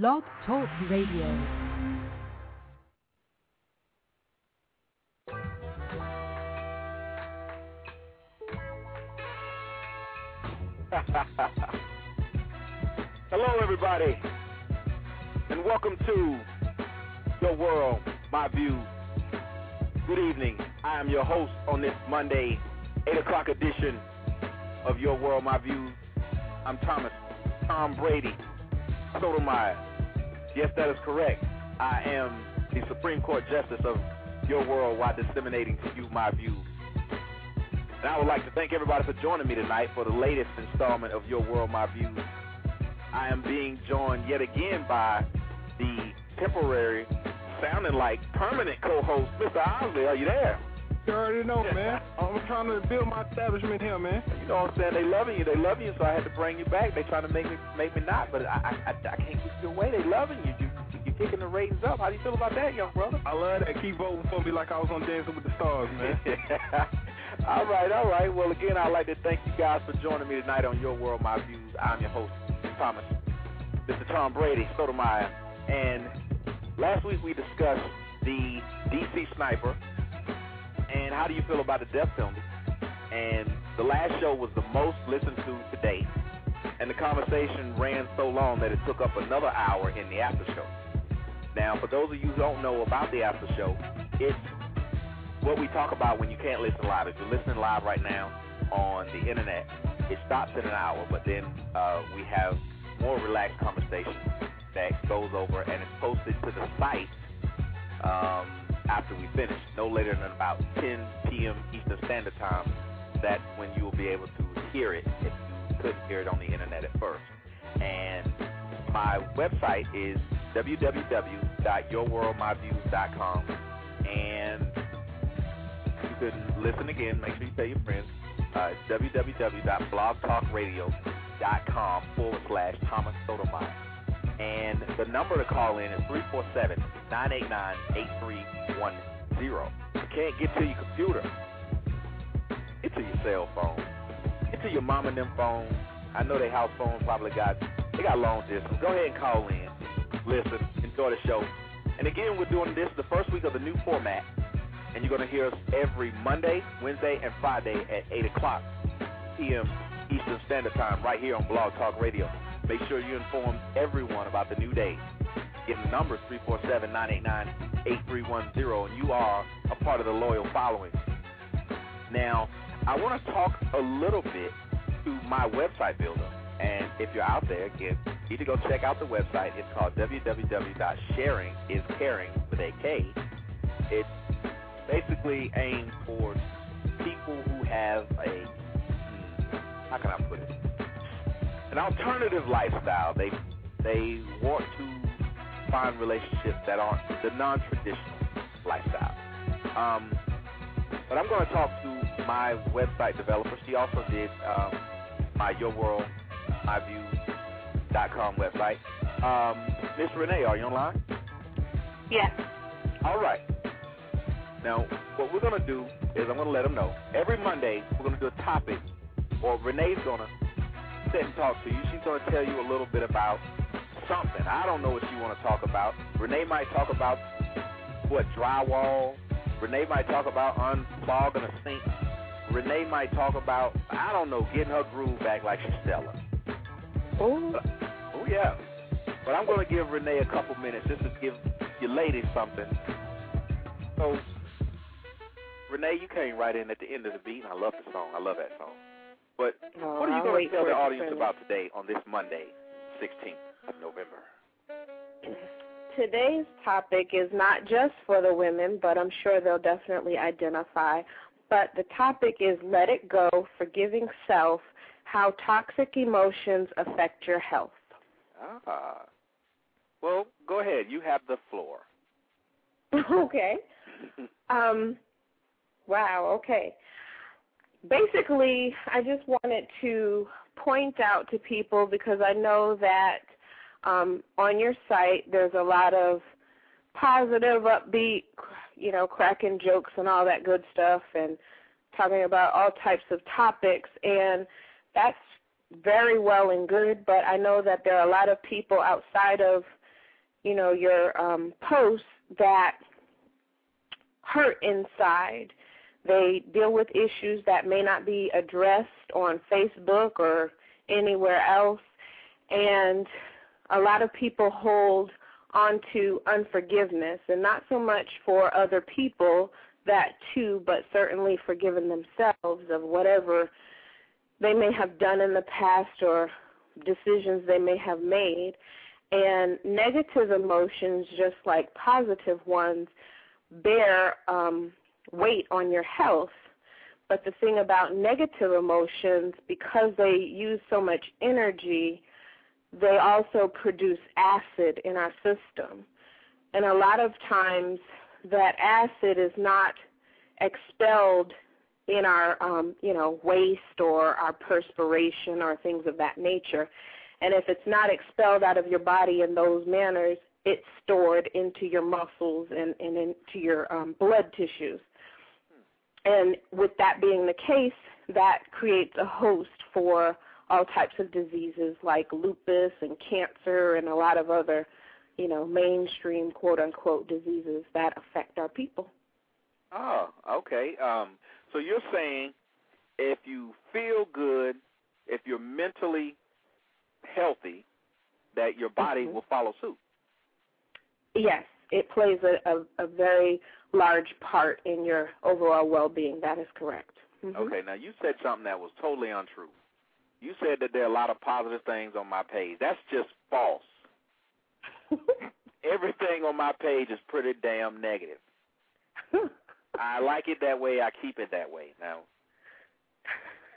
Blog Talk Radio. Hello, everybody, and welcome to Your World, My View. Good evening. I am your host on this Monday, 8 o'clock edition of Your World, My View. I'm Thomas, Tom Brady, Sotomayor. Yes, that is correct. I am the Supreme Court Justice of Your World while disseminating to you my views. And I would like to thank everybody for joining me tonight for the latest installment of Your World, My Views. I am being joined yet again by the temporary, sounding like permanent co-host, Mr. Osley. Are you there? You already know, man. I'm trying to build my establishment here, man. You know what I'm saying? They loving you. They loving you, so I had to bring you back. They trying to make me make me not, but I I, I can't keep you away. They loving you. You you're kicking the ratings up. How do you feel about that, young brother? I love that. Keep voting for me like I was on Dancing with the Stars, man. all right, all right. Well, again, I'd like to thank you guys for joining me tonight on Your World, My Views. I'm your host, Thomas, Mr. Tom Brady, Sotomayor. And last week we discussed the DC sniper and how do you feel about the death penalty? And the last show was the most listened to to date. And the conversation ran so long that it took up another hour in the after show. Now, for those of you who don't know about the after show, it's what we talk about when you can't listen live. If you're listening live right now on the internet, it stops in an hour, but then uh, we have more relaxed conversation that goes over and it's posted to the site um, after we finish, no later than about 10 p.m. Eastern Standard Time. That's when you will be able to hear it if you couldn't hear it on the internet at first. And my website is www.yourworldmyviews.com, and you can listen again. Make sure you tell your friends. Uh, www.blogtalkradio.com forward slash Thomas Sotomayor. And the number to call in is 347 989 8310. You can't get to your computer, get to your cell phone, get to your mom and them phone. I know their house phone probably got they got long distance. Go ahead and call in, listen, enjoy the show. And again, we're doing this the first week of the new format, and you're going to hear us every Monday, Wednesday, and Friday at 8 o'clock p.m. Eastern Standard Time, right here on Blog Talk Radio. Make sure you inform everyone about the new day. Get the number 347-989-8310, and you are a part of the loyal following. Now, I want to talk a little bit to my website builder. And if you're out there, again, you need to go check out the website. It's called www.sharingiscaring with a K. It's basically aimed towards people who have a, hmm, how can I put it, an alternative lifestyle. They they want to find relationships that aren't the non-traditional lifestyle. Um, but I'm going to talk to my website developer. She also did um, my Your World, My View.com website. Um, Miss Renee, are you online? Yes. All right. Now, what we're going to do is I'm going to let them know. Every Monday, we're going to do a topic, or Renee's going to sit and talk to you. She's going to tell you a little bit about something. I don't know what you want to talk about. Renee might talk about what drywall. Renee might talk about unplugging a sink. Renee might talk about I don't know getting her groove back like she's Stella. Oh. Oh yeah. But I'm going to give Renee a couple minutes just to give your ladies something. So Renee, you came right in at the end of the beat. I love the song. I love that song. But Oh, what are you going to tell the it to audience about today on this Monday, 16th of November? Today's topic is not just for the women, but I'm sure they'll definitely identify. But the topic is Let It Go, Forgiving Self, How Toxic Emotions Affect Your Health. Ah. Well, go ahead. You have the floor. okay. Um, wow, okay. Basically, I just wanted to point out to people because I know that um, on your site there's a lot of positive, upbeat, you know, cracking jokes and all that good stuff and talking about all types of topics and that's very well and good, but I know that there are a lot of people outside of you know, your um, posts that hurt inside. They deal with issues that may not be addressed on Facebook or anywhere else. And a lot of people hold on to unforgiveness, and not so much for other people, that too, but certainly forgiving themselves of whatever they may have done in the past or decisions they may have made. And negative emotions, just like positive ones, bear um, weight on your health. But the thing about negative emotions, because they use so much energy, they also produce acid in our system. And a lot of times that acid is not expelled in our um, you know waste or our perspiration or things of that nature. And if it's not expelled out of your body in those manners, it's stored into your muscles and, and into your um, blood tissues. And with that being the case, that creates a host for all types of diseases like lupus and cancer and a lot of other, you know, mainstream quote unquote diseases that affect our people. Oh, okay. Um, so you're saying if you feel good, if you're mentally healthy, that your body mm-hmm. will follow suit. Yes, it plays a, a, a very large part in your overall well-being. That is correct. Mm-hmm. Okay, now you said something that was totally untrue. You said that there are a lot of positive things on my page. That's just false. Everything on my page is pretty damn negative. I like it that way. I keep it that way. Now,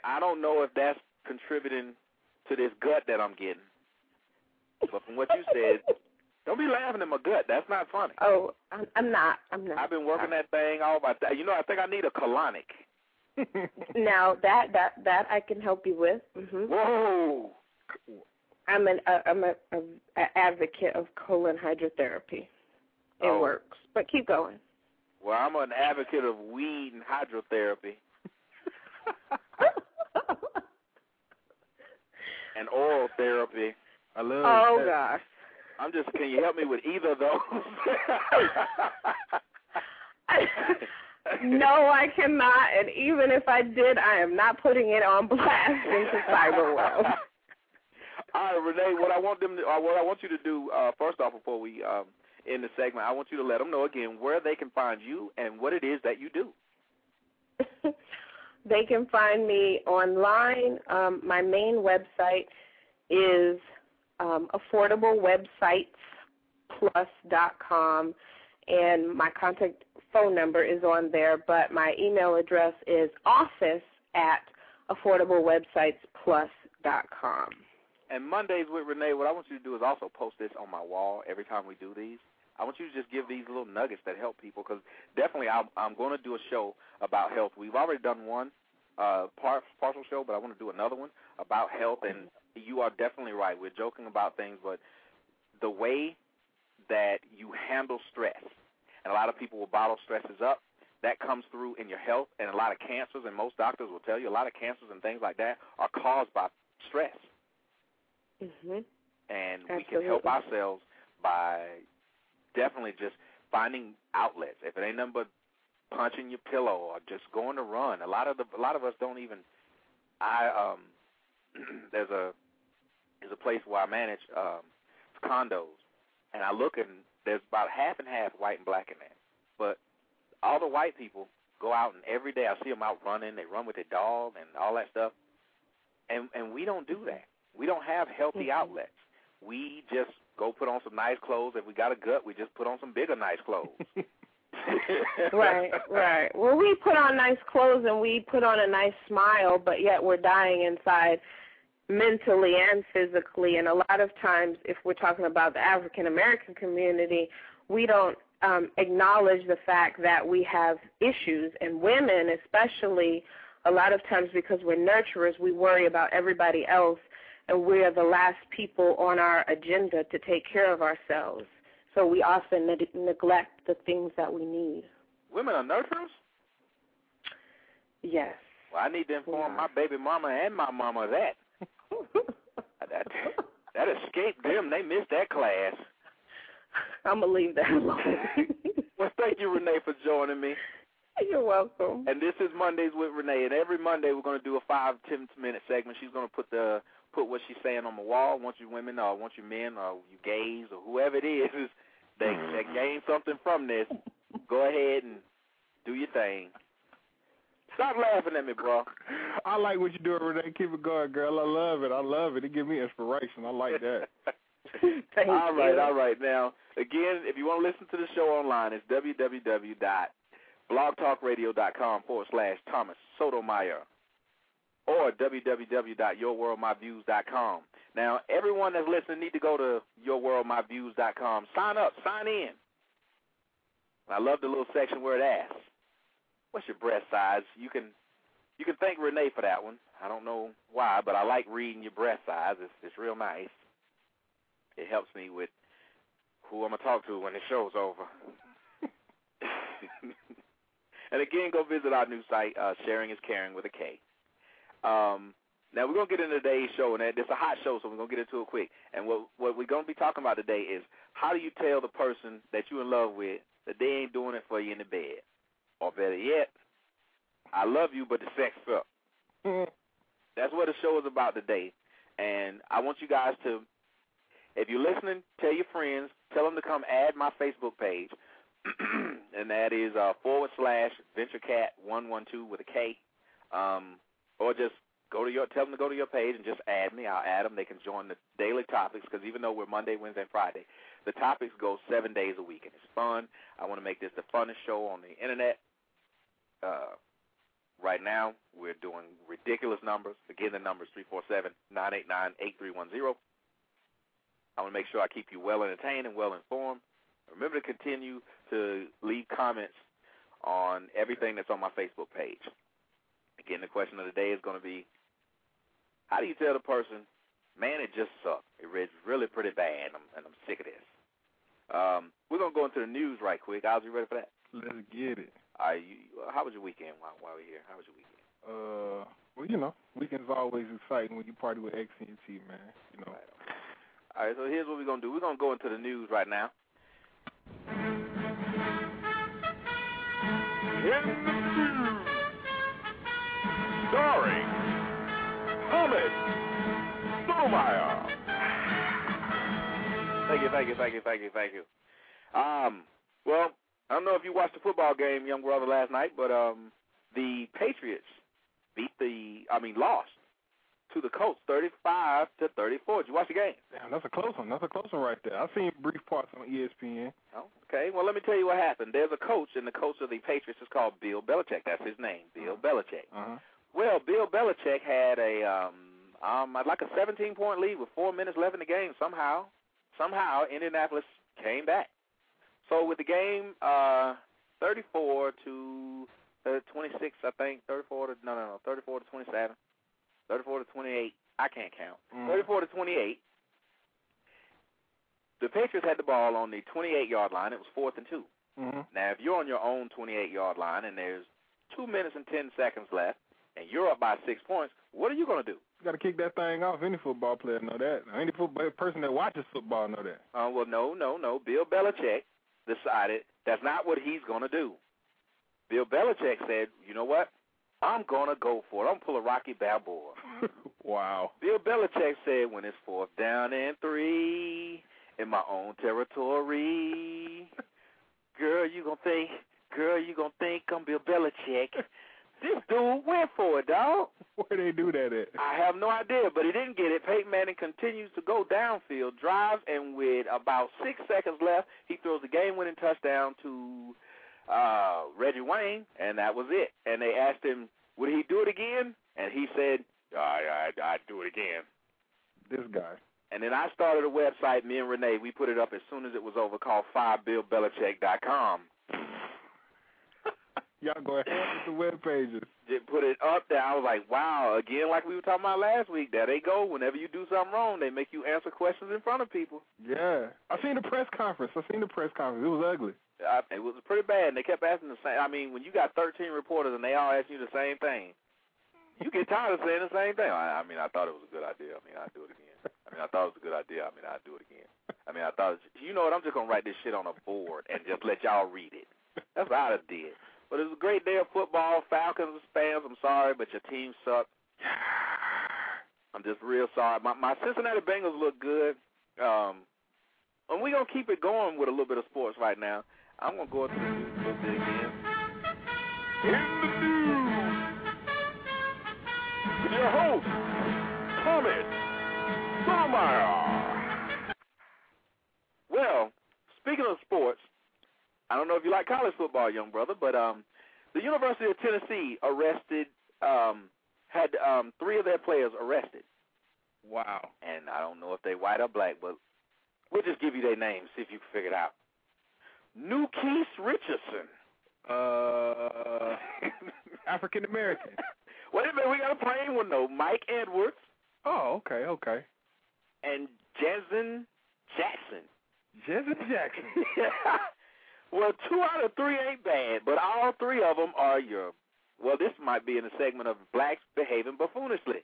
I don't know if that's contributing to this gut that I'm getting. But from what you said, don't be laughing at my gut. That's not funny. Oh, I'm, I'm not. I'm not. I've been working that thing all my. You know, I think I need a colonic. now that that that I can help you with. Mm-hmm. Whoa. I'm an uh, I'm a, a, a advocate of colon hydrotherapy. It oh. works, but keep going. Well, I'm an advocate of weed and hydrotherapy. and oral therapy. I love Oh that. gosh. I'm just. Can you help me with either of those? no, I cannot. And even if I did, I am not putting it on blast into cyber world. All right, Renee. What I want them, to, uh, what I want you to do, uh, first off, before we um, end the segment, I want you to let them know again where they can find you and what it is that you do. they can find me online. Um, my main website is um, affordablewebsitesplus.com, and my contact phone number is on there, but my email address is office at affordablewebsitesplus.com. And Mondays with Renee, what I want you to do is also post this on my wall every time we do these. I want you to just give these little nuggets that help people because definitely I'm, I'm going to do a show about health. We've already done one uh, par- partial show, but I want to do another one about health. And you are definitely right. We're joking about things, but the way that you handle stress, and a lot of people will bottle stresses up, that comes through in your health. And a lot of cancers, and most doctors will tell you, a lot of cancers and things like that are caused by stress. Mm-hmm. And Absolutely. we can help ourselves by definitely just finding outlets. If it ain't nothing but punching your pillow or just going to run. A lot of the a lot of us don't even. I um, there's a there's a place where I manage um, condos, and I look and there's about half and half white and black in there. But all the white people go out and every day I see them out running. They run with their dog and all that stuff, and and we don't do that. We don't have healthy mm-hmm. outlets. We just go put on some nice clothes. If we got a gut, we just put on some bigger nice clothes. right, right. Well, we put on nice clothes and we put on a nice smile, but yet we're dying inside mentally and physically. And a lot of times, if we're talking about the African American community, we don't um, acknowledge the fact that we have issues. And women, especially, a lot of times because we're nurturers, we worry about everybody else and we are the last people on our agenda to take care of ourselves. So we often ne- neglect the things that we need. Women are nurturers? Yes. Well, I need to inform Yeah. my baby mama and my mama that. that that escaped them. They missed that class. I'm gonna leave that alone. well, thank you, Renee, for joining me. You're welcome. And this is Mondays with Renee, and every Monday we're going to do a five ten minute segment. She's going to put the put what she's saying on the wall. Want you women, uh, or want you men, or you gays, or whoever it is that that gain something from this, go ahead and do your thing. Stop laughing at me, bro. I like what you're doing, Renee. Keep it going, girl. I love it. I love it. It gives me inspiration. I like that. Thank all right, you. all right. Now, again, if you want to listen to the show online, it's www.blogtalkradio.com forward slash Thomas Sotomayor or www.yourworldmyviews.com. Now, everyone that's listening need to go to yourworldmyviews.com. Sign up, sign in. I love the little section where it asks, "What's your breast size?" You can you can thank Renee for that one. I don't know why, but I like reading your breast size. It's it's real nice. It helps me with who I'm gonna talk to when the show's over. and again, go visit our new site, uh, Sharing is Caring with a K. Um, now we're gonna get into today's show, and it's a hot show, so we're gonna get into it quick. And what what we're gonna be talking about today is how do you tell the person that you're in love with that they ain't doing it for you in the bed, or better yet, I love you, but the sex sucks. That's what the show is about today, and I want you guys to, if you're listening, tell your friends, tell them to come add my Facebook page, and that is uh, forward slash VentureCat112 with a K. Um, or just go to your tell them to go to your page and just add me. I'll add them. They can join the daily topics because even though we're Monday, Wednesday, and Friday, the topics go seven days a week and it's fun. I want to make this the funnest show on the internet. Uh, right now, we're doing ridiculous numbers. Again, the number is three four seven nine eight nine eight three one zero. I want to make sure I keep you well entertained and well informed. Remember to continue to leave comments on everything that's on my Facebook page. Again, the question of the day is going to be, how do you tell the person, man, it just sucked. It was really pretty bad, and I'm, and I'm sick of this. Um, we're going to go into the news right quick. Oz, you ready for that? Let's get it. All right, you, how was your weekend while, while we're here? How was your weekend? Uh, well, you know, weekend's always exciting when you party with X and T, man. You know. Right. All right, so here's what we're going to do. We're going to go into the news right now. In Thomas Sotomayor. Thank you, thank you, thank you, thank you, thank you. Um, well, I don't know if you watched the football game, young brother, last night, but um, the Patriots beat the, I mean, lost to the Colts, 35 to 34. Did you watch the game? Damn, that's a close one. That's a close one right there. I've seen brief parts on ESPN. Oh, okay. Well, let me tell you what happened. There's a coach, and the coach of the Patriots is called Bill Belichick. That's his name, Bill Belichick. Uh-huh. Well, Bill Belichick had a um um like a 17 point lead with four minutes left in the game. Somehow, somehow Indianapolis came back. So with the game uh 34 to uh, 26, I think 34 to no no no 34 to 27, 34 to 28. I can't count. Mm. 34 to 28. The Patriots had the ball on the 28 yard line. It was fourth and two. Mm-hmm. Now, if you're on your own 28 yard line and there's two minutes and 10 seconds left, and you're up by six points, what are you going to do? You got to kick that thing off. Any football player know that. Any football person that watches football know that. Uh, well, no, no, no. Bill Belichick decided that's not what he's going to do. Bill Belichick said, you know what? I'm going to go for it. I'm going to pull a Rocky Balboa. wow. Bill Belichick said, when it's fourth down and three in my own territory, girl, you going to think, girl, you going to think I'm Bill Belichick. This dude went for it, dog. Where they do that at? I have no idea, but he didn't get it. Peyton Manning continues to go downfield, drives, and with about six seconds left, he throws the game-winning touchdown to uh, Reggie Wayne, and that was it. And they asked him, would he do it again? And he said, I, I, I'd do it again. This guy. And then I started a website, me and Renee, we put it up as soon as it was over, called FireBillBelichick.com. Y'all go ahead with the web pages. Just put it up there. I was like, wow. Again, like we were talking about last week, there they go. Whenever you do something wrong, they make you answer questions in front of people. Yeah. I seen the press conference. I seen the press conference. It was ugly. I, it was pretty bad. And they kept asking the same. I mean, when you got 13 reporters and they all ask you the same thing, you get tired of saying the same thing. I, I mean, I thought it was a good idea. I mean, I'd do it again. I mean, I thought it was a good idea. I mean, I'd do it again. I mean, I thought, you know what? I'm just gonna write this shit on a board and just let y'all read it. That's what I'd have did. But it was a great day of football. Falcons fans, I'm sorry, but your team sucked. I'm just real sorry. My my Cincinnati Bengals look good. Um, and we're gonna keep it going with a little bit of sports right now. I'm gonna go into the news a little bit again. In the news, with your host, Thomas Sotomayor. Well, speaking of sports, I don't know if you like college football, young brother, but um, the University of Tennessee arrested um, had um, three of their players arrested. Wow. And I don't know if they white or black, but we'll just give you their names, see if you can figure it out. New Keith Richardson. Uh, African American. Wait a minute, we got a plain one though. Mike Edwards Oh, okay, okay. and Janzen Jackson. Janzen Jackson. well, two out of three ain't bad, but all three of them are your. Well, this might be in the segment of blacks behaving buffoonishly.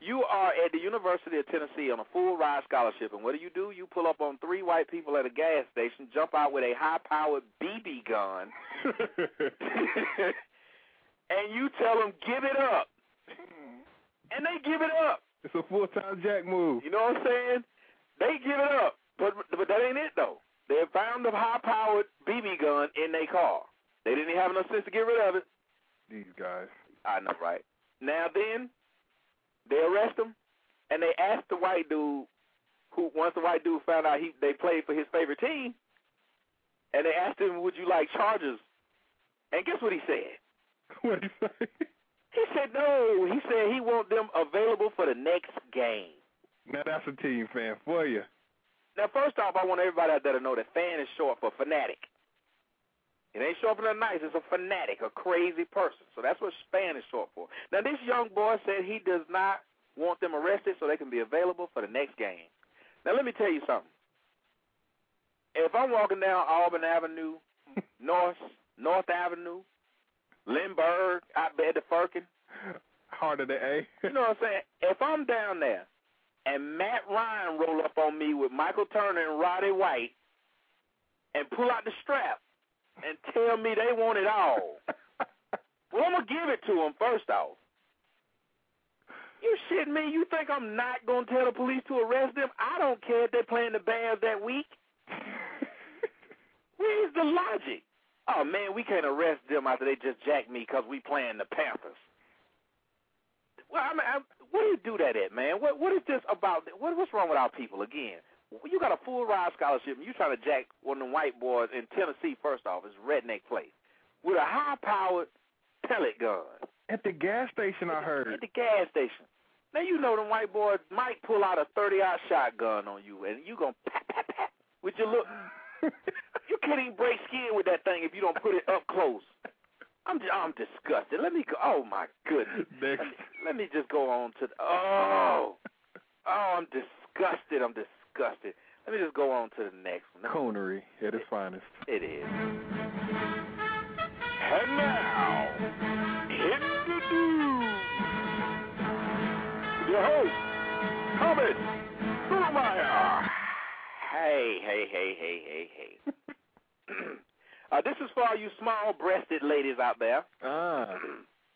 You are at the University of Tennessee on a full ride scholarship, and what do you do? You pull up on three white people at a gas station, jump out with a high-powered BB gun, and you tell them give it up, mm-hmm. and they give it up. it's a full time Jack move. You know what I'm saying? They give it up, but but that ain't it though. They found a high-powered BB gun in their car. They didn't have enough sense to get rid of it. These guys. I know, right? Now then, they arrest him, and they ask the white dude, who once the white dude found out he they played for his favorite team, and they asked him, "Would you like charges?" And guess what he said? What do you say? He said no. He said he want them available for the next game. Now that's a team fan for you. Now, first off, I want everybody out there to know that fan is short for fanatic. It ain't short for nothing nice. It's a fanatic, a crazy person. So that's what fan is short for. Now, this young boy said he does not want them arrested so they can be available for the next game. Now, let me tell you something. If I'm walking down Auburn Avenue, North North Avenue, Lindbergh, out there to Firkin, Heart of the A. you know what I'm saying? If I'm down there and Matt Ryan roll up on me with Michael Turner and Roddy White and pull out the strap and tell me they want it all, well, I'm going to give it to them first off. You shitting me? You think I'm not going to tell the police to arrest them? I don't care if they're playing the Bears that week. Where's the logic? Oh, man, we can't arrest them after they just jacked me because we playing the Panthers. Well, I mean, I, where do you do that at, man? What what is this about? What what's wrong with our people again? You got a full ride scholarship, and you trying to jack one of the white boys in Tennessee. First off, it's redneck place with a high-powered pellet gun At the gas station, I heard at the gas station. Now you know them white boys might pull out a thirty-aught shotgun on you, and you gonna pat pat pat with your look. you can't even break skin with that thing if you don't put it up close. I'm I'm disgusted. Let me go. Oh my goodness. Next. Let me, let me just go on to the, oh oh I'm disgusted. I'm disgusted. Let me just go on to the next one. Coonery at its finest. It is. And now, in the news, your host, Thomas Schumacher. Hey, hey, hey, hey, hey, hey. Uh, this is for all you small-breasted ladies out there. Ah.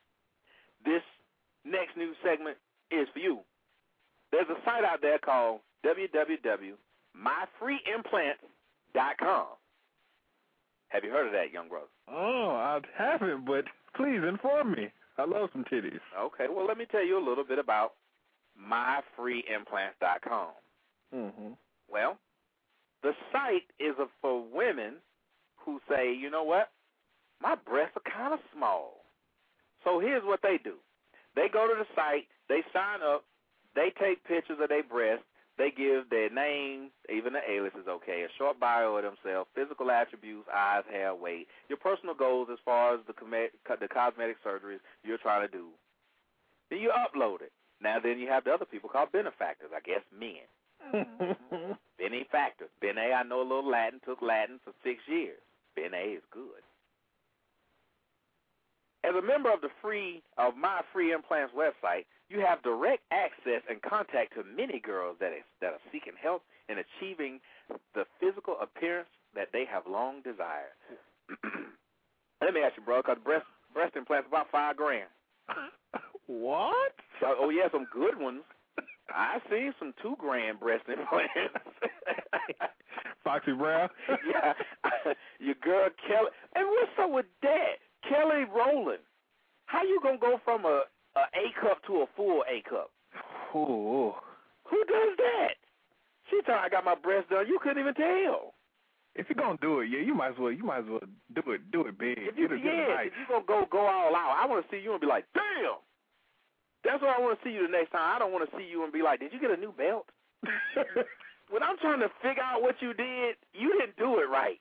this next news segment is for you. There's a site out there called www.myfreeimplants.com. Have you heard of that, young brother? Oh, I haven't, but please inform me. I love some titties. Okay, well, let me tell you a little bit about myfreeimplants.com. Mm-hmm. Well, the site is a, for women who say, you know what, my breasts are kind of small. So here's what they do. They go to the site, they sign up, they take pictures of their breasts, they give their name, even the alias is okay, a short bio of themselves, physical attributes, eyes, hair, weight, your personal goals as far as the, com- the cosmetic surgeries you're trying to do. Then you upload it. Now then you have the other people called benefactors, I guess men. Mm-hmm. Benefactors. Ben A, I know a little Latin, took Latin for six years. Ben A is good. As a member of the free of my free implants website, You have direct access and contact to many girls that is, that are seeking help in achieving the physical appearance that they have long desired. Let me ask you, bro, because breast breast implants about five grand. what? So, oh yeah, some good ones. I seen some two grand breast implants. Foxy Brown. yeah, your girl Kelly. And what's up with that? Kelly Rowland. How you gonna go from a a A cup to a full A cup? Ooh. Who does that? She thought I got my breast done. You couldn't even tell. If you're gonna do it, yeah, you might as well. You might as well do it. Do it big. If you, Get it- get it yeah, if you gonna go go all out, I want to see you and be like, damn. That's what I want to see you the next time. I don't want to see you and be like, did you get a new belt? when I'm trying to figure out what you did, you didn't do it right.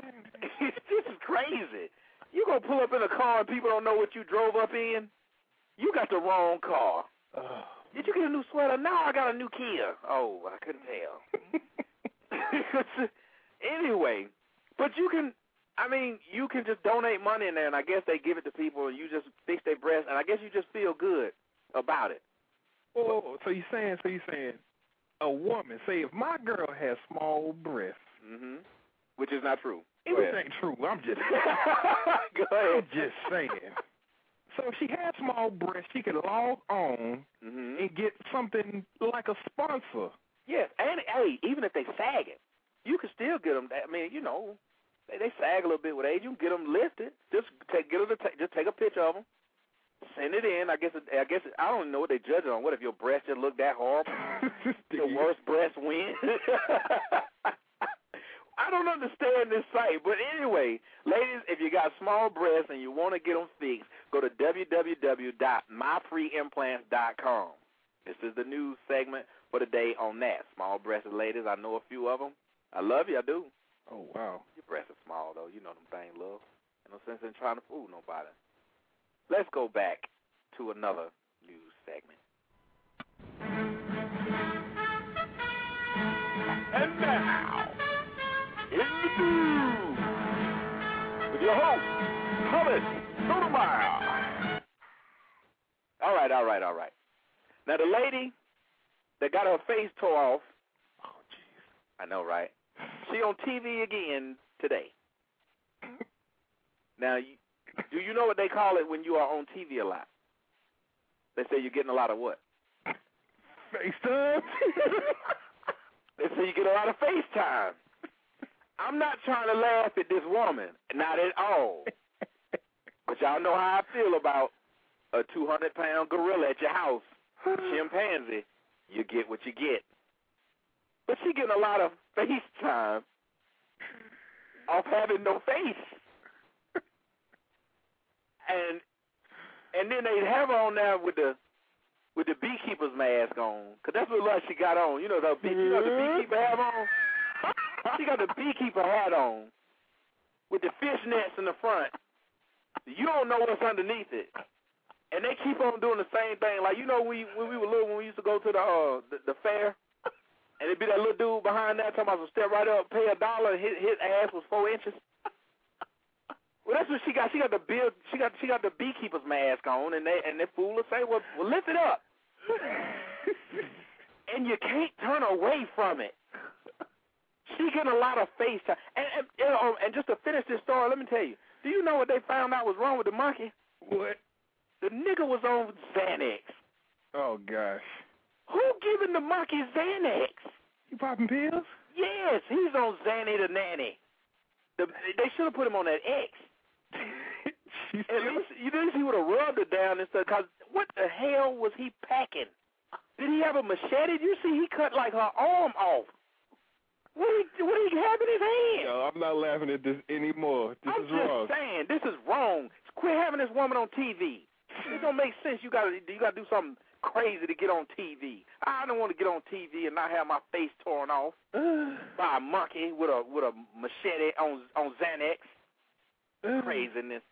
Mm-hmm. this is crazy. You gonna pull up in a car and people don't know what you drove up in? You got the wrong car. Ugh. Did you get a new sweater? No, I got a new Kia. Oh, I couldn't tell. anyway, but you can. I mean, you can just donate money in there, and I guess they give it to people, and you just fix their breast, and I guess you just feel good about it. Oh, so you saying? So you saying? A woman, say if my girl has small breasts, hmm Which is not true. it ahead. ain't true. I'm just, Go I'm just saying. So if she has small breasts, she can log on hmm and get something like a sponsor. Yes, and hey, even if they sag it, you can still get them. I mean, you know, they, they sag a little bit with age. You can get them lifted. Just take get them to just take a picture of them, send it in. I guess it, I guess it, I don't know what they judge it on. What if your breast just look that horrible? the worst breast win. I don't understand this site, but anyway, ladies, if you got small breasts and you want to get them fixed, go to www.myfreeimplants.com. This is the news segment for the day on that. Small breasted ladies, I know a few of them. I love you, I do. Oh wow. Your breasts are small though, you know them things, love. No sense in trying to fool nobody. Let's go back to another news segment. And now, in the news, with your host, Thomas Sotomayor. All right, all right, all right. Now, the lady that got her face tore off, Oh jeez. I know, right? She on TV again today. Now, you, do you know what they call it when you are on TV a lot? They say you're getting a lot of what? FaceTime. They say you get a lot of FaceTime. I'm not trying to laugh at this woman, not at all. But y'all know how I feel about a 200 pound gorilla at your house, chimpanzee. You get what you get. But she getting a lot of FaceTime off having no face. And and then they'd have her on there with the with the beekeeper's mask on, cause that's what like she got on. You know the bee, you know the beekeeper have on. She got the beekeeper hat on, with the fishnets in the front. You don't know what's underneath it, and they keep on doing the same thing. Like you know, we when we were little, when we used to go to the uh the, the fair, and it'd be that little dude behind that talking about some step right up, pay a dollar, and his his ass was four inches. Well, that's what she got. She got the bill. She got she got the beekeeper's mask on, and they and they fool will say, "Well, well, lift it up," and you can't turn away from it. She getting a lot of face time, and and, you um, know, and just to finish this story, let me tell you. Do you know what they found out was wrong with the monkey? what? The nigga was on Xanax. Oh gosh. Who giving the monkey Xanax? You popping pills? Yes, he's on Xanny the nanny. The, they should have put him on that X. At least you didn't see would have rubbed her down and stuff. Cause what the hell was he packing? Did he have a machete? Did you see he cut like her arm off? What he what he have in his hand? Yo, I'm not laughing at this anymore. This I'm is just wrong. saying this is wrong. Quit having this woman on TV. It don't make sense. You gotta you gotta do something crazy to get on TV. I don't want to get on TV and not have my face torn off by a monkey with a with a machete on on Xanax. Craziness.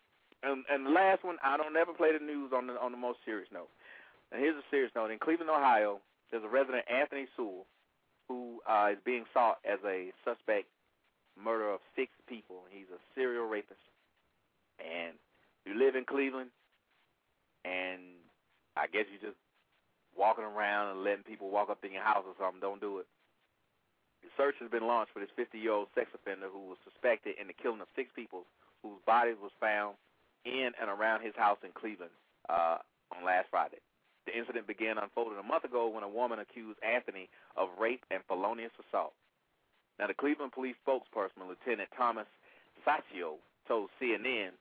And and the last one, I don't ever play the news on the on the most serious note. And here's a serious note: in Cleveland, Ohio, there's a resident Anthony Sowell who uh, is being sought as a suspect murder of six people. He's a serial rapist, and you live in Cleveland, and I guess you just walking around and letting people walk up in your house or something, don't do it. The search has been launched for this 50-year-old sex offender who was suspected in the killing of six people whose bodies was found in and around his house in Cleveland uh, on last Friday. The incident began unfolding a month ago when a woman accused Anthony of rape and felonious assault. Now, the Cleveland police spokesperson, Lieutenant Thomas Stacho, told CNN,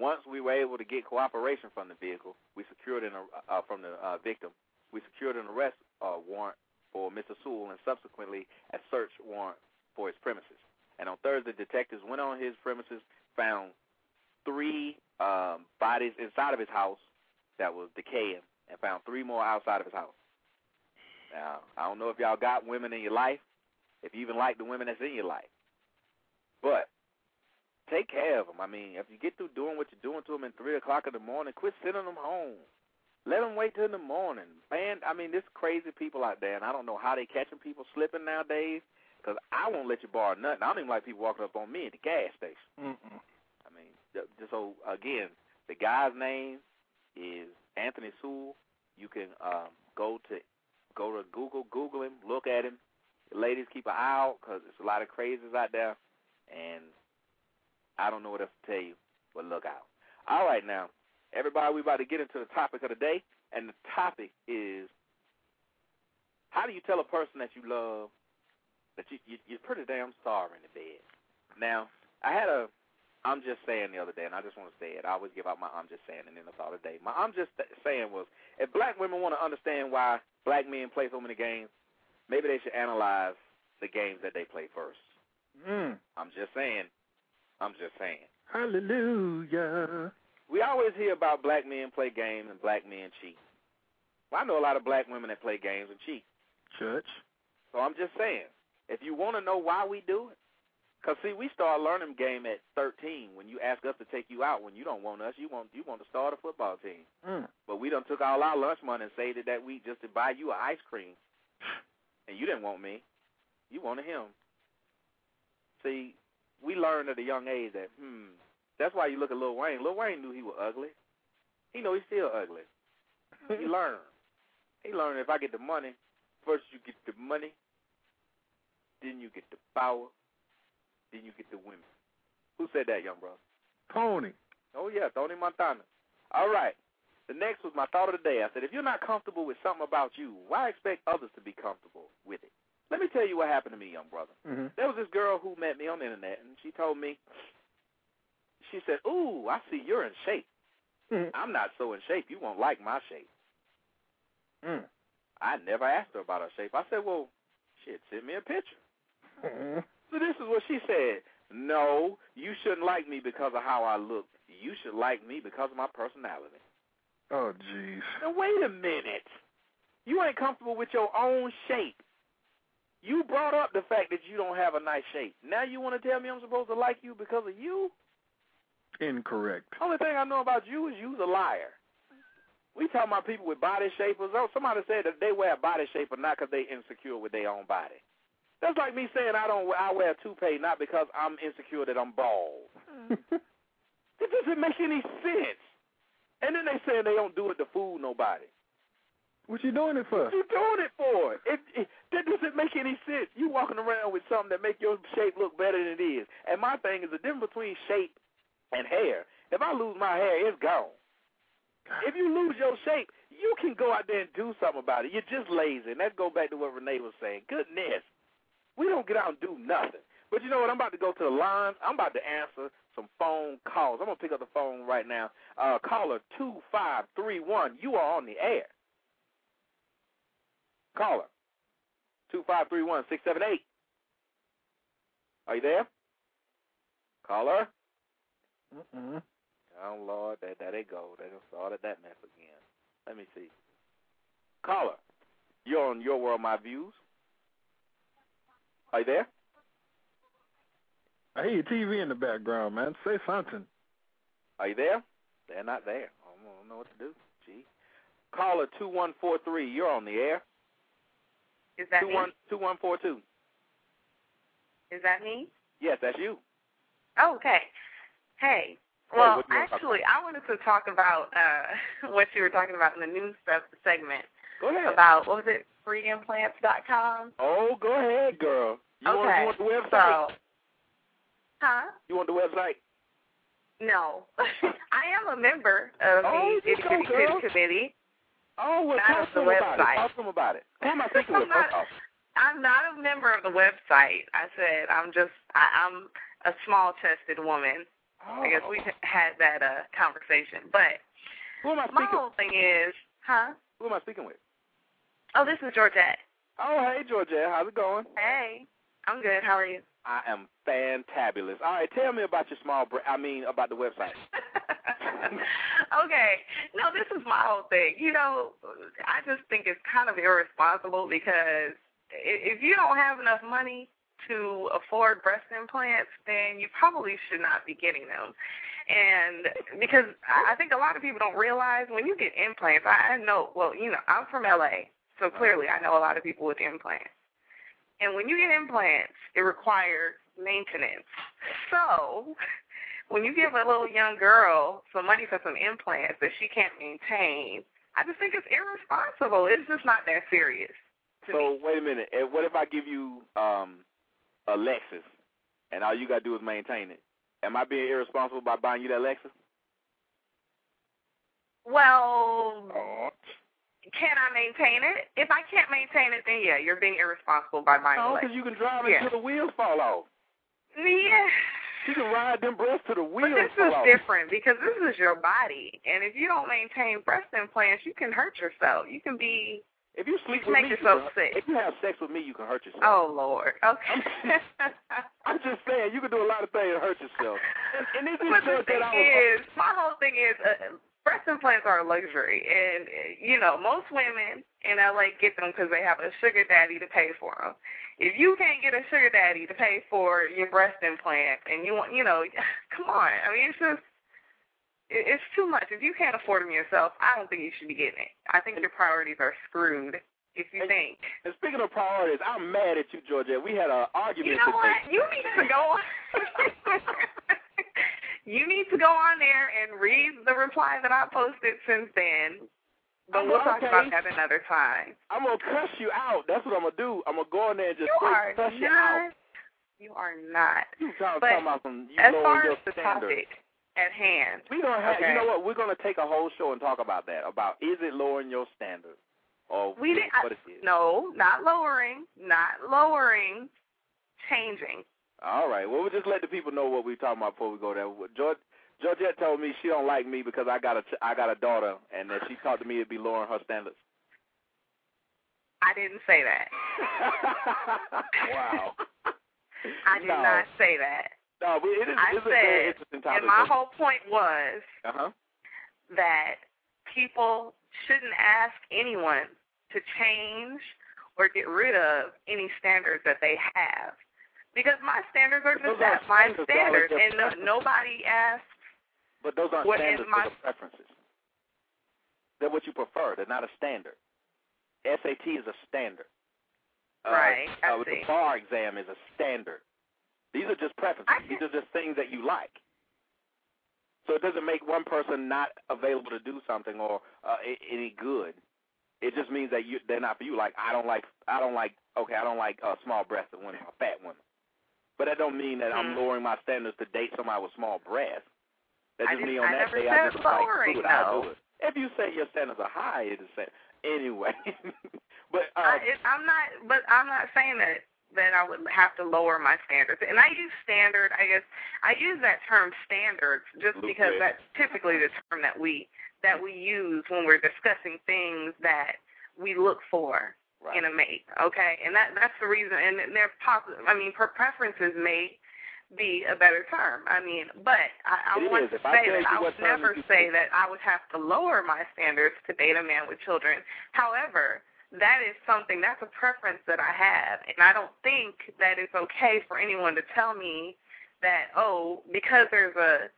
once we were able to get cooperation from the vehicle, we secured an uh, from the uh, victim, we secured an arrest uh, warrant for Mr. Sowell and subsequently a search warrant for his premises. And on Thursday, detectives went on his premises, found three um, bodies inside of his house that was decaying, and found three more outside of his house. Now, I don't know if y'all got women in your life, if you even like the women that's in your life, but take care of them. I mean, if you get through doing what you're doing to them at 3 o'clock in the morning, quit sending them home. Let them wait till the morning. Man, I mean, there's crazy people out there, and I don't know how they catching people slipping nowadays, because I won't let you borrow nothing. I don't even like people walking up on me at the gas station. Mm-mm. I mean, just so, again, the guy's name is Anthony Sowell. You can um, go to go to Google, Google him, look at him. The ladies keep an eye out because there's a lot of crazies out there, and I don't know what else to tell you, but look out. All right, now, everybody, we're about to get into the topic of the day, and the topic is how do you tell a person that you love that you, you you're pretty damn in the bed? Now, I had a I'm just saying the other day, and I just want to say it. I always give out my I'm just saying, and then the thought of the day. My I'm just saying was, if black women want to understand why black men play so many games, maybe they should analyze the games that they play first. Mm. I'm just saying. I'm just saying. Hallelujah. We always hear about black men play games and black men cheat. Well, I know a lot of black women that play games and cheat. Church. So I'm just saying, if you want to know why we do it, because see, we start learning game at 13. When you ask us to take you out, when you don't want us, you want you want to start a football team. Mm. But we done took all our lunch money and saved it that week just to buy you an ice cream, and you didn't want me, you wanted him. See, we learned at a young age that hmm, that's why you look at Lil Wayne. Lil Wayne knew he was ugly. He know he's still ugly. he learned. He learned if I get the money, first you get the money, then you get the power, then you get the women. Who said that, young brother? Tony. Oh yeah, Tony Montana. All right. The next was my thought of the day. I said, if you're not comfortable with something about you, why expect others to be comfortable with it? Let me tell you what happened to me, young brother. Mm-hmm. There was this girl who met me on the internet, and she told me, she said, "Ooh, I see you're in shape. Mm. I'm not so in shape. You won't like my shape." Mm. I never asked her about her shape. I said, "Well, shit, send me a picture." So this is what she said. No, you shouldn't like me because of how I look. You should like me because of my personality. Oh, jeez. Now wait a minute. You ain't comfortable with your own shape. You brought up the fact that you don't have a nice shape. Now you want to tell me I'm supposed to like you because of you? Incorrect. Only thing I know about you is you's a liar. We talking about people with body shapers. Oh, somebody said that they wear a body shaper not because they insecure with their own body. That's like me saying I don't. I wear a toupee not because I'm insecure that I'm bald. Mm. It doesn't make any sense. And then they say they don't do it to fool nobody. what you doing it for? What you doing it for? It, it that doesn't make any sense. You walking around with something that make your shape look better than it is. And my thing is the difference between shape and hair. If I lose my hair, it's gone. If you lose your shape, you can go out there and do something about it. You're just lazy. And let's go back to what Renee was saying. Goodness, we don't get out and do nothing. But you know what? I'm about to go to the lines. I'm about to answer some phone calls. I'm going to pick up the phone right now. Uh, caller 2531, you are on the air. Caller 2531678. Are you there? Caller? Mm-mm. Oh, Lord, there, there they go. They done started that mess again. Let me see. Caller, you're on Your World, My Views. Are you there? I hear your TV in the background, man. Say something. Are you there? They're not there. I don't know what to do. Gee. Caller 2143, you're on the air. Is that me? 2142. Is that me? Yes, that's you. Oh, okay. Hey. Well, what do you wanna talk actually, I wanted to talk about uh, what you were talking about in the news segment. Go ahead. about what was it, freeimplants.com. Oh, go ahead, girl. You okay. want, you want the website? So, huh? You want the website? No, I am a member of Oh, the Itty Bitty Committee. Oh, well, Not talk to the about it. website. Talk to them about it. Who am I speaking I'm with? not-? I'm not a member of the website. I said I'm just I, I'm a small chested woman. Oh. I guess Oh. we had that uh conversation. But Who am I my speaking? whole thing is, huh? Who am I speaking with? Oh, this is Georgette. Oh, hey, Georgette. How's it going? Hey, I'm good. How are you? I am fantabulous. All right, tell me about your small. Bra- I mean, about the website. okay. No, this is my whole thing. You know, I just think it's kind of irresponsible because if you don't have enough money to afford breast implants, then you probably should not be getting them. And because I think a lot of people don't realize when you get implants, I I know, well, you know, I'm from LA, so clearly I know a lot of people with implants. And when you get implants, it requires maintenance. So when you give a little young girl some money for some implants that she can't maintain, I just think it's irresponsible. It's just not that serious. So me. wait a minute. What if I give you um a Lexus, and all you gotta do is maintain it? Am I being irresponsible by buying you that Lexus? Well, Oh. Can I maintain it? If I can't maintain it, then yeah, you're being irresponsible by buying a because you can drive it Yeah. until the wheels fall off. Yeah. You can ride them breasts to the wheels. But this is off. different because this is your body, and if you don't maintain breast implants, you can hurt yourself. You can be If you sleep You with me, yourself you can, sick. if you have sex with me, you can hurt yourself. oh Lord. Okay. I'm just saying, you can do a lot of things to hurt yourself. And, and this is But the thing that I was, is, my whole thing is, uh, breast implants are a luxury, and you know, most women in LA get them because they have a sugar daddy to pay for them. If you can't get a sugar daddy to pay for your breast implant, and you want, you know, come on. I mean, it's just, it's too much. If you can't afford them yourself, I don't think you should be getting it. I think your priorities are screwed. If you think, and speaking of priorities, I'm mad at you, Georgia. We had an argument you know today. what, you need to go on. you need to go on there and read the reply that I posted since then. But I'm we'll talk okay. about that another time. I'm gonna cuss you out. That's what I'm gonna do. I'm gonna go in there and just You are cuss you out. You are not. You talking, But talking about some you As far your as the standards. topic at hand, We gonna have. Okay. You know what? We're gonna take a whole show and talk about that. About is it lowering your standards or we didn't. what it is? No, not lowering, not lowering, changing. All right. Well, we'll just let the people know what we're talking about before we go there. George, Georgette told me she don't like me because I got a I got a daughter, and that she talked to me it'd be lowering her standards. I didn't say that. wow. I did No. not say that. No, but it is. I it's a very said, interesting topic. And my whole point was uh huh. that people shouldn't ask anyone to change or get rid of any standards that they have. Because my standards are just that, my standards, standards. those are And no, nobody asks, But those aren't What is standards. my- preferences. They're what you prefer. They're not a standard. SAT is a standard. Right, I Uh, see. the bar exam is a standard. These are just preferences. These are just things that you like. So it doesn't make one person not available to do something or uh, any good. It just means that you they're not for you. Like I don't like I don't like okay I don't like uh, small breasted women or fat women. But that don't mean that I'm Mhm. lowering my standards to date somebody with small breasts. That just means on I that day I just lowering, like do it. I'll do it. If you say your standards are high, it is say anyway. but uh, I, it, I'm not, but I'm not saying that that I would have to lower my standards. And I use standard. I guess I use that term standards just because Okay. that's typically the term that we that we use when we're discussing things that we look for right. in a mate. Okay, and that that's the reason. And their possible. I mean, per preferences may be a better term. I mean, but I, I It want is. to If say tell that I would never say that I would have to lower my standards to date a man with children. However, that is something that's a preference that I have, and I don't think that it's okay for anyone to tell me that oh, because there's a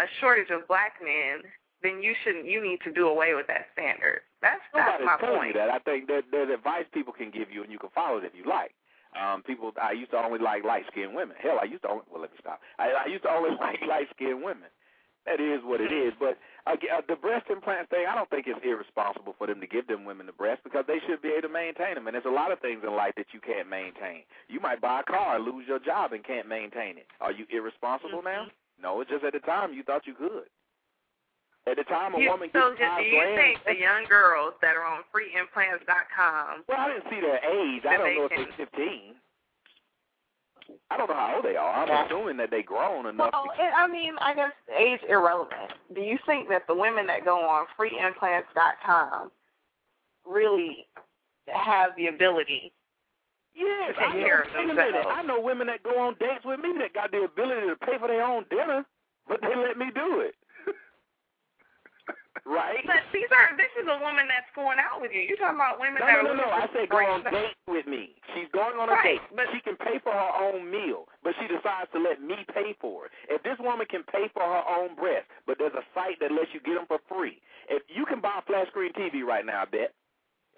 a shortage of black men, then you shouldn't you need to do away with that standard. That's that's my point. that. I think that there's advice people can give you, and you can follow it if you like. Um, people, I used to only like light skinned women. Hell, I used to only well, let me stop. I, I used to only like light skinned women. That is what it is. But uh, the breast implant thing, I don't think it's irresponsible for them to give them women the breast because they should be able to maintain them. And there's a lot of things in life that you can't maintain. You might buy a car, lose your job, and can't maintain it. Are you irresponsible mm-hmm. now? No, it's just at the time you thought you could. At the time a you, woman so gets just, do you grand, think the young girls that are on freeimplants.com? Well, I didn't see their age. I don't know if they're 15. I don't know how old they are. I'm assuming that they grown enough. Well, I mean, I guess age irrelevant. Do you think that the women that go on freeimplants.com really have the ability Yes, to take I know, care of themselves? I know women that go on dates with me that got the ability to pay for their own dinner, but they let me do it. Right? But these are this is a woman that's going out with you. You're talking about women No, that no, are no, no. I said go on date with me. She's going on a Right, date, but- she can pay for her own meal, but she decides to let me pay for it. If this woman can pay for her own breast, but there's a site that lets you get them for free. If you can buy a flat screen TV right now, I bet.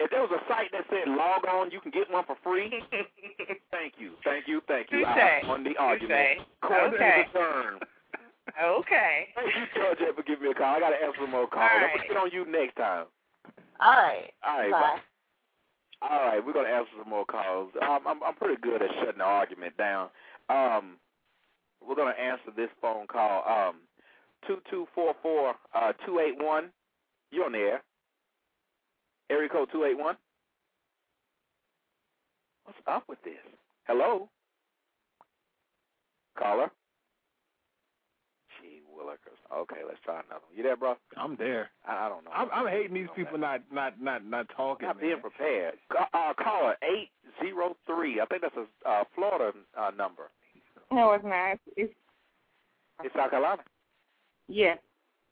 If there was a site that said log on, you can get one for free. thank you, thank you, thank you. I won the argument. Okay. Okay. Thank you, Georgette, for giving me a call. I got to answer some more calls. All I'm going to get on you next time. All right. All right, Bye. bye. All right, we're gonna answer some more calls. Um, I'm I'm pretty good at shutting the argument down. Um, we're gonna answer this phone call. Um, two two four four uh two eight one. You're on the air. Area code two eight one. What's up with this? Hello, caller. Gee willikers. Okay, let's try another one. You there, bro? I'm there. I, I don't know. I'm, I'm hating these people not not not not talking. Not man. being prepared. Ca- Uh, caller eight zero three. I think that's a uh, Florida uh, number. No, it's not. It's It's South Carolina. yeah.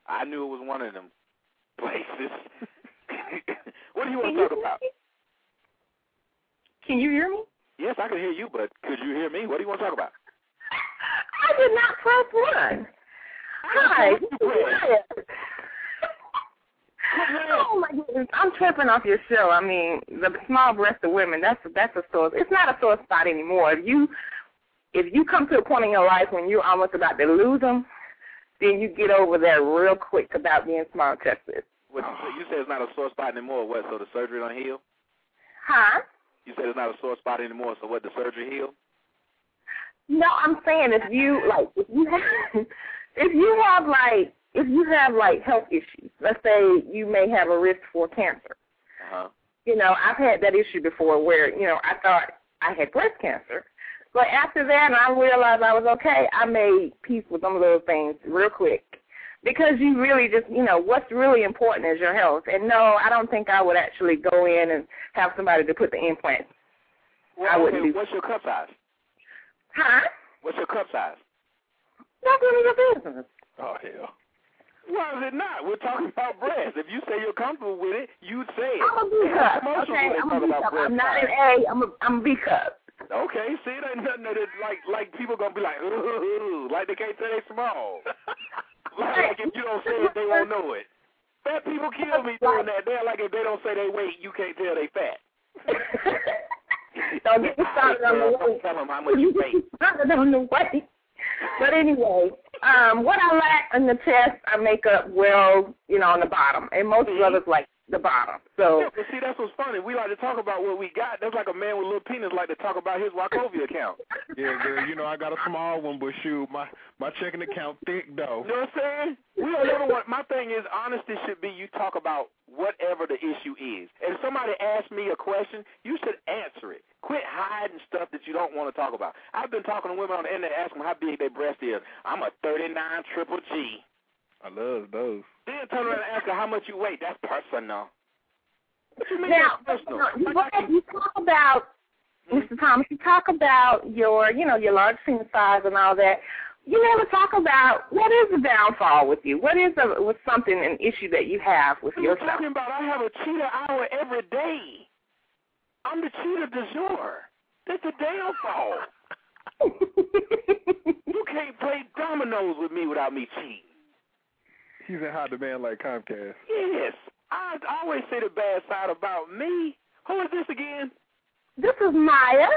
I knew it was one of them places. what do you want to talk about? Can you hear me? Yes, I can hear you, but could you hear me? What do you want to talk about? I did not press one. Hi. What you press? Oh my goodness, I'm tripping off your show. I mean, the small breasted women, that's that's a sore it's not a sore spot anymore. If you if you come to a point in your life when you're almost about to lose them, then you get over that real quick about being small chested. What you, say- you said it's not a sore spot anymore. What? So the surgery don't heal? Huh? You said it's not a sore spot anymore. So what? The surgery heal? No, I'm saying if you like if you have if you have like if you have like health issues, let's say you may have a risk for cancer. Uh huh. you know, I've had that issue before where, you know, I thought I had breast cancer. But after that I realized I was okay, I made peace with some of those things real quick. Because you really just, you know, what's really important is your health. And no, I don't think I would actually go in and have somebody to put the implant. Well, I wouldn't okay, do- what's your cup size? Huh? What's your cup size? That's none of your business. Oh hell. Why is it not? We're talking about breast. If you say you're comfortable with it, you say it. I'm a B cup. Okay, I'm a B cup. I'm not an. A. I'm a I'm a B cup. Okay, see, it ain't nothing that is like like people gonna be like, ooh, like they can't say they small. like, like if you don't say it, they won't know it. Fat people kill me doing that. They're like if they don't say they weight, you can't tell they fat. don't get me started on the Don't weight. tell them how much you weigh. started on the weight. But anyway, um, what I lack in the chest, I make up well, you know, on the bottom, and most Mhm. brothers like the bottom. So Yeah, but see, that's what's funny. We like to talk about what we got. That's like a man with a little penis like to talk about his Wachovia account. Yeah, girl. You know I got a small one, but shoot, my my checking account thick though. You know what I'm saying? We don't ever want. My thing is, honesty should be you talk about whatever the issue is. If somebody asks me a question, you should answer it. Quit hiding stuff that you don't want to talk about. I've been talking to women on the internet, asking them how big their breast is. I'm a 39 triple G. I love those. Then turn around and ask her how much you weigh. That's personal. What you mean now, that's personal? you, can- you talk about hmm? Mr. Thomas. You talk about your, you know, your large penis size and all that. You never talk about what is the downfall with you. What is a, with something an issue that you have with What yourself? talking about? I have a cheetah hour every day. I'm the cheetah du jour. That's a downfall. You can't play dominoes with me without me cheating. He's in high demand like Comcast. Yes. I always say the bad side about me. Who is this again? this is Maya.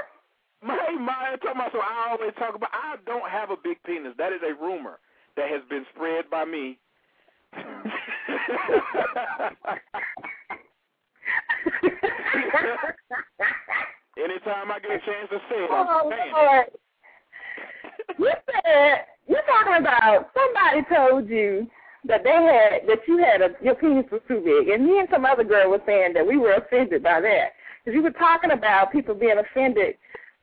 My Maya talking about so I always talk about I don't have a big penis. That is a rumor that has been spread by me. Anytime I get a chance to say it, oh, I'm saying Lord. You said you're talking about somebody told you that they had that you had a your penis was too big, and me and some other girl were saying that we were offended by that because you were talking about people being offended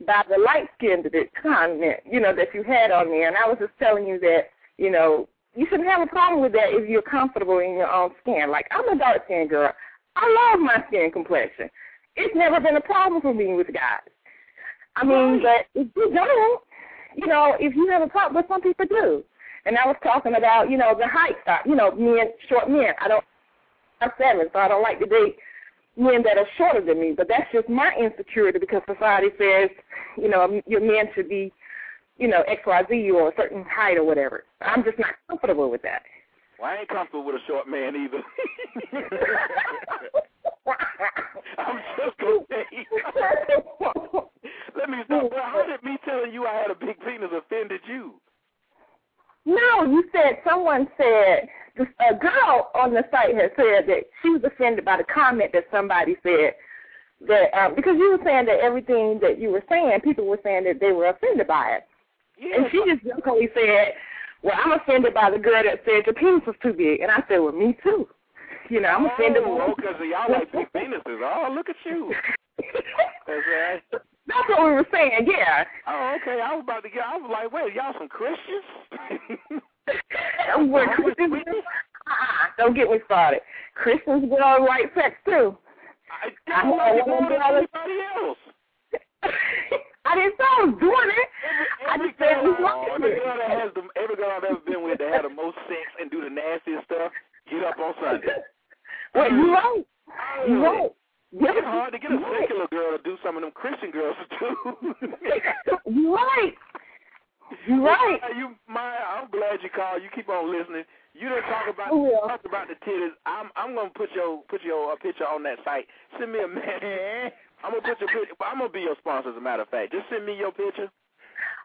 by the light skinned comment, you know, that you had on there, and I was just telling you that you know you shouldn't have a problem with that if you're comfortable in your own skin. Like I'm a dark skinned girl, I love my skin complexion. It's never been a problem for me with guys. I mean, but if you don't, you know, if you have a problem, but some people do. And I was talking about, you know, the height stuff. You know, men, short men. I don't. I'm seven, so I don't like to date men that are shorter than me. But that's just my insecurity because society says, you know, your men should be, you know, X, Y, Z or a certain height or whatever. I'm just not comfortable with that. Well, I ain't comfortable with a short man either. I'm just gonna say. Let me stop. Well, how did me telling you I had a big penis offended you? No, you said someone said a girl on the site had said that she was offended by the comment that somebody said that um, because you were saying that everything that you were saying, people were saying that they were offended by it, Yeah. and she just jokingly said, "Well, I'm offended by the girl that said your penis was too big," and I said, "Well, me too." You know, I'm offended. Oh, because y'all like big penises. Oh, look at you. That's. That's what we were saying. Yeah. Oh, okay. I was about to get. I was like, wait, y'all some Christians? We're Christians. Uh-uh, don't get me started. Christians get on right sex too. I I like know more than one anybody else. I didn't say I was doing it. I Every just said it was girl, wrong. every girl that has the, every girl I've ever been with that had the most sex and do the nastiest stuff, get up on Sunday. Well, you're right. You're right. Yeah, It's hard to get a right. secular girl to do some of them Christian girls do. Right. Right. You, Maya, I'm glad you called. You keep on listening. You didn't talk about I will. talked about the titties. I'm I'm gonna put your put your uh, picture on that site. Send me a message. I'm gonna put your picture. I'm gonna be your sponsor, as a matter of fact. Just send me your picture.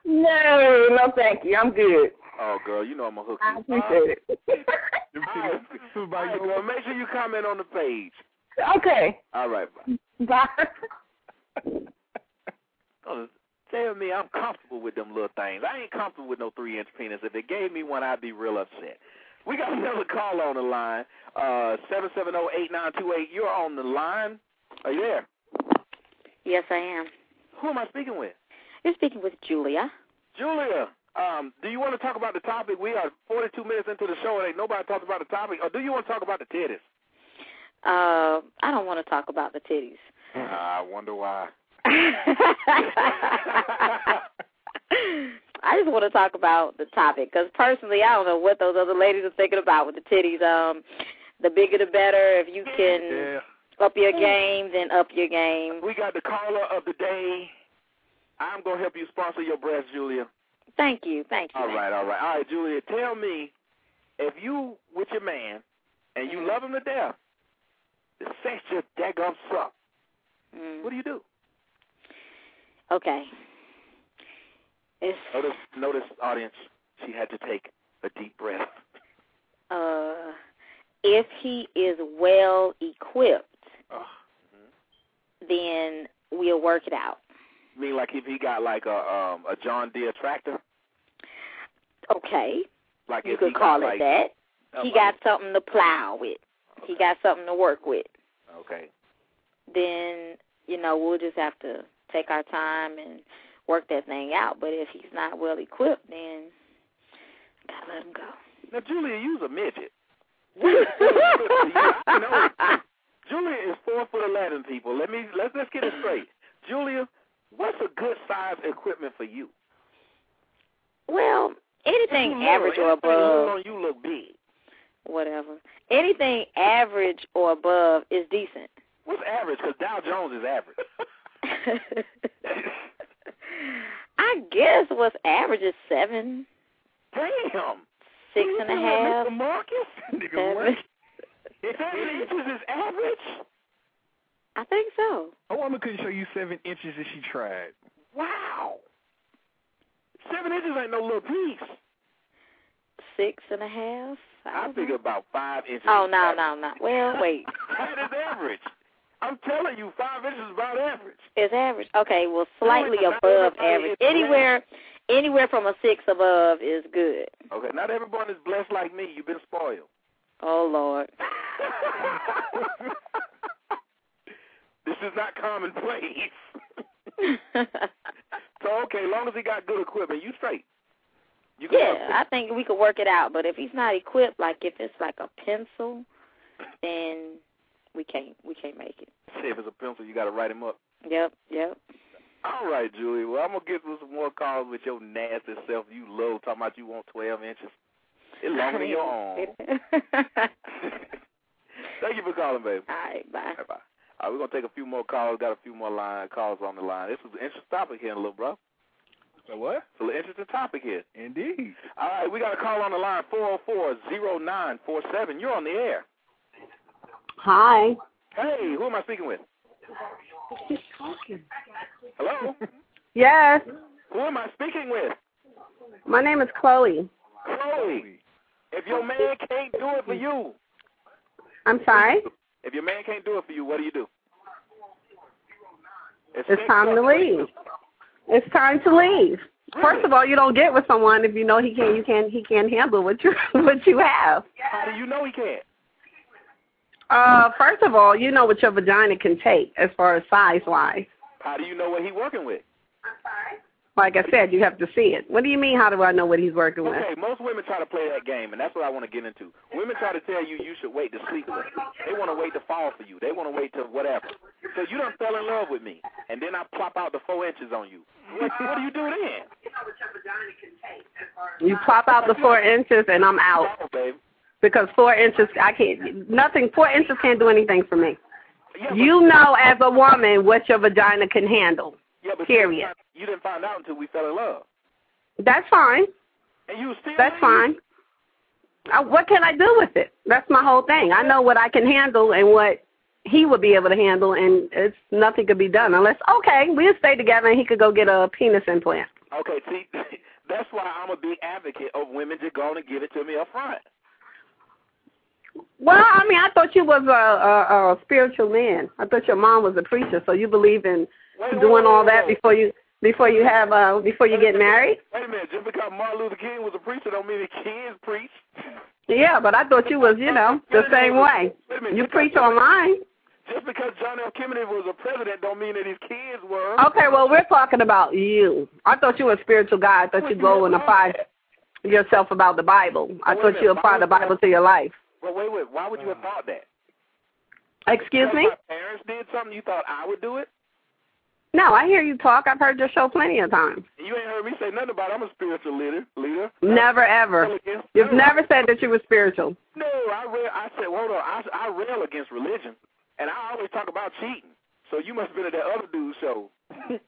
No, no, thank you. I'm good. Oh, girl, you know I'm gonna hook I you. appreciate it. Them All right. titties All by right, your girl, make sure you comment on the page. Okay. All right, bye. Bye. Tell me I'm comfortable with them little things. I ain't comfortable with no three inch penis. If they gave me one, I'd be real upset. We got another call on the line. Uh, seven seven zero eight nine two eight. You're on the line. Are you there? Yes, I am. Who am I speaking with? You're speaking with Julia. Julia. Um, do you want to talk about the topic? We are 42 minutes into the show and ain't nobody talked about the topic. Or do you want to talk about the titties? Uh, I don't want to talk about the titties. I wonder why. I just want to talk about the topic because personally, I don't know what those other ladies are thinking about with the titties. Um, the bigger the better. If you can Yeah. up your game, then up your game. We got the caller of the day. I'm gonna help you sponsor your breast, Julia. Thank you, thank you. All right, all right, all right, Julia. Tell me, if you with your man and you love him to death, the sex just daggum suck. Mm. What do you do? Okay. It's Notice, notice, audience. She had to take a deep breath. uh, if he is well equipped, Oh. then we'll work it out. I mean, like if he got like a um a John Deere tractor, Okay, like you could call got, it like, that. uh, He got something to plow with. He got something to work with. Okay. Then you know we'll just have to take our time and work that thing out. But if he's not well equipped, then gotta let him go. Now, Julia, you's a midget. Know. Julia is four foot eleven. People, let me let's let's get it straight. Julia, what's a good size equipment for you? Well, anything average or look- anything little above, you look big. Whatever. Anything average or above is decent. What's average? Because Dow Jones is average. I guess what's average is seven, Damn. six You and a doing, half, Mr. Marcus? Nigga, seven. what? Seven inches is average. I think so. A woman couldn't show you seven inches if she tried. Wow. Seven inches ain't no little piece. Six and a half. I figure about five inches. Oh no, no, no. Well, wait. that is average. I'm telling you, five inches is about average. It's average. Okay, well, slightly No, above average. Anywhere, anywhere from a six above is good. Okay, not everyone is blessed like me. You've been spoiled. Oh Lord. this is not commonplace. so okay, long as he got good equipment, you straight. You yeah, I think we could work it out. But if he's not equipped, like if it's like a pencil, then we can't we can't make it. say if it's a pencil, you got to write him up. Yep, yep. All right, Julie. Well, I'm gonna get with some more calls with your nasty self. You love talking about you want 12 inches. It's longer than your arm. Thank you for calling, baby. All right, bye. Bye bye. All right, we're gonna take a few more calls. Got a few more line calls on the line. This is an interesting topic here, little bro. So what? It's an interesting topic here. Indeed. All right, we got a call on the line four zero four zero nine four seven. You're on the air. Hi. Hey, who am I speaking with? Hello. Yes, who am I speaking with? my name is Chloe. Chloe. If your man can't do it for you, I'm sorry. if your man can't do it for you, what do you do? It's time to leave. It's time to leave. First of all, you don't get with someone if you know he can't. You can't. He can't handle what you what you have. How do you know he can't? Uh, first of all, you know what your vagina can take as far as size wise. How do you know what he working with? Like I said, you have to see it. What do you mean? How do I know what he's working with? Okay, most women try to play that game, and that's what I want to get into. Women try to tell you you should wait to sleep with. They want to wait to fall for you. They want to wait to whatever. So you done fell in love with me, and then I plop out the four inches on you. What, what do you do then? You plop out the four inches and I'm out Oh, babe. because four inches I can't. Nothing. Four inches can't do anything for me. Yeah, You know as a woman what your vagina can handle. yeah, but period. You didn't find out until we fell in love, That's fine. and you still. That's fine. Uh, what can I do with it? That's my whole thing. I know what I can handle and what he would be able to handle, and it's nothing could be done unless okay, we'll stay together and he could go get a penis implant. Okay, see, that's why I'm a big advocate of women just going to give it to me up front. Well, I mean, I thought you was a, a, a spiritual man. I thought your mom was a preacher, so you believe in Wait, doing wait, all wait, that before you before you have uh before you get married. Wait a minute, just because Martin Luther King was a preacher don't mean the kids preach. Yeah, but I thought you was, you know, the same way. Minute, You preach online. Just because John F. Kennedy was a president don't mean that his kids were. Okay, well, we're talking about you. I thought you were a spiritual guy. I thought you go and apply yourself about the Bible. I thought you apply the Bible- to your life. But wait, wait, why would you have thought that? Excuse Because me? My parents did something. You thought I would do it? No, I hear you talk. I've heard your show plenty of times. You ain't heard me say nothing about. I'm a spiritual leader. Leader. Never ever. You've never said that you were spiritual. No, I rail. I said, hold on. I, I rail against religion, and I always talk about cheating. So you must have been at that other dude's show.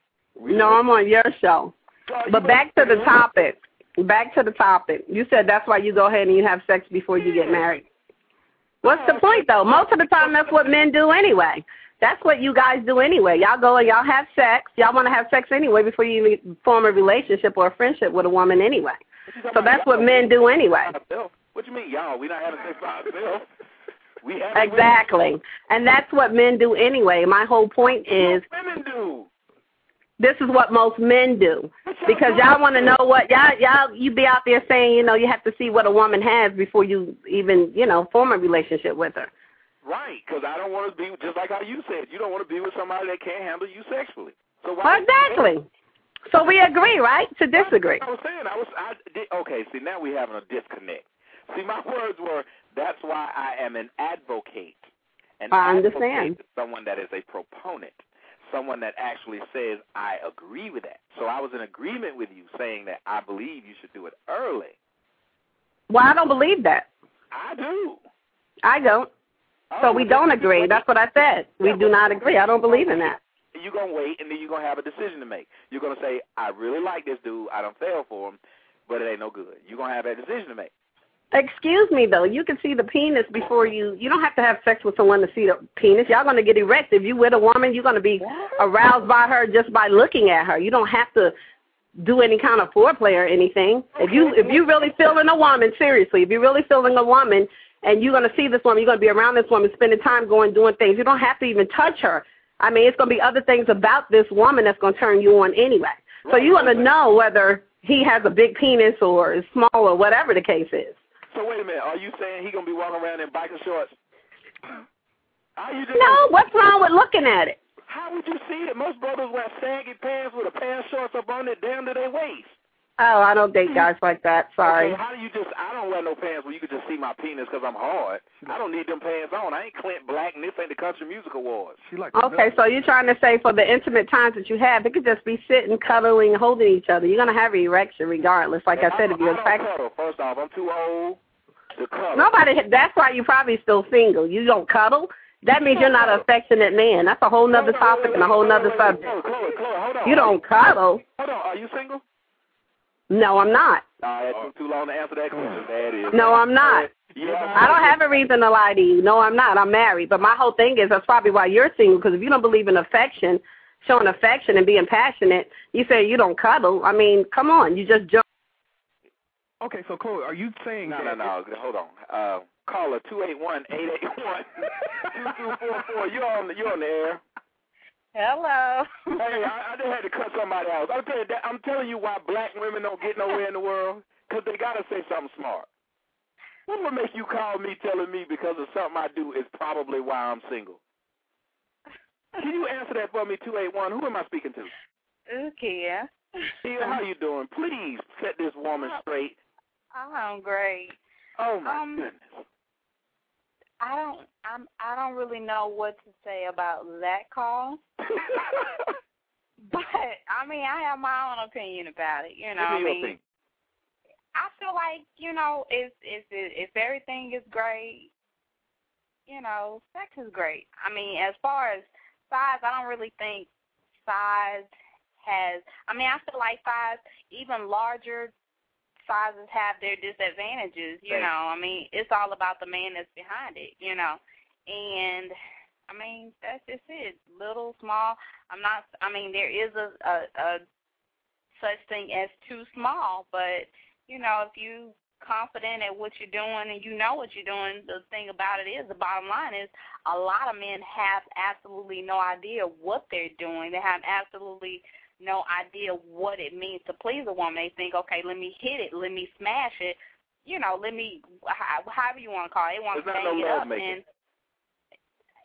No, I'm on your show. God, you But back to the topic. Back to the topic. You said that's why you go ahead and you have sex before you get married. What's the point though? Most of the time that's what men do anyway. That's what you guys do anyway. Y'all go and y'all have sex. Y'all want to have sex anyway before you even form a relationship or a friendship with a woman anyway. What you talking So that's what men do anyway. What you mean, y'all? We not having sex by ourselves. We have it with- Exactly. And that's what men do anyway. My whole point is What women do. this is what most men do. Because y'all want to know what y'all y'all you be out there saying, you know, you have to see what a woman has before you even, you know, form a relationship with her. Right, because I don't want to be just like how you said. You don't want to be with somebody that can't handle you sexually. So why? Exactly. So we agree, right? To disagree. I was saying I was. I did, okay. See, now we having a disconnect. See, my words were that's why I am an advocate. And I understand. someone that is a proponent, someone that actually says I agree with that. So I was in agreement with you saying that I believe you should do it early. Well, I don't believe that. I do. I don't. So we don't agree. That's what I said. We do not agree. I don't believe in that. You're gonna wait, and then you're gonna have a decision to make. You're gonna say, "I really like this dude. I don't fail for him, but it ain't no good." You're gonna have that decision to make. Excuse me though, you can see the penis before you you don't have to have sex with someone to see the penis. Y'all gonna get erect. If you with a woman, you're gonna be aroused by her just by looking at her. You don't have to do any kind of foreplay or anything. If you if you really feeling a woman seriously, if you're really feeling a woman and you're gonna see this woman, you're gonna be around this woman, spending time going doing things. You don't have to even touch her. I mean, it's gonna be other things about this woman that's gonna turn you on anyway. So you're gonna know whether he has a big penis or is small or whatever the case is. So wait a minute, are you saying he gonna be walking around in biker shorts? How you doing? No, what's wrong with looking at it? How would you see it? Most brothers wear saggy pants with a pair of shorts up on it down to their waist. Oh, I don't date guys like that. Sorry. Okay, how do you just? I don't wear no pants where you could just see my penis because I'm hard. I don't need them pants on. I ain't Clint Black, and this ain't the Country Music Awards. She like Okay, so you're trying to say for the intimate times that you have, it could just be sitting, cuddling, holding each other. You're gonna have an erection regardless. Like I said, if you're I don't attracted. cuddle. First off, I'm too old to cuddle. Nobody. That's why you're probably still single. You don't cuddle. That means you're not an affectionate man. That's a whole nother topic and a whole nother subject. Chloe, Chloe, Chloe, hold on. You don't cuddle. Hold on. Are you single? No, I'm not. Nah, that took too long to answer that question. That is. No, I'm not. Yeah. I don't have a reason to lie to you. No, I'm not. I'm married. But my whole thing is that's probably why you're single. Because if you don't believe in affection, showing affection and being passionate, you say you don't cuddle. I mean, come on. You just jump. Okay, so Chloe, are you saying No, that no, no. Hold on. Uh, caller two eight one eight eight one two two four four. You're on you're on the air. Hello. Hey, I, I just had to cut somebody else. I'm telling you, that, I'm telling you why black women don't get nowhere in the world. Because they gotta say something smart. What would make you call me telling me because of something I do is probably why I'm single? Can you answer that for me, two eight one? Who am I speaking to? Okay. Tia, how you doing? Please set this woman straight. I'm great. Oh my Um, goodness. I don't I'm I don't really know what to say about that call. But I mean I have my own opinion about it, you know. Give I me your mean opinion. I feel like, you know, if if if everything is great, you know, sex is great. I mean, as far as size, I don't really think size has I mean, I feel like size even larger sizes have their disadvantages, you Right. know. I mean, it's all about the man that's behind it, you know. And I mean, that's just it. Little, small. I'm not I mean, there is a a, a such thing as too small, but you know, if you confident at what you're doing and you know what you're doing, the thing about it is the bottom line is a lot of men have absolutely no idea what they're doing. They have absolutely no idea what it means to please a woman. They think, okay, let me hit it, let me smash it, you know, let me however you want to call it. They want It's to bang no it up making. and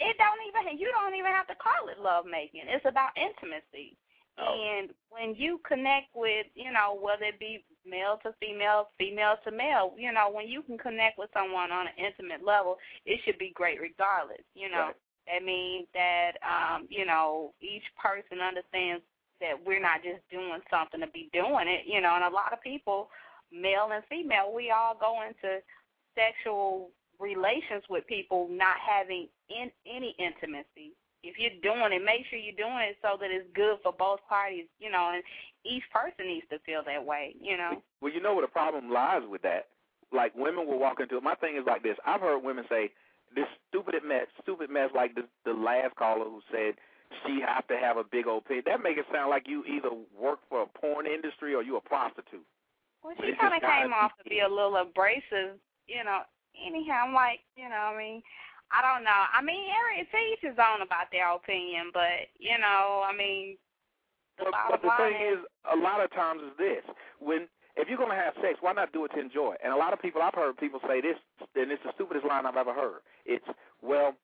it don't even you don't even have to call it love making. It's about intimacy. Oh. And when you connect with, you know, whether it be male to female, female to male, you know, when you can connect with someone on an intimate level, it should be great regardless. You know, Right. that means that, um, you know, each person understands that we're not just doing something to be doing it, you know, and a lot of people, male and female, we all go into sexual relations with people not having in, any intimacy if you're doing it, make sure you're doing it so that it's good for both parties, you know, and each person needs to feel that way, you know. Well, you know where the problem lies with that. Like women will walk into it. My thing is like this. I've heard women say this stupid mess, stupid mess, like the the last caller who said she have to have a big old pig. That make it sound like you either work for a porn industry or you a prostitute. Well, she kind of came off to be a little abrasive, you know. Anyhow, I'm like, you know, I mean, I don't know. I mean, every to each his own about their opinion, but you know, I mean, the But, bottom but the line thing is, a lot of times is this: when if you're gonna have sex, why not do it to enjoy? And a lot of people, I've heard people say this, and it's the stupidest line I've ever heard. It's, well,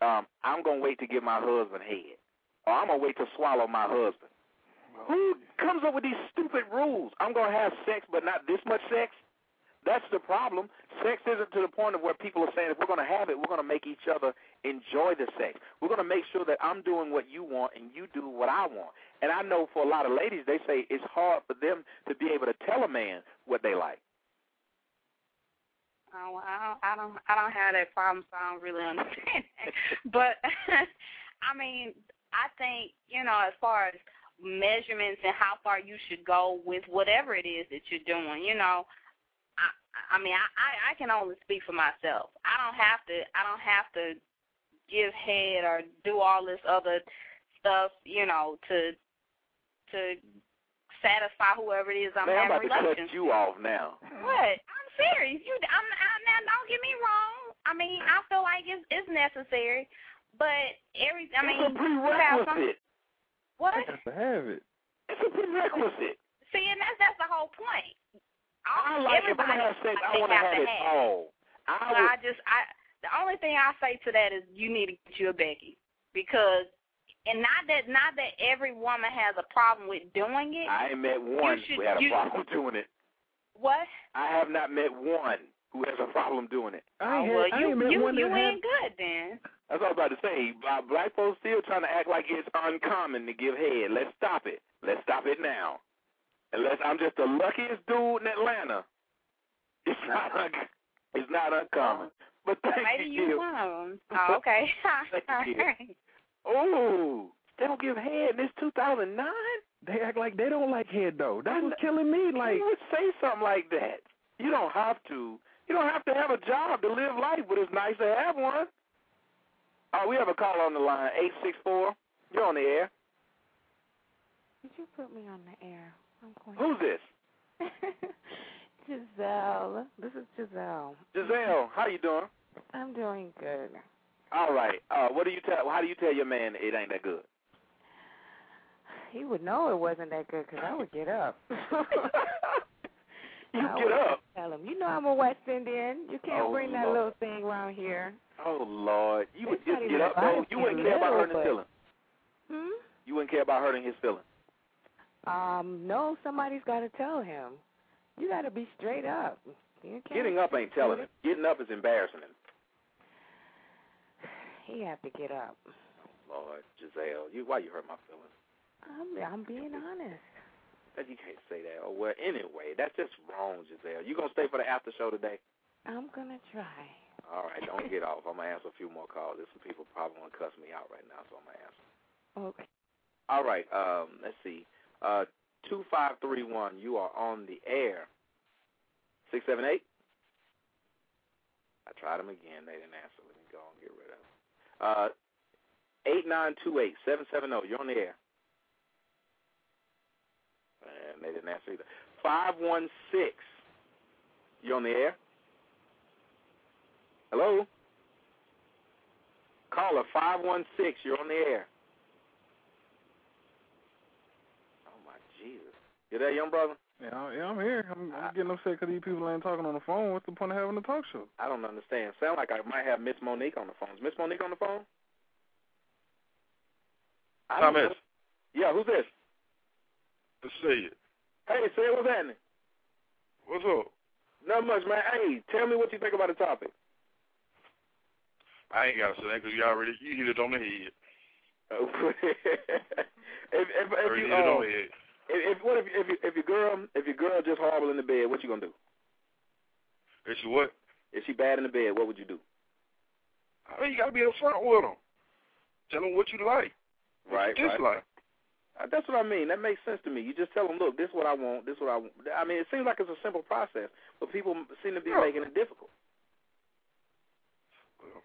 um, I'm gonna wait to give my husband head, or I'm gonna wait to swallow my husband. Who comes up with these stupid rules? I'm gonna have sex, but not this much sex. That's the problem. Sex isn't to the point of where people are saying if we're going to have it, we're going to make each other enjoy the sex. We're going to make sure that I'm doing what you want and you do what I want. And I know for a lot of ladies, they say it's hard for them to be able to tell a man what they like. Oh, well, I don't, I don't, I don't have that problem, so I don't really understand. but I mean, I think you know, as far as measurements and how far you should go with whatever it is that you're doing, you know, I, I mean, I, I, I can only speak for myself. I don't have to, I don't have to give head or do all this other stuff, you know, to to satisfy whoever it is I'm Man, I'm having about to relations. cut you off now. What? I'm serious. You, I'm, I'm now. Don't get me wrong. I mean, I feel like it's it's necessary, but every. I mean, it's a you have some, prerequisite. what? I have to have it. It's a prerequisite. See, and that's that's the whole point. I like if I'm Everybody gonna have sex, I want to have have it have. all. I So would, I just I the only thing I say to that is you need to get you a Becky because and not that not that every woman has a problem with doing it. I met one should- who had a you- problem doing it. What? I have not met one who has a problem doing it. I ain't, oh, well, had, I you ain't met you one you that had good then. That's what I was about to say. Black folks still trying to act like it's uncommon to give head. Let's stop it. Let's stop it now. Unless I'm just the luckiest dude in Atlanta. It's not un- it's not uncommon. Oh. But thank Maybe you. you one of them. Oh, okay. Thank you. Alright. They don't give head. In this 2009. They act like they don't like head though. That's what's killing me. Like you would say something like that. You don't have to. You don't have to have a job to live life, but it's nice to have one. Oh, we have a call on the line. Eight six four. You're on the air. Did you put me on the air? I'm going. Who's this? Giselle. This is Giselle. Giselle. How you doing? I'm doing good. All right. Uh, what do you tell? How do you tell your man it ain't that good? He would know it wasn't that good because I would get up. you I get up. Tell him, you know I'm a West Indian. You can't Oh, bring that Lord. little thing around here. Oh Lord, you would It's just get up though. You wouldn't care about hurting his feelings. Hmm? You wouldn't care about hurting his feelings. Um, no, somebody's got to tell him. You got to be straight up. Getting up ain't telling him. Getting up is embarrassing him. He have to get up. Lord, Giselle, you why you hurt my feelings? I'm, I'm being honest. You can't say that. Oh well, anyway, that's just wrong, Giselle. You gonna stay for the after show today? I'm gonna try. All right, don't get off. I'm gonna answer a few more calls. There's some people probably to cuss me out right now, so I'm gonna answer. Okay. All right, um, let's see. Uh, two five three one. You are on the air. Six seven eight. I tried them again. They didn't answer. Let me go and get rid of them. Uh, eight nine two eight seven seven zero. You're on the air. And they didn't answer either. Five one six. You on the air? Hello. Caller five one six. You're on the air. Oh my Jesus! You there, young brother? yeah, I- yeah, I'm here. I'm, I'm getting upset because these people ain't talking on the phone. What's the point of having a talk show? I don't understand. Sound like I might have Miss Monique on the phone. Is Miss Monique on the phone? I Thomas, know. Yeah, who's this? let's see it. Hey, say what's happening? What's up? Not much, man. Hey, tell me what you think about the topic. I ain't got to say that because you already you hit it on the head. if if, if you hit it on the head. if, if what if if you, if your girl if your girl just horrible in the bed, what you gonna do? Is she what? If she bad in the bed, what would you do? I mean, you got to be upfront with them. Tell them what you like, what Right, you right. dislike. Uh, That's what I mean. That makes sense to me. You just tell them, look, this is what I want. This is what I want. I mean, it seems like it's a simple process, but people seem to be Yeah. making it difficult. Well,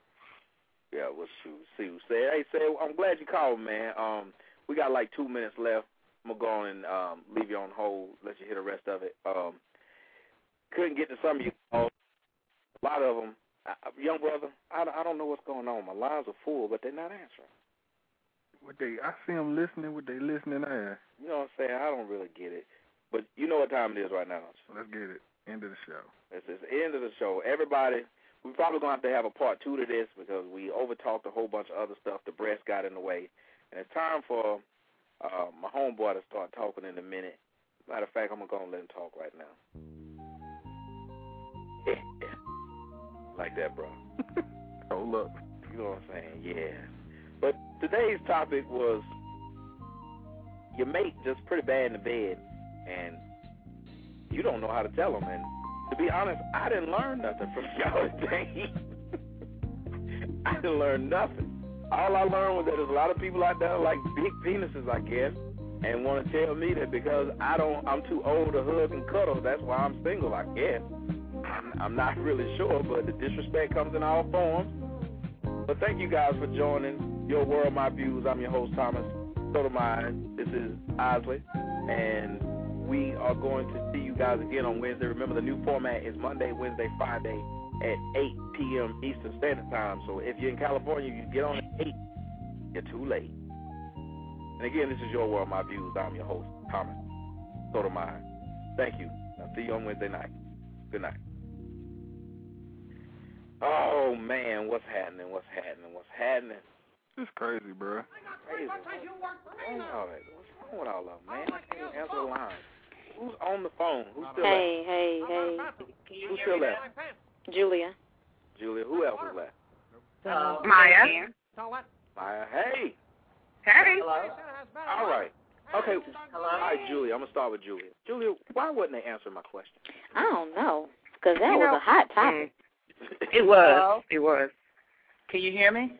Yeah, well, shoot, see, say, hey, say, I'm glad you called, man. Um, we got like two minutes left. I'm gonna go on and um, leave you on hold, let you hear the rest of it. Um, couldn't get to some of you calls. A lot of them, I, young brother, I, I don't know what's going on. My lines are full, but they're not answering. What they, I see them listening. What they listening at? You know what I'm saying? I don't really get it. But you know what time it is right now. Let's get it. End of the show. It's the end of the show. Everybody, we're probably going to have to have a part two to this because we overtalked a whole bunch of other stuff. The breast got in the way. And it's time for uh, my homeboy to start talking in a minute. Matter of fact, I'm going to go and let him talk right now. like that, bro. Hold up. You know what I'm saying? Yeah. But today's topic was your mate just pretty bad in the bed, and you don't know how to tell him. And to be honest, I didn't learn nothing from y'all today. I didn't learn nothing. All I learned was that there's a lot of people out there like big penises, I guess, and want to tell me that because I don't, I'm too old to hug and cuddle. That's why I'm single, I guess. I'm, I'm not really sure, but the disrespect comes in all forms. But thank you guys for joining Your World, My Views. I'm your host, Thomas Sotomayor. This is Osley. And we are going to see you guys again on Wednesday. Remember, the new format is Monday, Wednesday, Friday at 8 p.m. Eastern Standard Time. So if you're in California, you get on at 8. You're too late. And again, this is Your World, My Views. I'm your host, Thomas Sotomayor. Thank you. I'll see you on Wednesday night. Good night. Oh, man, what's happening? What's happening? What's happening? It's crazy, bro. Crazy. What's wrong with? What's wrong with all of them, man? I can't even answer the line. Who's on the phone? Who's still Hey, hey, hey. left? Who's still left? Julia. Julia. Who else is left? Uh, Maya. Maya. Hey. Hey. All right. Okay. Hello. All right, Julia. I'm gonna start with Julia. Julia, why wouldn't they answer my question? I don't know, because that You was know- a hot topic. It was. It was. Can you hear me?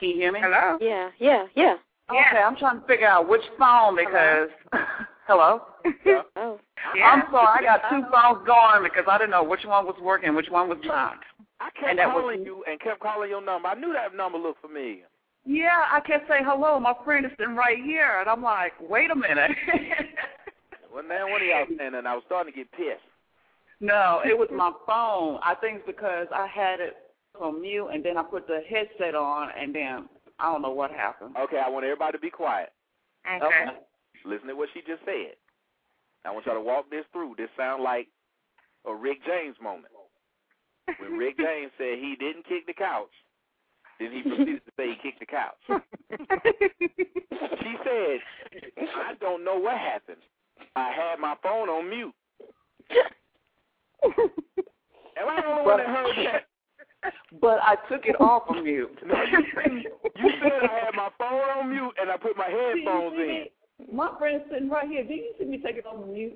Can you hear me? Hello? Yeah, yeah, yeah. Okay, I'm trying to figure out which phone because. Hello? Oh. I'm sorry, I got two phones going because I didn't know which one was working, which one was not. I And kept that was- calling you and kept calling your number. I knew that number looked familiar. Yeah, I kept saying hello. My friend is sitting right here, and I'm like, wait a minute. Well, now what are y'all saying and I was starting to get pissed. no, it was my phone. I think it's because I had it on mute, and then I put the headset on, and then I don't know what happened. Okay, I want everybody to be quiet. Okay. Listen to what she just said. I want y'all to walk this through. This sounds like a Rick James moment. When Rick James said he didn't kick the couch, then he proceeded to say he kicked the couch. she said, I don't know what happened. I had my phone on mute. Am I the only one that heard that? But I took it off of mute. No, you, you said I had my phone on mute and I put my headphones in. My friend's sitting right here. Did you see me take it off mute?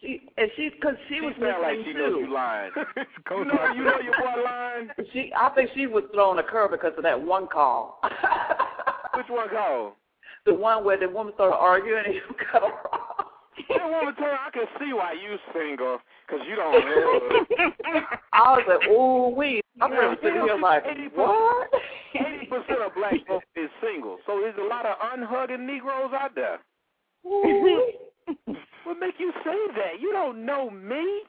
She and she because she, She was sound like listening she knows too. you lying. Go You know, you know your boy lying. She, I think she was thrown a curve because of that one call. Which one called? the one where the woman started arguing and you cut her off. That woman told her I can see why you single, because you don't live. I was like, ooh wee. I'm Yeah, really sitting here like, 80%. what? Eighty percent of black folks is single, so there's a lot of unhugging Negroes out there. What make you say that? You don't know me.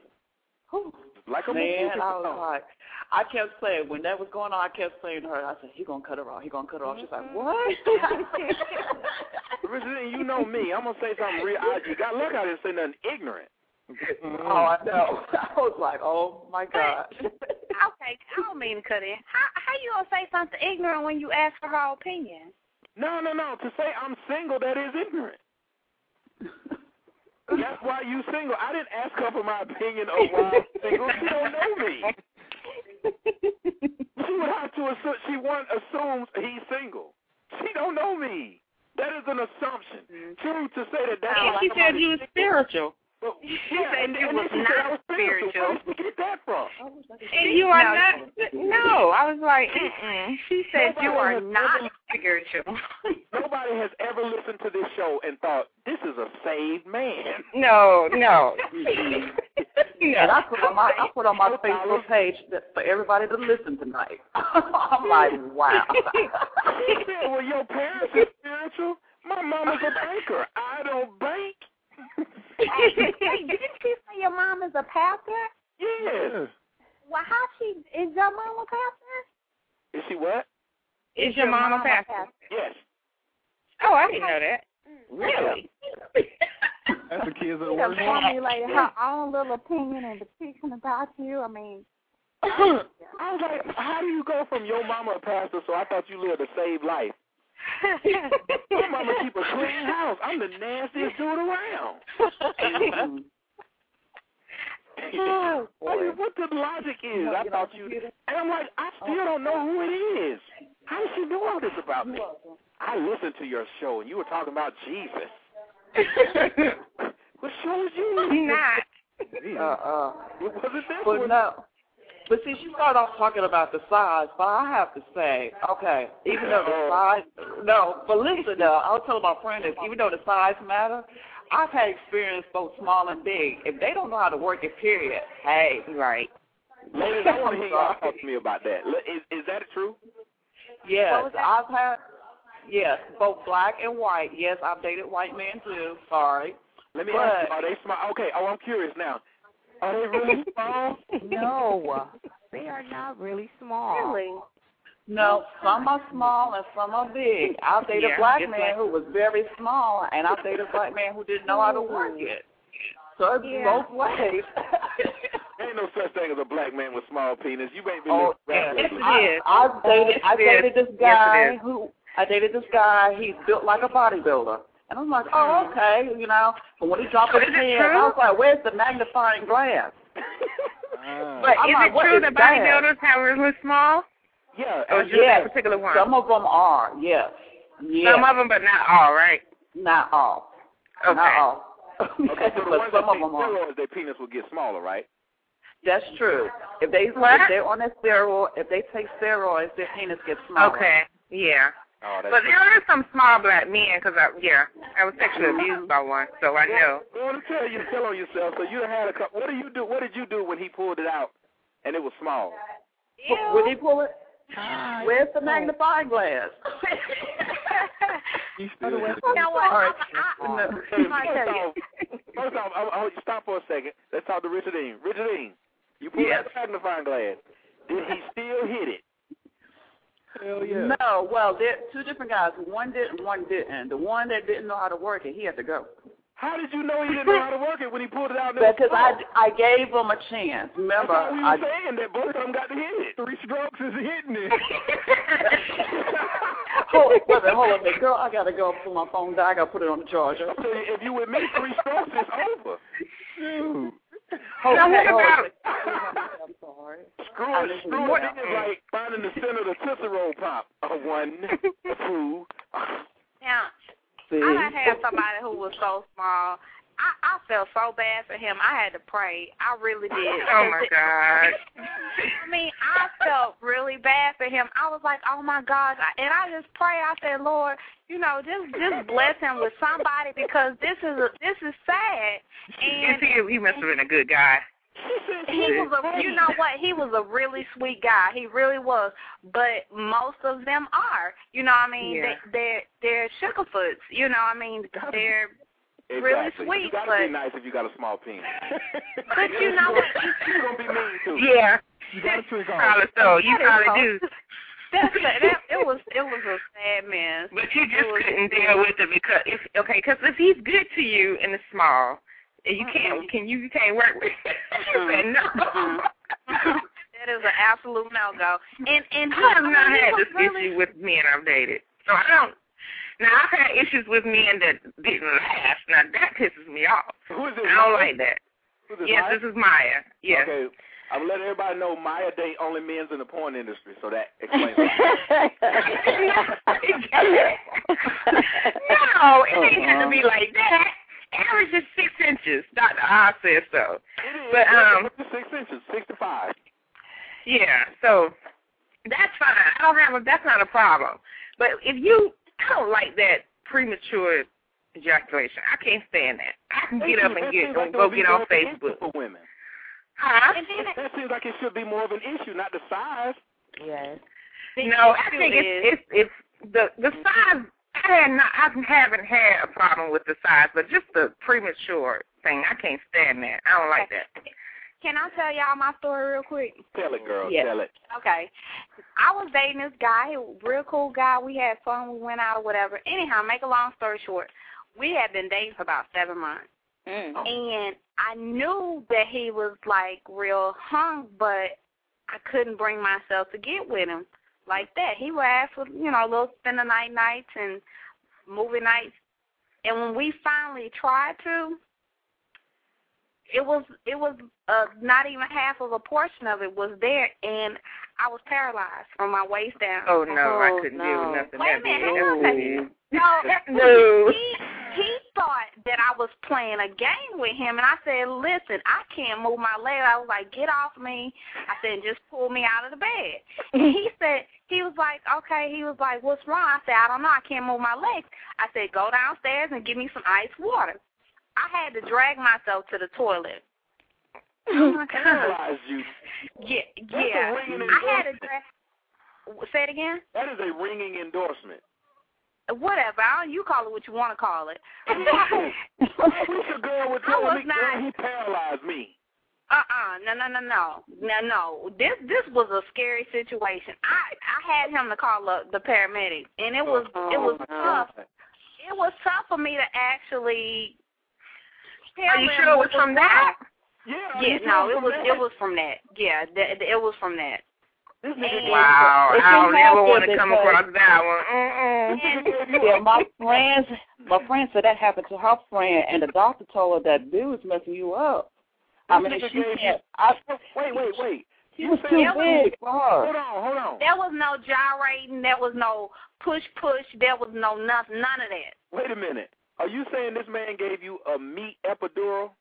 Like a Man, I was like, I kept saying when that was going on, I kept saying to her, I said, he gonna cut her off. He gonna cut her off. She's like, mm-hmm. what? Richard, you know me. I'm gonna say something real. I, you got luck. I didn't say nothing ignorant. Mm-hmm. oh, I know. I was like, oh my god. Okay, I don't mean to cut in. How how you gonna say something ignorant when you ask for her opinion? No, no, no. To say I'm single, that is ignorant. That's why you single. I didn't ask her for my opinion of why I'm single. She don't know me. She would have to assume. She one assumes he's single. She don't know me. That is an assumption. Mm-hmm. True to say that. That's And why she said somebody- you was spiritual. Well, She yeah, said and, you and was then she said I not was spiritual. spiritual. Where did you get that from? And you are not. No, I was like, mm-mm. She said you are not ever- spiritual. Nobody has ever listened to this show and thought this is a saved man. no, no. And I put on my I put on my Facebook page that for everybody to listen tonight. I'm like, wow. She said, well, your parents are spiritual. My mama's a banker. I don't bank. Didn't she say your mom is a pastor? Yes. Well, how she is your mom a pastor? Is she what? Is your mom a pastor? Yes. Oh, I didn't know that. Mm. Really? That's the kids at She work. done formulated her own little opinion and opinion about you. I mean, I was like, how do you go from your mama a pastor, so I thought you lived a saved life? My mama keep a clean house. I'm the nastiest dude around. Oh, I mean, what the logic is? I thought you, and I'm like, I still don't know who it is. How does she know all this about me? I listened to your show, and you were talking about Jesus. what show was you? not. Uh-uh. It Was it that But one? no. But see, she started off talking about the size, but I have to say, okay, even though the size, no, but listen though, I'll tell my friend that even though the size matter, I've had experience both small and big. If they don't know how to work it, period, hey. Right. Ladies, I want to hear y'all talk to me about that. L- Is, is that true? Yes, I've had, Yes, both black and white. Yes, I've dated white men too. Sorry. Let me But- ask you, are they small? Okay, oh, I'm curious now. Are they really small? No, they are not really small. Really? No, some are small and some are big. I've dated Yeah, a black man like- who was very small, and I've dated a black man who didn't know how to work it. So it's Yeah. both ways. Ain't no such thing as a black man with small penis. You ain't been Oh, yes, rap I, music. I've dated. I Yes, it is. dated this Yes, guy it is. who. I dated this guy. He's built like a bodybuilder, and I'm like, oh, okay, you know. But when he dropped So his is it head. I was like, where's the magnifying glass? Ah. But I'm is like, it true is that that? bodybuilders have really small? yeah, Or just yes, that particular one? Some of them are, yes, yes. Some of them, but not all, right? Not all. Okay. Not all. Okay, so the but ones some that of take them are. steroids, their penis will get smaller, right? That's true. If they What? if they're on a steroid, if they take steroids, their penis gets smaller. Okay. Yeah. Oh, But there are some small black men, because I, yeah, I was sexually abused by one, so I know. Go on and tell you, tell on yourself. So you had a couple. What do you do? What did you do when he pulled it out and it was small? Would he pull it? Ah, Where's the magnifying glass? You still You know what? Sorry. I, I, No. I, First I tell you. off, first off, I, I, stop for a second. Let's talk to Richard Dean. Richard Dean, you pulled Yes. out the magnifying glass. Did he still hit it? Hell yeah. No, well, they're two different guys. One did and one didn't. The one that didn't know how to work it, he had to go. How did you know he didn't know how to work it when he pulled it out? and it was Because I. I gave him a chance. Remember, That's we were I, saying that both of them got to hit it. Three strokes is hitting it. hold, wait a hold on, a minute. girl. I gotta go before my phone die. I gotta put it on the charger. So if you with me, three strokes is over. Shoot. Hold Now, on, what about- I'm sorry. Screw it. Screw to it that. is like finding the center of the Tootsie Roll Pop. A one, a two. Now, See? I done had somebody who was so small. I, I felt so bad for him. I had to pray. I really did. Oh, my God. I mean, I felt really bad for him. I was like, oh my God, and I just pray. I said, Lord, you know, just just bless him with somebody because this is a, this is sad. And he, he must have been a good guy. he was a, you know what? He was a really sweet guy. He really was. But most of them are. You know what I mean? Yeah. They, they're they're sugarfoots. You know what I mean? They're really Exactly. sweet, You gotta but be nice if you got a small penis. but you know what? You're gonna be mean too. Yeah. You got to trick off. Probably so. You That is probably do. That's a, that it was it was a sad mess. But you just couldn't deal with it because if okay, because if he's good to you and it's small, and you can't mm-hmm. can you, you can't work with it. you said no. Mm-hmm. That is an absolute no go. And and I have not he had this really, issue with men I've dated, so I don't. Now I've had issues with men that didn't last. Now that pisses me off. Who is this? I don't Maya? like that. Who's this, Yes, Maya? this is Maya. Yes. Okay. I'm letting everybody know Maya date only men's in the porn industry, so that explains it. no, it ain't got to be like that. Average is six inches. Dr. Oz says so. It is. But, um, six inches, six to five. Yeah, so that's fine. I don't have a that's not a problem. But if you I don't like that premature ejaculation. I can't stand that. I can get up and get That like go get be on more of an issue Facebook. for women. Huh? That seems like it should be more of an issue, not the size. Yes. No, I think it's it's it's the the size. I had not I haven't had a problem with the size, but just the premature thing. I can't stand that. I don't like that. Can I tell y'all my story real quick? Tell it, girl. Yes. Tell it. Okay. I was dating this guy, he was a real cool guy. We had fun, we went out or whatever. Anyhow, make a long story short, we had been dating for about seven months. Mm. And I knew that he was like real hung, but I couldn't bring myself to get with him like that. He would ask for, you know, little spend the night nights and movie nights. And when we finally tried to, it was it was uh not even half of a portion of it was there and I was paralyzed from my waist down. Oh no, I Oh, couldn't no. deal with nothing. Wait a minute, hang on a second. No, No. he he thought that I was playing a game with him, and I said, "Listen, I can't move my leg." I was like, "Get off me!" I said, "Just pull me out of the bed." And he said, he was like, "Okay." He was like, "What's wrong?" I said, "I don't know. I can't move my legs." I said, "Go downstairs and give me some ice water." I had to drag myself to the toilet. Oh my god! Paralyze you. Yeah, a yeah. ringing I had to endorsement. drag. Say it again. That is a ringing endorsement. whatever. I don't, you call it what you want to call it. Who's the girl with I telling was me, not- girl, he paralyzed me? Uh-uh, no, no, no, no, no, no. This this was a scary situation. I I had him to call the, the paramedics, and it was it oh, was tough. It was tough for me to actually. Tell Are you sure it was from that? Yeah, Yeah, no, it was it was from that. Yeah, th- it was from that. This Wow, I don't can never want to come across that one. Yeah, my friends, my friend said that happened to her friend, and the doctor told her that dude was messing you up. I mean, she can't. I, Wait, wait, wait. he was saying- too big for her. Hold on, hold on. There was no gyrating. There was no push push. There was no nothing. None of that. Wait a minute. Are you saying this man gave you a meat epidural?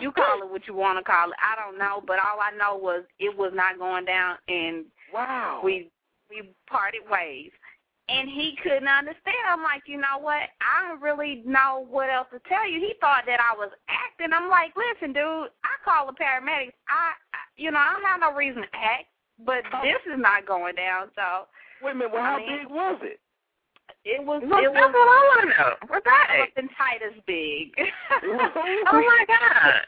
you call it what you want to call it. I don't know, but all I know was it was not going down, and Wow. we we parted ways. And he couldn't understand. I'm like, you know what? I don't really know what else to tell you. He thought that I was acting. I'm like, listen, dude, I call the paramedics. I, I you know, I don't have no reason to act, but oh. this is not going down. So Wait a minute. Well, I how mean- big was it? It was Well, it that's was what I want to know. What's that? elephantitis big. Oh my God.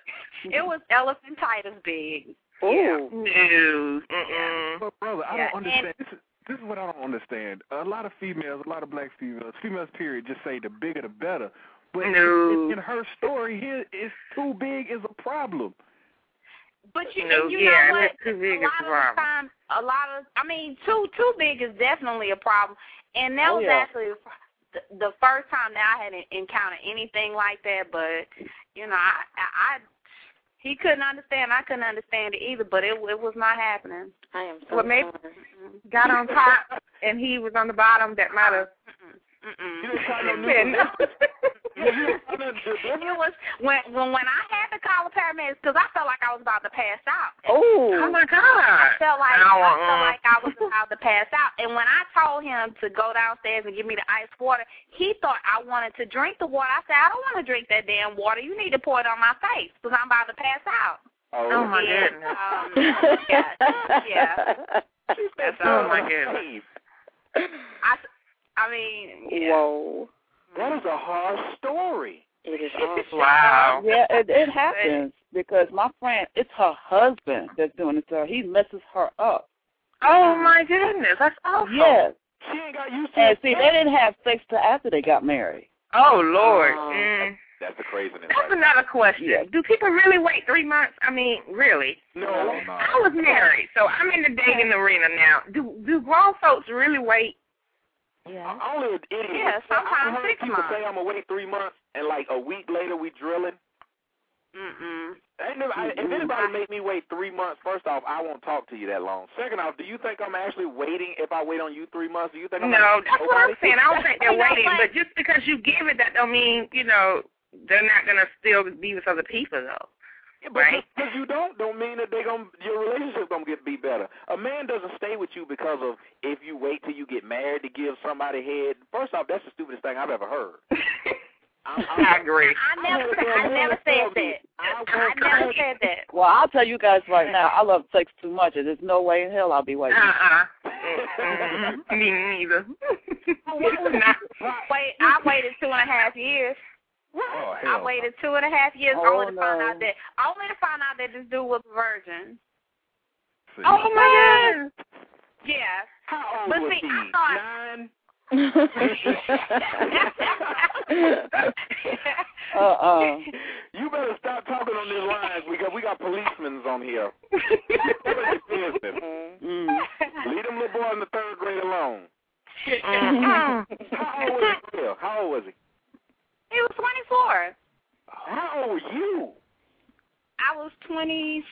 it was elephantitis big. Ooh. No. Mm-mm. But brother, I Yeah, don't understand. This is, this is what I don't understand. A lot of females, a lot of black females, females period, just say the bigger the better. But No. in, in her story here, it's too big is a problem. But you, No, you yeah, know what? too big a is lot a of problem. the time, a lot of, I mean, too too big is definitely a problem. And that Oh, was yeah. actually the, first time that I had encountered anything like that. But you know, I, I, I he couldn't understand. I couldn't understand it either. But it it was not happening. I am so Well, maybe sorry. got on top and he was on the bottom. That might have. Uh-uh. Mm-mm. You didn't try no new been- You didn't try no new- It was when when when I had to call the paramedics because I felt like I was about to pass out. Oh Oh. my I felt like I I, felt like I was about to pass out. And when I told him to go downstairs and give me the ice water, he thought I wanted to drink the water. I said, I don't want to drink that damn water. You need to pour it on my face because I'm about to pass out. Oh my Yeah, goodness. um, yeah, yeah. That's Oh my goodness. I, I mean, yeah. Whoa. Mm-hmm. That is a hard story. It is awful. Wow. Yeah, it, it happens because my friend, it's her husband that's doing it to her. He messes her up. Oh mm-hmm. my goodness. That's awful. Yes. She ain't got used to And it. see, they didn't have sex till after they got married. Oh Lord. Oh. Mm. That's the craziness. That's right another question. Yeah. Do people really wait three months? I mean, really? No, no. I was married, so I'm in the dating arena now. Do do grown folks really wait? Yeah. Only an idiot. Yeah, sometimes I sometimes heard six people months. say I'm gonna wait three months, and like a week later we drilling. Mm-mm. I ain't never, I, if anybody make me wait three months, first off, I won't talk to you that long. Second off, do you think I'm actually waiting if I wait on you three months? Do you think I'm No, like, that's what I'm okay? saying. I don't think they're You know waiting, what? but just because you give it, that don't mean you know they're not gonna still be with other people though. Yeah, right? because you don't, don't mean that they gonna your relationship gonna get be better. A man doesn't stay with you because of if you wait till you get married to give somebody head. First off, that's the stupidest thing I've ever heard. I'm, I'm, I agree. I never, I never said that. I never said that. Well, I'll tell you guys right now, I love sex too much, and there's no way in hell I'll be waiting. Uh uh Me neither. Wait, I waited two and a half years. Oh, I hell. waited two and a half years Oh, only to find out that only to find out that this dude was a virgin. See, oh my God. Yeah. How old But was see, he? I thought- Nine. uh-uh. You better stop talking on these lines because we got policemen on here. What is business? Mm. Leave them little boy in the third grade alone. Mm. How old was he? How old was he? He was 24. How old were you? I was 27.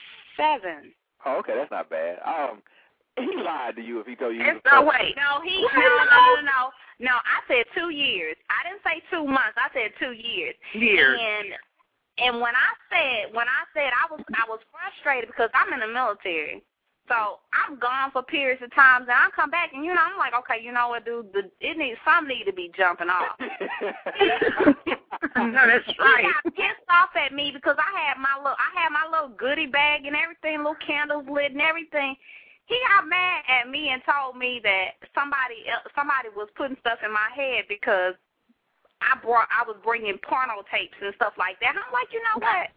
Oh, okay, that's not bad. Um, he lied to you if he told you. he It's no 30. wait. No, he no no no no no. No, I said two years. I didn't say two months. I said two years. Years. And and when I said when I said I was I was frustrated because I'm in the military. So I'm gone for periods of times and I come back and you know, I'm like, okay, you know what, dude, the, it needs some need to be jumping off. no, that's right. He got pissed off at me because I had my little I had my little goodie bag and everything, little candles lit and everything. he got mad at me and told me that somebody else, somebody was putting stuff in my head because I brought I was bringing porno tapes and stuff like that. And I'm like, you know what?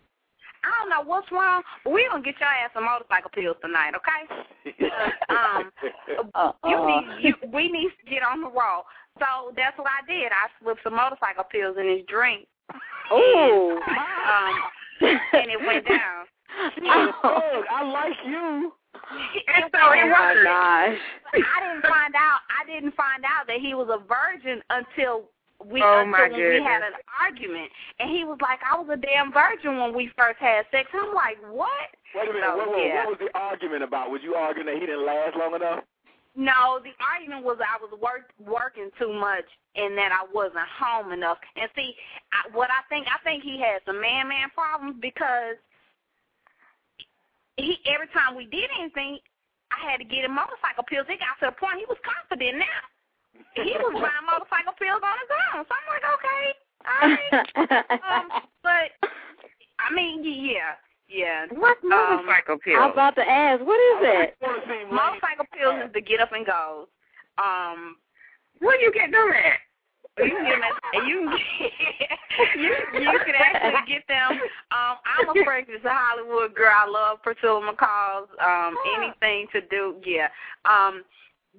I don't know what's wrong, but we're gonna get your ass some motorcycle pills tonight, okay? um, Uh-uh. you need you we need to get on the roll. So that's what I did. I slipped some motorcycle pills in his drink. Ooh. Um, and it went down. Doug, I like you. And so Oh it my was. gosh. I didn't find out. I didn't find out that he was a virgin until we Oh, until my when we had an argument, and he was like, "I was a damn virgin when we first had sex." I'm like, "What?" Wait a minute. So, what, what, yeah. what was the argument about? Was you arguing that he didn't last long enough? No, the argument was I was work, working too much and that I wasn't home enough. And see, I, what I think, I think he had some man-man problems because he every time we did anything, I had to get him motorcycle pills. It got to the point he was confident now. He was buying motorcycle pills on his own. So I'm like, okay, all right. Um, but I mean, yeah, yeah. What's Um, motorcycle I was about to ask, what is that? Motorcycle pills is the get up and goes. Um, Where you get them at? you can get them at, you can you you can actually get them. Um, I'm a practice a Hollywood girl. I love Priscilla McCall's um anything to do. Yeah. Um,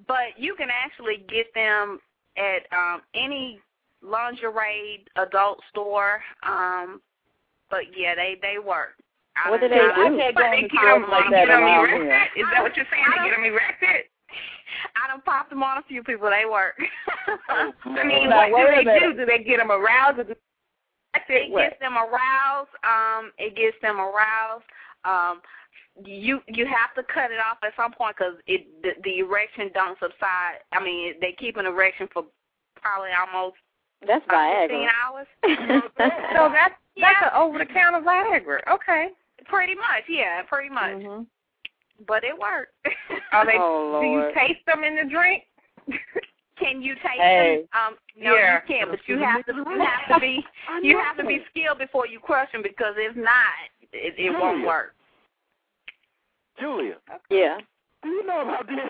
but you can actually get them at um any lingerie adult store. Um, but yeah, they they work. I What do they I do? I can't go But they get them, stores like get that them around erected? here. Is that what you're saying? They get them erected? I done popped them on a few people. They work. I mean, Now, what do they do? Do they get them aroused? Or do it what? gets them aroused. Um, it gets them aroused. Um, you you have to cut it off at some point because it the, the erection don't subside. I mean, they keep an erection for probably almost That's about 15 Viagra. hours. So that's that's Yeah. an over-the-counter Viagra. Okay. pretty much, yeah, pretty much. Mhm. But it worked. Are they? Oh, do you taste them in the drink? Can you taste Hey. them? Um, no, Yeah. you can't. But you have to. You have to be. You have to be skilled before you crush them because if not, it, it won't work. Julia, Yeah. do you know about this?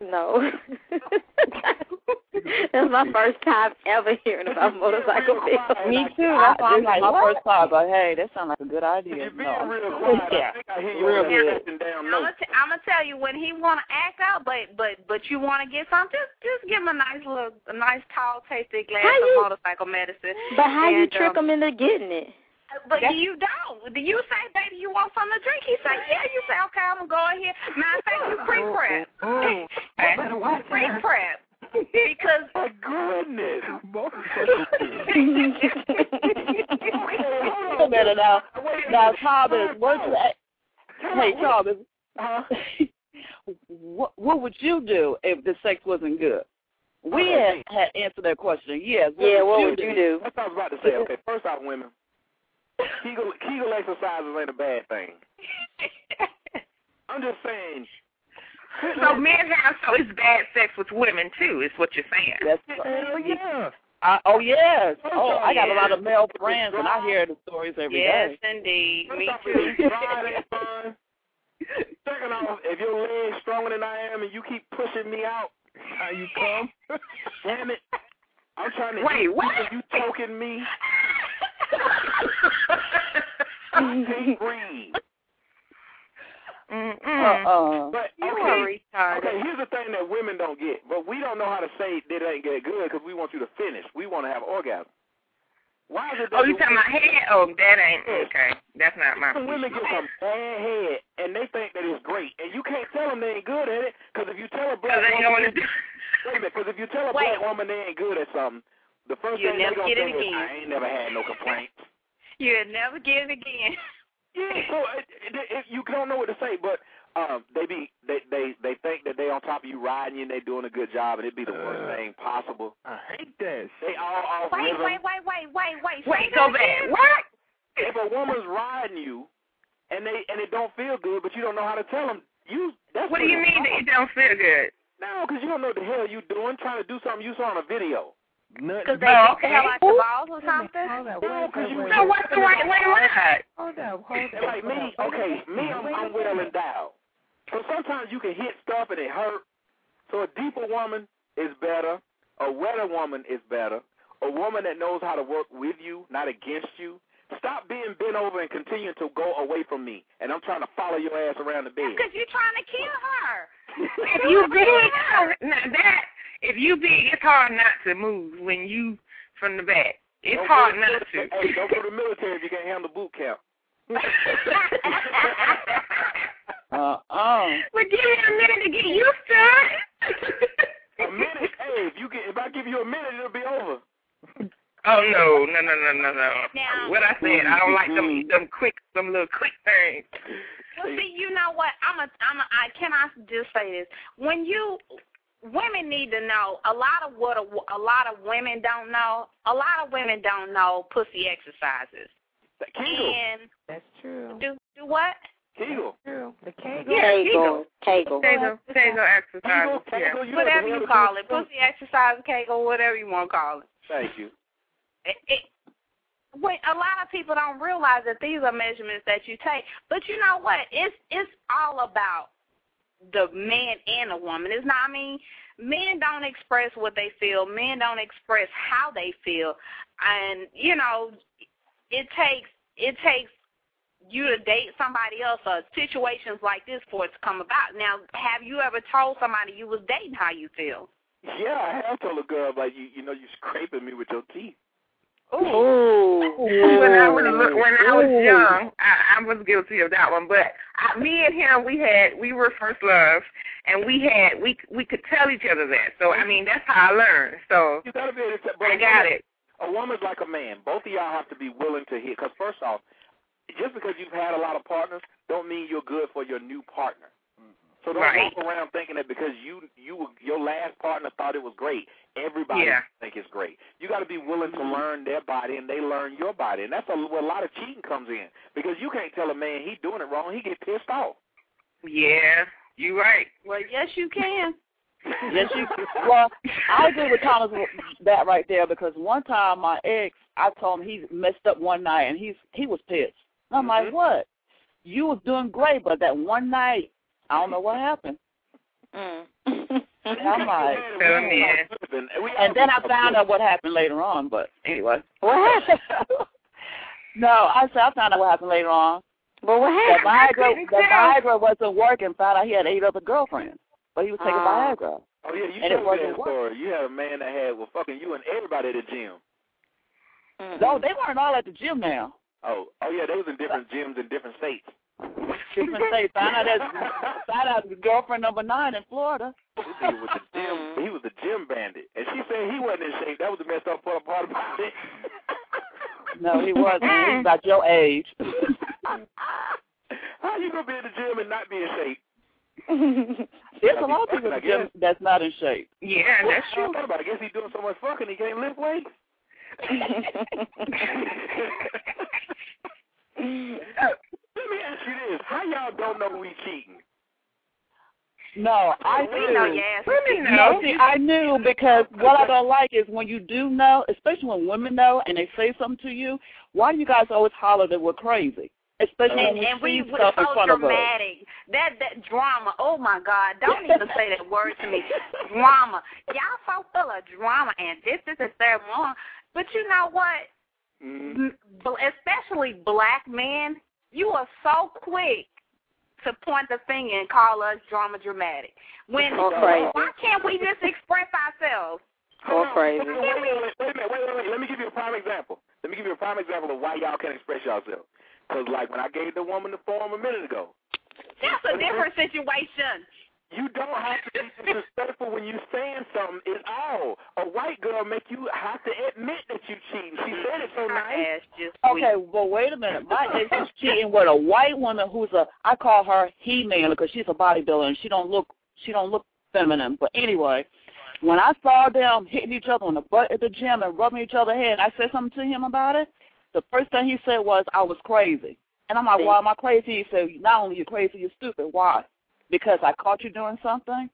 No. That's my first time ever hearing about motorcycle pills. Me too. That's why I'm like, my what? first thought, but hey, that sounds like a good idea. You're being No. real quiet. I think I hear you Real good. down I'm gonna, notes. t- I'm gonna tell you when he wanna act out, but but but you wanna get some, just just give him a nice little, a nice tall, tasty glass How of you- motorcycle medicine. But how you trick um, them into getting it? But That's- you don't. Do you say, baby, you want something to drink? He say, yeah. You say, okay, I'm gonna go in here. Matter of fact, you pre-prep. Oh, oh, oh. Okay. Pre-prep. Because My goodness. Wait a minute now. Now, Thomas, what you, hey, Thomas, Huh? what, what would you do if the sex wasn't good? We had, had answered that question. Yes. What yeah, would what you would do? you do? That's what I was about to say. Okay, first off, women, Kegel, Kegel exercises ain't a bad thing. I'm just saying. So men have so it's bad sex with women too. Is what you're saying? That's Hell yeah. I, oh yes. Oh, I got a lot of male friends, and I hear the stories every yes, day. indeed, me too. you try, it ain't. Second off, if your leg's stronger than I am and you keep pushing me out, how you come? Damn it. I'm trying to Wait, eat what? you, You choking me. I can't breathe. Mm-mm. Uh-uh. But You okay, are retarded. okay, here's the thing that women don't get. But we don't know how to say that it ain't get good because we want you to finish. We want to have orgasm. Why is it that Oh, you the talking about head? Oh, that ain't okay. That's not my. Some women get some bad head and they think that it's great, and you can't tell them they ain't good at it because if you tell a black Because they ain't woman, wait a minute, because if you tell a Wait. black woman they ain't good at something, the first You'll thing never they gonna get think is. I ain't never had no complaints. You'll never get it again. Yeah, so it, it, it, you don't know what to say, but um, they be they they they think that they on top of you riding you and they doing a good job, and it'd be the worst Uh. thing possible. I hate that. They all off Wait, rhythm. wait, wait, wait, wait, wait. Wait, Say go back. What? If a woman's riding you, and they and it don't feel good, but you don't know how to tell them, you that's What do you pretty mean that it don't feel good? No, because you don't know what the hell you doing, trying to do something you saw on a video. Nothing. Because they Oh, beat the hell okay. out balls or something? Hold up, No, wait, 'cause wait, you- wait, So what's the right way to ride? Hold up, hold up. Like me, okay, me, I'm, Wait a I'm well endowed. So sometimes you can hit stuff and it hurt. So a deeper woman is better. A wetter woman is better. A woman that knows how to work with you, not against you. Stop being bent over and continuing to go away from me. And I'm trying to follow your ass around the bed. Because you're trying to kill her. if you big, now that if you big, it's hard not to move when you from the back. It's Don't hard to- not to. Hey, don't go to the military if you can't handle boot camp. Uh-uh. But give me a minute to get used to it. A minute, hey, if you get, if I give you a minute, it'll be over. Oh no, no, no, no, no, no. Now- what I said, I don't like them mm-hmm. them quick, them little quick things. Well, see, you know what? I'm a, I'm a, I can I just say this? When you women need to know a lot of what a, a lot of women don't know. A lot of women don't know pussy exercises. The Kegel. And That's true. do do what? Kegel. True. The Kegel. Yeah, Kegel. Kegel. Kegel, Kegel exercise. Kegel, Kegel, you know Whatever the you call it, pussy exercise, kegel, whatever you want to call it. Thank you. it, it when a lot of people don't realize that these are measurements that you take. But you know what? It's it's all about the man and the woman. It's not I mean, men don't express what they feel, men don't express how they feel. And, you know, it takes it takes you to date somebody else or situations like this for it to come about. Now, have you ever told somebody you was dating how you feel? Yeah, I have told a girl like you. You know, you scraping me with your teeth. Ooh. When I was when I was young, I, I was guilty of that one. But I, me and him, we had we were first love, and we had we we could tell each other that. So I mean, that's how I learned. So You gotta be able to. I got it. A woman's like a man. Both of y'all have to be willing to hit. Because first off, just because you've had a lot of partners, don't mean you're good for your new partner. So don't Right. walk around thinking that because you you your last partner thought it was great, everybody Yeah. think it's great. You got to be willing to learn their body and they learn your body, and that's a, where a lot of cheating comes in because you can't tell a man he's doing it wrong. He get pissed off. Yeah, you right. Well, yes, you can. Yes, you. Well, I agree with Thomas with that right there because one time my ex, I told him he messed up one night and he's he was pissed. And I'm like, Mhm. what? You was doing great, but that one night, I don't know what happened. Mm. And I'm like, Tell me. And, then I found out what happened later on. But anyway, What happened? no, I said I found out what happened later on. But what That happened? Viagra, the Viagra wasn't working. Found out he had eight other girlfriends, but he was taking Ah. Viagra. Oh yeah, you And it told me wasn't that story. You had a man that had well fucking you and everybody at the gym. Mm. No, they weren't all at the gym now. Oh, oh yeah, they was in different gyms in different states. Different states. Found out that found out his girlfriend number nine in Florida. This nigga was the gym. He was the gym bandit, and she said he wasn't in shape. That was the messed up part part about it. No, he wasn't. He was about your age. How are you gonna be in the gym and not be in shape? There's a lot of people at the gym that's not in shape. Yeah, that's true. thought about it. I guess he's doing so much fucking he can't lift weights. Oh, Let me ask you this: How y'all don't know we cheating? No, I We do. know your ass Women know. No, see, I knew because what I don't like is when you do know, especially when women know and they say something to you. Why do you guys always holler that we're crazy? Especially and, when and we we see were stuff in so front of us. dramatic. That that drama. Oh my God! Don't even say that word to me. Drama. Y'all so full of drama, and this is the third one. But you know what? Mm-hmm. Especially black men, you are so quick to point the finger and call us drama dramatic. When Or crazy. why can't we just express ourselves? Or crazy. Wait, wait, wait, wait, wait a minute, wait, wait, wait. Let me give you a prime example. Let me give you a prime example of why y'all can't express yourselves. Because, like, when I gave the woman the form a minute ago, That's a different situation. You don't have to be disrespectful when you're saying something. It's all. A white girl make you have to admit that you cheating. She said it so nice. Okay, well, wait a minute. My ex is cheating with a white woman who's a I call her he man because she's a bodybuilder and she don't look she don't look feminine. But anyway, when I saw them hitting each other on the butt at the gym and rubbing each other head, I said something to him about it. The first thing he said was I was crazy, and I'm like, why am I crazy? He said, not only you crazy, you're stupid. Why? Because I caught you doing something.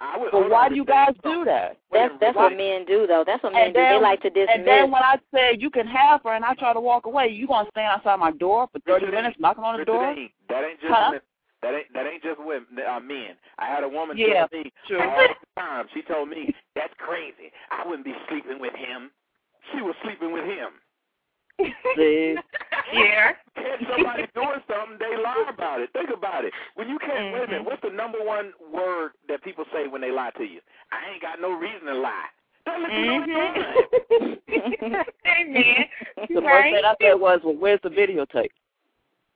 I would, But why do you guys do that? That's that's what men do though. That's what men And do. They like to dismiss. And then when I said you can have her, and I try to walk away, you gonna stand outside my door for thirty Richard minutes knocking on the Richard door? ain't- That ain't just Huh? That ain't that ain't just women, uh, men. I had a woman Yeah, tell me sure. all the time. She told me that's crazy. I wouldn't be sleeping with him. She was sleeping with him. See? Yeah. Catch somebody doing something, they lie about it. Think about it. When you catch, wait a Mm-hmm. minute, what's the number one word that people say when they lie to you? I ain't got no reason to lie. Don't let you know it's lying. Amen. The first thing I said was, well, where's the videotape?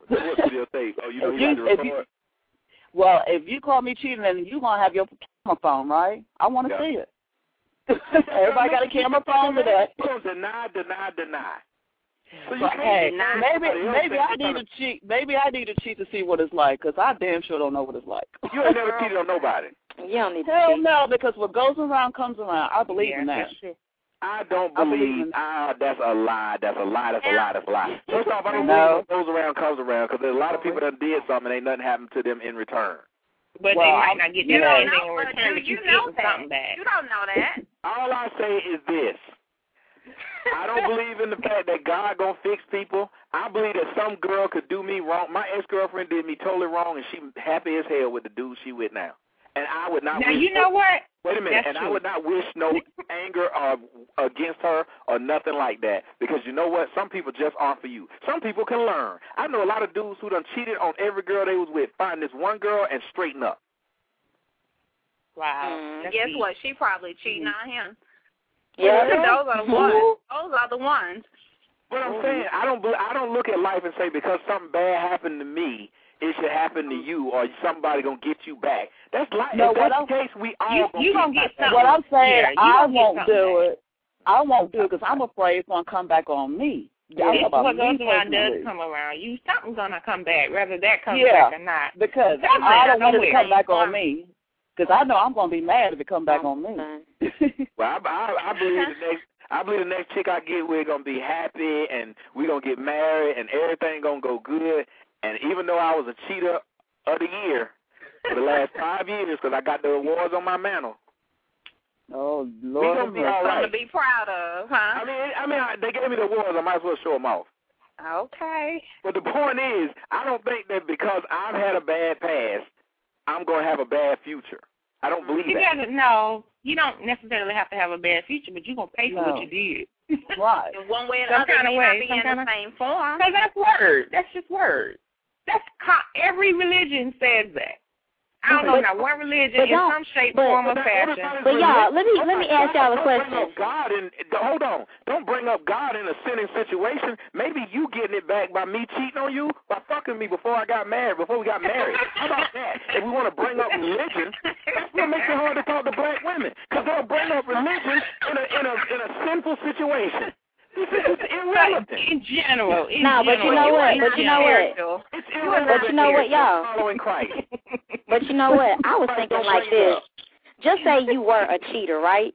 What videotape? Oh, you know If you, you- got to if you- Well, if you call me cheating, then you're going to have your camera phone, right? I want to Yeah. see it. Everybody got a camera phone today. You deny, deny, deny. So you But can't hey, maybe maybe I need to cheat. Maybe I need to cheat to see what it's like, because I damn sure don't know what it's like. You ain't never cheated on nobody. You don't need to Hell cheat. no, because what goes around comes around. I believe Yeah, in that. I don't believe believe. in- Ah, that's a lie. That's a lie. That's a lie. That's a lie. First off, I don't No. believe what goes around comes around because there's a lot of people that did something and ain't nothing happened to them in return. But Well, they might not get You that don't anything know, in return, do but you you know that? something back. You don't know that. All I say is this. I don't believe in the fact that God gonna fix people. I believe that some girl could do me wrong. My ex girlfriend did me totally wrong, and she happy as hell with the dude she with now. And I would not. Now wish you know what? Wait a minute, That's and I would not wish no anger or against her or nothing like that because you know what? Some people just aren't for you. Some people can learn. I know a lot of dudes who done cheated on every girl they was with. Find this one girl and straighten up. Wow. Mm. Guess deep. what? She probably cheating on him. Yeah. Those are the ones. Those are the ones. But I'm saying I don't. bel- I don't look at life and say because something bad happened to me, it should happen to you or somebody gonna get you back. That's life. No, if what that's I'm- the case, we all You gonna you get gonna get back. something. What I'm saying, Yeah, I won't do back. it. I won't do it because I'm afraid it's gonna come back on me. I'm It's talking about what goes around does come around. You something's gonna come back, whether that comes Yeah. back or not. Because Something I don't want it to somewhere. come back on me. Because I know I'm gonna be mad if it come back on me. Well, I, I, I believe the next. I believe the next chick I get with gonna be happy, and we're gonna get married, and everything gonna go good. And even though I was a cheater of the year for the last five years, because I got the awards on my mantle, oh Lord, we Lord, gonna be mercy. all to be proud of, huh? I mean, I mean, I, they gave me the awards. I might as well show them off. Okay. But the point is, I don't think that because I've had a bad past, I'm gonna have a bad future. I don't believe You that. gotta know. You don't necessarily have to have a bad future, but you're gonna pay for No. what you did. Right. In one way or Some another, kind of way, not be some in kind the of- same form. Because that's word. That's just word. That's how every religion says that. I don't know But- not one religion but in some shape, but- form, or But fashion. But y'all, let me Oh let me ask God, y'all a don't bring question. up God in hold on. Don't bring up God in a sinning situation. Maybe you getting it back by me cheating on you by fucking me before I got married. Before we got married. How about that? If we want to bring up religion, that's what makes it hard to talk to black women because they'll bring up religion in a in a in a sinful situation. It's, it's irrelevant. in general, in Nah, but you know what? But you know what? general. It's But you know what, y'all? Following Christ. But you know what? I was thinking like this. Just say you were a cheater, right?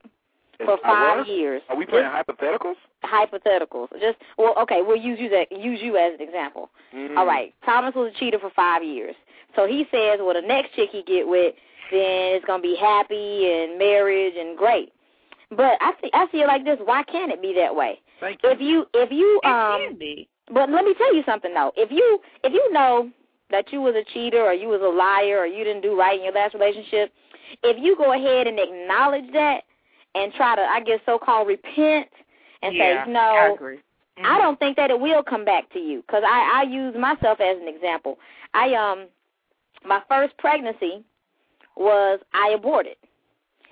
For five years. Are we playing Just hypotheticals? hypotheticals. Just well, okay, we'll use you that use you as an example. Mhm. All right. Thomas was a cheater for five years. So he says, well, the next chick he get with, then it's gonna be happy and marriage and great. But I see, I see it like this. Why can't it be that way? Thank you. If you, if you, It um, can be. but let me tell you something though. If you, if you know that you was a cheater or you was a liar or you didn't do right in your last relationship, if you go ahead and acknowledge that and try to, I guess, so-called repent and yeah, say, no, I agree. I don't think that it will come back to you because I I use myself as an example. I um my first pregnancy was I aborted,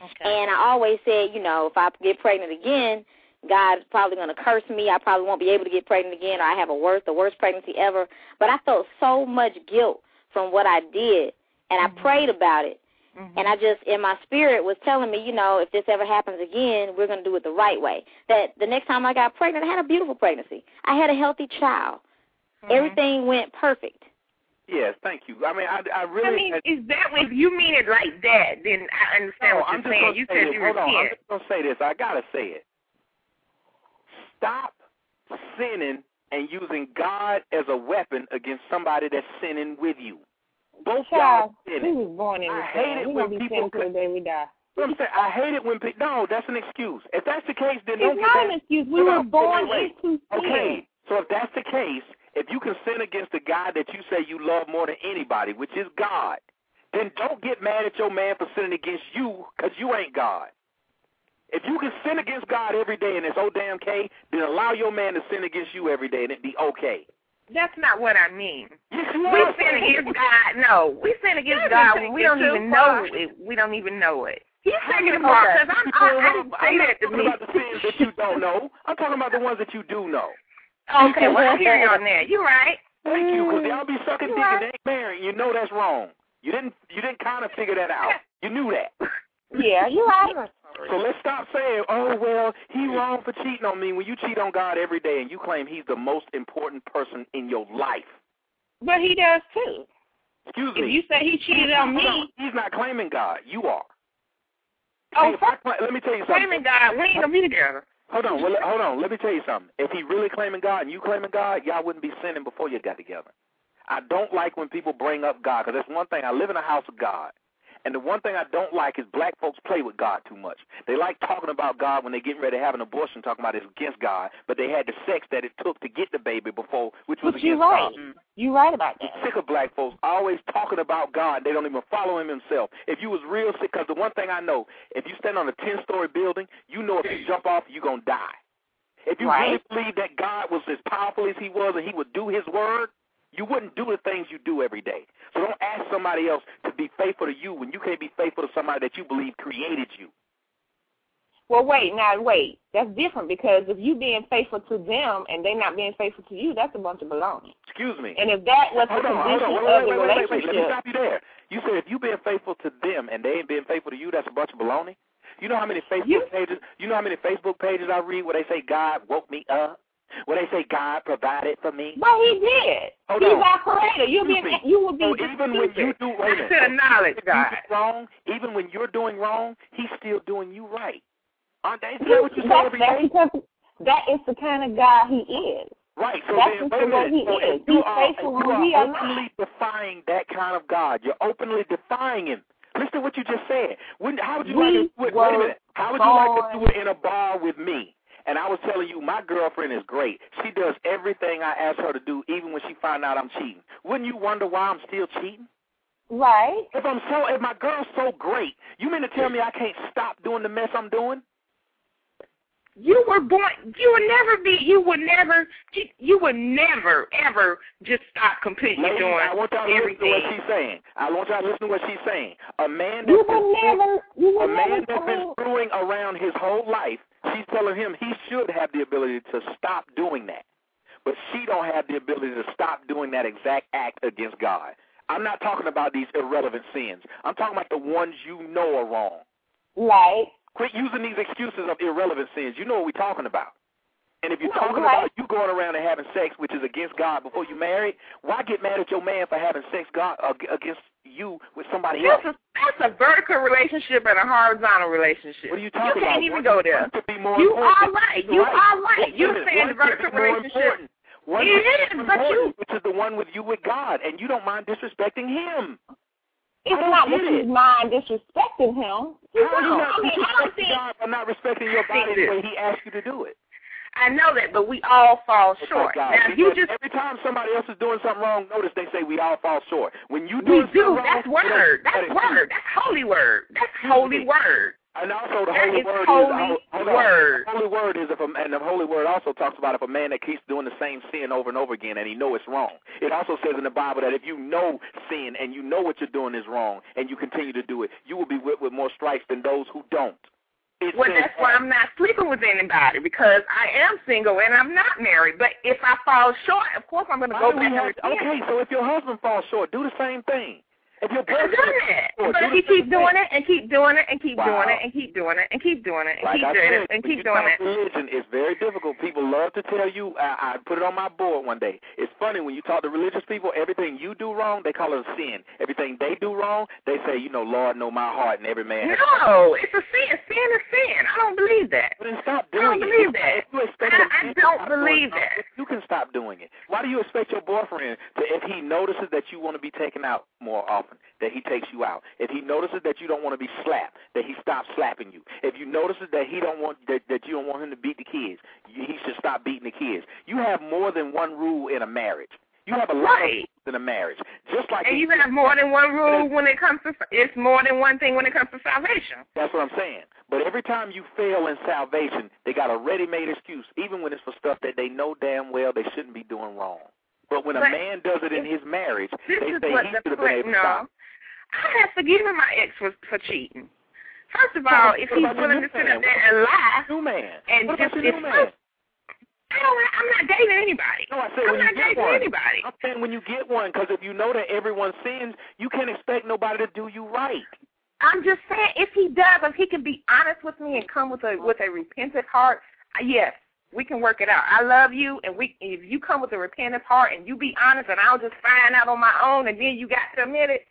Okay. and I always said, you know, if I get pregnant again, God's probably going to curse me. I probably won't be able to get pregnant again, or I have a worst the worst pregnancy ever. But I felt so much guilt from what I did, and I prayed about it. Mhm. And I just, in my spirit, was telling me, you know, if this ever happens again, we're going to do it the right way. That the next time I got pregnant, I had a beautiful pregnancy. I had a healthy child. Mhm. Everything went perfect. Yes, thank you. I mean, I, I really. I mean, is that when if you mean it like that, then I understand No, what I'm you're saying. You said this. you Hold on. I'm just gonna say this. I gotta say it. Stop sinning and using God as a weapon against somebody that's sinning with you. Both y'all Child, we sinning. was born in I hate it when people could- day we die. What I'm saying, I hate it when people. No, that's an excuse. If that's the case, then It's not an excuse. We were born into sin. Okay, so if that's the case, if you can sin against the guy that you say you love more than anybody, which is God, then don't get mad at your man for sinning against you because you ain't God. If you can sin against God every day and it's oh damn K, then allow your man to sin against you every day and it be okay. That's not what I mean. Yes, We are. sin against God. No, we sin against God we when we don't even him. know it. We don't even know it. He's taking it apart because I'm, I, I didn't say I'm not that to talking me. about the sins that you don't know. I'm talking about the ones that you do know. Okay, well, I hear you on that. You're right. Thank you, because y'all be sucking dick right. and they ain't married. You know that's wrong. You didn't. You didn't kind of figure that out. You knew that. Yeah, you're right. So let's stop saying, "Oh well, he wrong for cheating on me." When you cheat on God every day and you claim He's the most important person in your life. But he does too. Excuse me. If you say he cheated on me, He's not claiming God. You are. oh, Hey, if I let me tell you something. claiming God, we ain't gonna be together. Hold on, well, hold on. Let me tell you something. If he really claiming God and you claiming God, y'all wouldn't be sinning before you got together. I don't like when people bring up God because that's one thing. I live in a house of God. And the one thing I don't like is black folks play with God too much. They like talking about God when they're getting ready to have an abortion, talking about it's against God, but they had the sex that it took to get the baby before, which was But you're right. God. You're right about I'm that. sick of black folks always talking about God. They don't even follow him himself. If you was real sick, because the one thing I know, if you stand on a 10-story building, you know if you jump off, you're going to die. If you Right. really believe that God was as powerful as he was and he would do his word, you wouldn't do the things you do every day. So don't ask somebody else to be faithful to you when you can't be faithful to somebody that you believe created you. Well, wait, now wait. That's different because if you being faithful to them and they not being faithful to you, that's a bunch of baloney. Excuse me. And if that was the hold on, hold condition on, wait, of wait, the wait, wait, wait, wait. Let me stop you there. You said if you being faithful to them and they ain't being faithful to you, that's a bunch of baloney. You know how many Facebook You- pages? You know how many Facebook pages I read where they say God woke me up, where they say God provided for me. well, he did. Hold He's on. our creator. You be Excuse you will be So even when you do, wait a not minute. to acknowledge if God. wrong, even when you're doing wrong, He's still doing you right. Aren't they? Isn't that what you say that's, every that's day? because that is the kind of God he is. Right. So That's then, just wait a the way minute. he so is. if you He's are, faithful you when are we are not. openly defying that kind of God, you're openly defying Him. Listen to what you just said. When, how would you We like to do it? Wait a minute. How would you like to do it in a bar with me? And I was telling you, my girlfriend is great. She does everything I ask her to do, even when she find out I'm cheating. Wouldn't you wonder why I'm still cheating? Right. If I'm so, if my girl's so great, you mean to tell me I can't stop doing the mess I'm doing? You were born. You would never be. You would never. You, you would never ever just stop completely Ladies, doing I want y'all to listen to what she's saying. I want y'all to listen to what she's saying. A man You that's been never. You a man never. that's been screwing around his whole life, she's telling him he should have the ability to stop doing that. But she don't have the ability to stop doing that exact act against God. I'm not talking about these irrelevant sins. I'm talking about the ones you know are wrong. right. Quit using these excuses of irrelevant sins. You know what we're talking about. And if you're talking right. about you going around and having sex, which is against God before you married, why get mad at your man for having sex God ag- against you with somebody else? That's a that's a vertical relationship and a horizontal relationship. What are you talking you about? can't even go there. one be more You are right. You are right. You're saying the vertical relationship. One It is, but you- which is the one with you with God, and you don't mind disrespecting Him. It's don't not that you mind disrespecting him. You How are you know, not I mean, I don't think God by not respecting your body the way. He asked you to do it? I know that, but we all fall short. Now, you just every time somebody else is doing something wrong, notice they say we all fall short. When you do, we do. something That's wrong, word. That's word. That's holy word. That's holy word. And also the holy word holy is hold on. word. Holy word is if a, and the holy word also talks about if a man that keeps doing the same sin over and over again and he know it's wrong. It also says in the Bible that if you know sin and you know what you're doing is wrong and you continue to do it, you will be whipped with more stripes than those who don't. Well, that's why I'm not sleeping with anybody because I am single and I'm not married. But if I fall short, of course I'm going to go back have- okay, so if your husband falls short, do the same thing. If your I've done boyfriend that. falls short, But if same keep doing it and keep doing it and keep doing it and keep doing it and keep doing it and keep doing it and keep you doing it. religion, it's very difficult. People love to tell you. I, I put it on my board one day. It's funny when you talk to religious people. Everything you do wrong, they call it a sin. Everything they do wrong, they say, you know, Lord know my heart, and every man. has No, it's a sin. Sin is sin. I don't believe that. But then stop I don't believe it. that. You I- I don't believe that. You can stop doing it. Why do you expect your boyfriend to, if he notices that you want to be taken out more often, that he takes you out. If he notices that you don't want to be slapped, that he stops slapping you. If you notices that he don't want that, that you don't want him to beat the kids, he should stop beating the kids. You have more than one rule in a marriage. You have a lot Right. of rules in a marriage. Just like And you have more than one rule when it comes to it's more than one thing when it comes to salvation. That's what I'm saying. But every time you fail in salvation, they got a ready-made excuse, even when it's for stuff that they know damn well they shouldn't be doing wrong. But when a man does it in his marriage, they say he should have been able to stop. I have forgiven my ex for for cheating. First of all, if he's willing to sit man? up there and lie, New man. and what just new man? Oh, I don't. I'm not dating anybody. No, I said I'm when not you get dating one. anybody. I'm saying when you get one, because if you know that everyone sins, you can't expect nobody to do you right. I'm just saying, if he does, if he can be honest with me and come with a with a repentant heart, yes, we can work it out. I love you, and we if you come with a repentant heart and you be honest, and I'll just find out on my own, and then you got to admit it.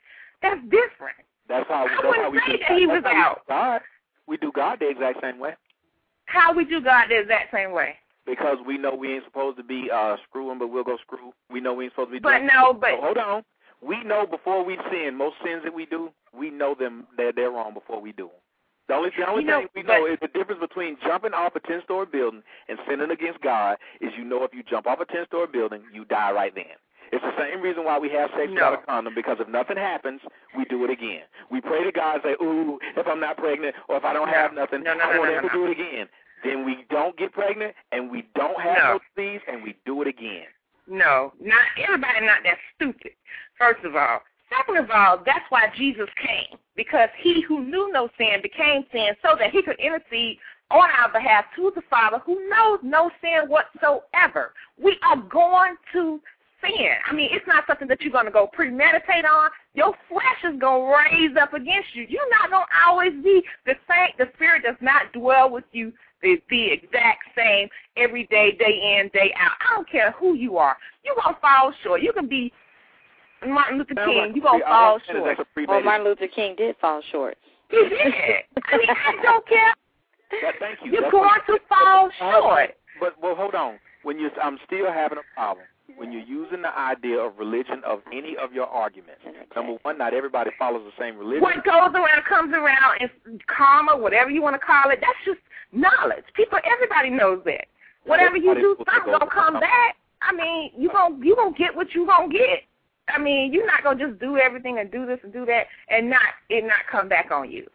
That's different. That's how. I That's wouldn't how we say do. that he was how we do out. God. We do God the exact same way How we do God the exact same way. because we know we ain't supposed to be uh screwing, but we'll go screw. We know we ain't supposed to be. But doing- no, but So hold on. We know before we sin. Most sins that we do, we know them that they're wrong before we do them. The only, the only You know, thing we know is the difference between jumping off a ten-story building and sinning against God is you know if you jump off a ten-story building, you die right then. It's the same reason why we have sex No. without a condom because if nothing happens, we do it again. We pray to God and say, "Ooh, if I'm not pregnant or if I don't No. have nothing, No, no, I no, won't no, ever no. do it again." Then we don't get pregnant and we don't have No. no disease and we do it again. No, not everybody not that stupid. First of all. Second of all, that's why Jesus came. Because he who knew no sin became sin so that he could intercede on our behalf to the Father who knows no sin whatsoever. We are going to sin. I mean, it's not something that you're going to go premeditate on. Your flesh is going to raise up against you. You're not going to always be the same. The Spirit does not dwell with you the, the exact same every day, day in, day out. I don't care who you are. You're going to fall short. You can be Martin Luther King. like You're going a to fall want to say short. that's a Well, premeditated- Martin Luther King did fall short. He did. I mean, I don't care. That, thank you. You're That's going what- to fall Hold short. But well, hold on. When you, I'm still having a problem when you're using the idea of religion of any of your arguments. Number one, not everybody follows the same religion. What goes around comes around. It's karma, whatever you want to call it. That's just knowledge. People, everybody knows that. Whatever you do, supposed to something go gonna come back. I mean, you gon' you gonna get what you gonna get. I mean, you're not gonna just do everything and do this and do that and not it not come back on you.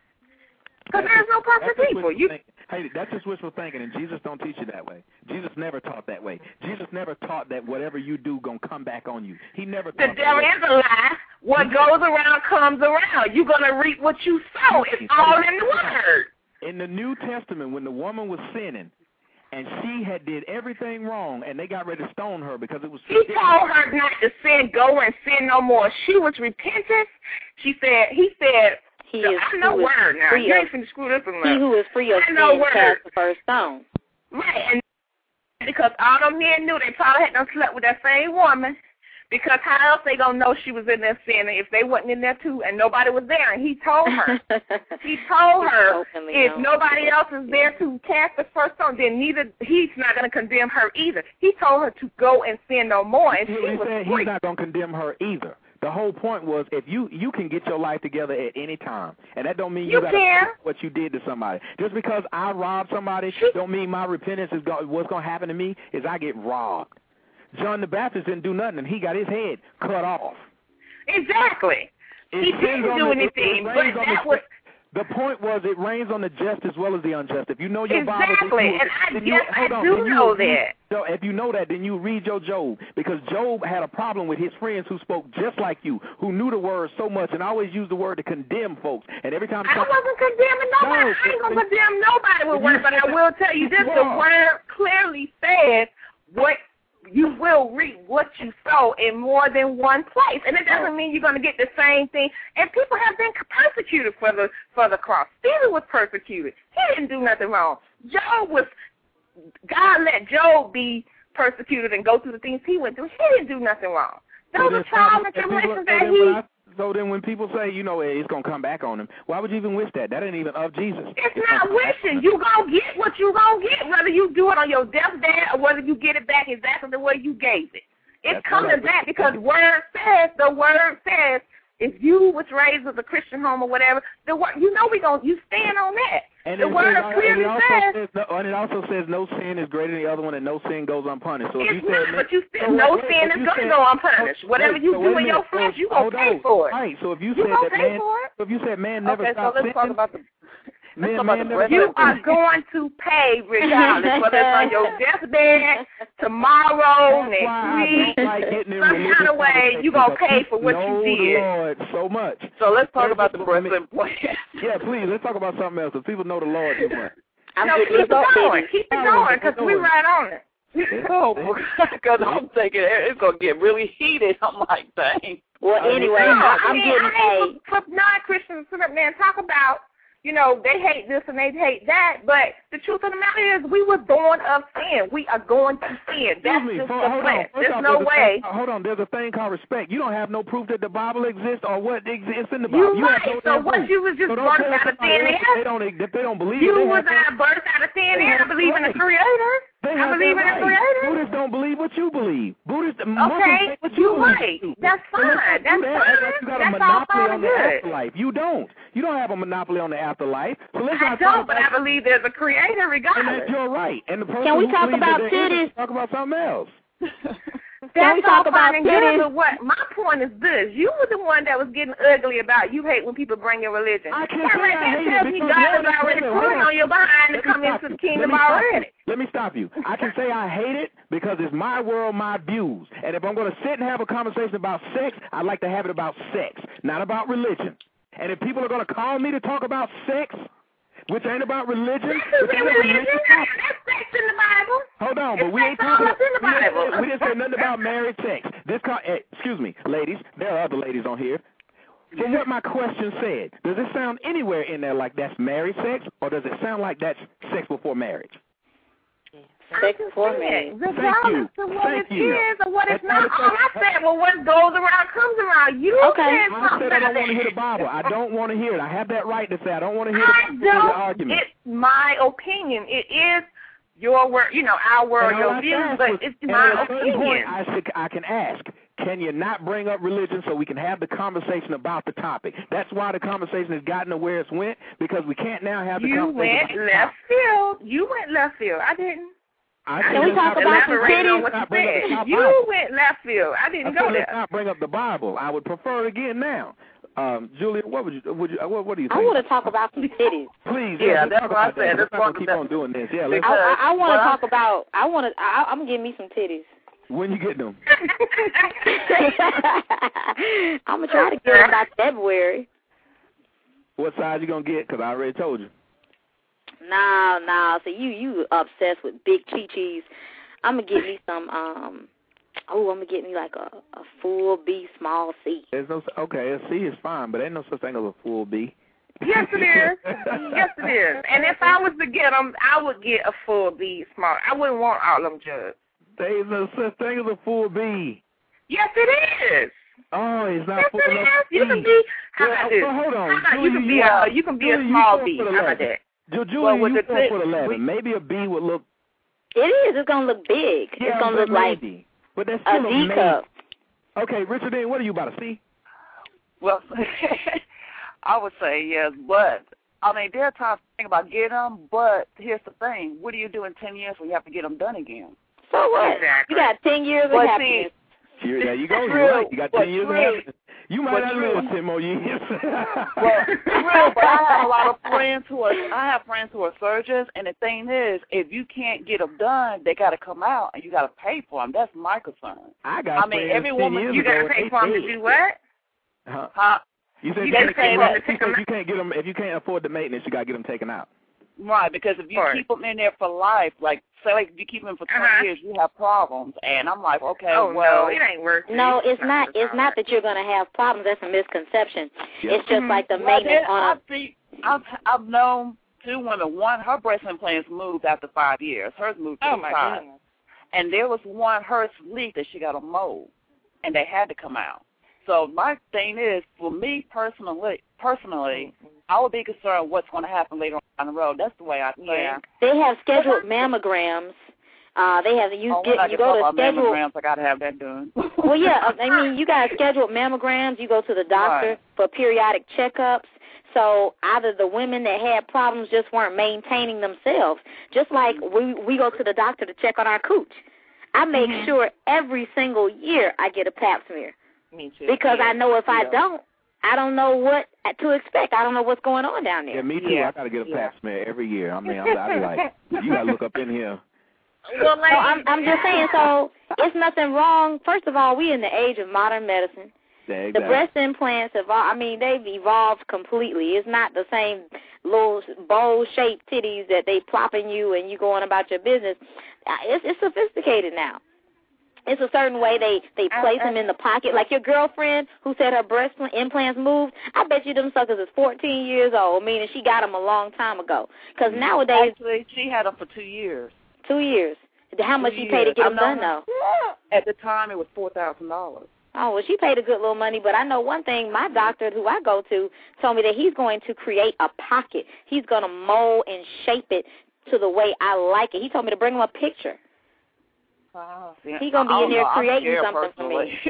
Because there's no perfect people. You thinking. Hey, that's just wishful thinking, and Jesus don't teach you that way. Jesus never taught that way. Jesus never taught that whatever you do gonna come back on you. He never the devil is a lie. What goes around comes around. You're gonna reap what you sow. It's all in the word. In the New Testament, when the woman was sinning, and she had did everything wrong, and they got ready to stone her because it was. He told her not to sin, go and sin no more. She was repentant. She said, he said, He is I know who is word now. free You of- ain't finna screw this one He who is free of sin word. cast the first stone. Right, and because all them men knew they probably had done slept with that same woman. Because how else they gonna know she was in there sinning if they wasn't in there too and nobody was there? And he told her. he told her if known. nobody else is there to cast the first stone, then neither he's not gonna condemn her either. He told her to go and sin no more, and He, she he was said free. he's not gonna condemn her either. The whole point was if you you can get your life together at any time, and that don't mean you, You gotta can. what you did to somebody. Just because I robbed somebody, don't mean my repentance is go, what's gonna happen to me is I get robbed. John the Baptist didn't do nothing, and he got his head cut off. Exactly. It he didn't do the- anything, it but that the, was The point was it rains on the just as well as the unjust. If you know your Bible, Exactly, you, and I- you, yes, I on, do you know that. So if you know that, then you read your Job because Job had a problem with his friends who spoke just like you, who knew the word so much and always used the word to condemn folks. And every time I wasn't condemning nobody. No, I ain't gonna condemn nobody with but word, you but I will tell you this: the word clearly says what you will reap what you sow in more than one place, and it doesn't mean you're gonna get the same thing. And people have been persecuted for the for the cross. Stephen was persecuted. He didn't do nothing wrong. Job was. God let Job be persecuted and go through the things he went through. He didn't do nothing wrong. Those So are then trials and people- that he when I- So then when people say, you know, it's going to come back on him, why would you even wish that? That ain't even of Jesus. It's gonna not come back on wishing. You gonna get what you gonna get, whether you do it on your deathbed or whether you get it back exactly the way you gave it. It's That's coming back because word says the word says if you was raised with a Christian home or whatever, the word you know we gonna you stand on that. And the it word says- and uh, clearly it says says no, and it also says no sin is greater than the other one, and no sin goes unpunished. So if it's you said but you so no wait, sin is gonna said- go unpunished. Whatever wait, you so do in your minute. So- flesh, you gonna pay on. for it. Right. So if you You said that man, it. if you said man never Okay, so let's talk about the man, talk about man the You are sinning. going to pay regardless, whether it's on your deathbed, tomorrow, That's why next week, like some kind of way, conversations you gonna pay for what know you the did. Lord so much. So let's talk There's about the a- breast implant. Yeah, please. Let's talk about something else. Because people know the Lord too much. I'm no, keep it this going. baby. Keep it going, we're because we going. right on it. Oh, because I'm thinking it's gonna get really heated. I'm like, dang. Well, anyway, No, I, I I'm mean, getting I a. hate for, for non-Christians, so that, man, talk about, you know, they hate this and they hate that, but the truth of the matter is we were born of sin. We are going to sin. That's Excuse just the flesh. There's off, no there's way. Thing, hold on. There's a thing called respect. You don't have no proof that the Bible exists or what exists in the You Bible. have right. no So what you was just so birthed out of thin air? They don't, if they don't believe You was have no- out birthed out of They air. I believe in the. Creator. They I believe that in the. Creator. Buddhists don't believe what you believe. Buddhists, Okay, think what you you're believe right. too. That's So let's fine. That's that. Act like fine. you got That's a all monopoly fine on the good. afterlife. You don't. You don't have a monopoly on the afterlife. So let's I not don't, but I believe there's a Creator and regardless. that's your right. And the person Can we who talk about that titties? Talk about something else. That's all about fine and good, but what my point is this: you were the one that was getting ugly about you hate when people bring your religion. I can't let That say right there tells me God is already pulling on your behind to come into the kingdom already. Let me stop you. I can say I hate it because it's my world, my views. And if I'm going to sit and have a conversation about sex, I'd like to have it about sex, not about religion. And if people are going to call me to talk about sex, which ain't about religion, which ain't religion. That's sex in the Bible. Hold on, It's but we ain't talking. up in the we, didn't, we didn't say nothing about married sex. This, co- eh, excuse me, ladies. There are other ladies on here. From what my question said, does it sound anywhere in there like that's married sex, or does it sound like that's sex before marriage? Sex before marriage. Regardless of what Thank it you. is or what it's not. not All I said well what goes around comes around. You Okay. said I something said I don't want to hear the Bible. I don't want to hear it. I have that right to say I don't want to hear I the, the don't. argument. It's my opinion. It is your word, you know, our word, And your I views, but was- it's my at a certain opinion. Point, I, should, I can ask, can you not bring up religion so we can have the conversation about the topic? That's why the conversation has gotten to where it's went because we can't now have the you conversation. went left field. You went left field. I didn't. I Can we talk about some bring up- Elaborate on titties? what you not bring up the said. You went left field. I I didn't said go let's there. not bring up the Bible. I would prefer it again now. Um, Julia, what would you? Would you? What, what do you think? I want to talk about some titties. Please, Yeah, let's that's what I said. Let's not talk keep on doing this. Yeah, let's, I, I, I want to talk about. I want to. I, I'm gonna give me some titties. when you get them. I'm gonna try to get them by February. What size you gonna get? Because I already told you. No, no. So you you obsessed with big chi chis. I'm gonna get me some. Um. Oh, I'm gonna get me like a a full B, small C. There's no okay. A C is fine, but ain't no such thing as a full B. Yes, it is. yes, it is. And if I was to get them, I would get a full B small. I wouldn't want all them jugs. There's no such thing as a full B. Yes, it is. Oh, it's not Yes, full it enough. You B. can be. How Well, about this? well, hold on. How about you Julie, can be you a are- you can be Julie, a small B. How about that? Ju- Julie, Well, with you the four tit- foot eleven. we- Maybe a B would look. It is. It's gonna look big. Yeah, it's gonna but look like maybe. But that's a still a D maybe. cup. Okay, Richard, then what are you about to see? Well, I would say yes, but I mean, there are times to think about getting them, but here's the thing: what do you do in ten years when you have to get them done again? So what? Exactly. You got ten years of But see, happiness. Here, there you go. You're right. You got ten years of true. happiness. You might not live ten more years. Well, real, but I have a lot of friends who are. I have friends who are surgeons, and the thing is, if you can't get them done, they got to come out, and you got to pay for them. That's my concern. I got I mean, every woman- You gotta pay they for them to do what? Huh? Huh? You said You you, can't pay get them to you, you can't get them if you can't afford the maintenance. You got to get them taken out. Right, because if you Right. keep them in there for life, like say like if you keep them for 20 Uh-huh. years, you have problems. And I'm like, okay, oh well, no, it ain't worth it. No, it's not. It's not that. that you're gonna have problems. That's a misconception. Yeah. It's just Mhm. like the well, maintenance then, on I've, a. seen, I've I've known two women. One, her breast implants moved after five years. Hers moved to Oh the my side. goodness. And there was one, hers leaked that she got a mold, and they had to come out. So my thing is, for me personally, personally, I would be concerned what's going to happen later on down the road. That's the way I think. Yeah. They have scheduled mammograms Uh, they have you oh, get you go to schedule. Mammograms, I gotta have that done. well, yeah, I mean you got scheduled mammograms. You go to the doctor Right. for periodic checkups. So either the women that had problems just weren't maintaining themselves. Just like we we go to the doctor to check on our cooch. I make Mhm. sure every single year I get a pap smear Me too. because yeah. I know if I don't, I don't know what to expect. I don't know what's going on down there. Yeah, me too. Yeah. I gotta get a Yeah. pap smear every year. I mean, I'm, I'm like, you gotta look up in here. Well, So I'm I'm just saying. So it's nothing wrong. First of all, we in the age of modern medicine. Yeah, The breast implants have, all- I mean, they've evolved completely. It's not the same little bowl-shaped titties that they plop in you and you going about your business. Uh, It's, it's sophisticated now. It's a certain way they they place them in the pocket. Like your girlfriend who said her breast implants moved. I bet you them suckers is 14 years old, meaning she got them a long time ago. Because mm-hmm. nowadays, Actually, she had them for two years. two years. How much Two you pay to get them done though? At the time, it was four thousand dollars. Oh, well, she paid a good little money, but I know one thing. My doctor, who I go to, told me that he's going to create a pocket. He's going to mold and shape it to the way I like it. He told me to bring him a picture. Wow. He gonna be in there know. Creating scared something for me.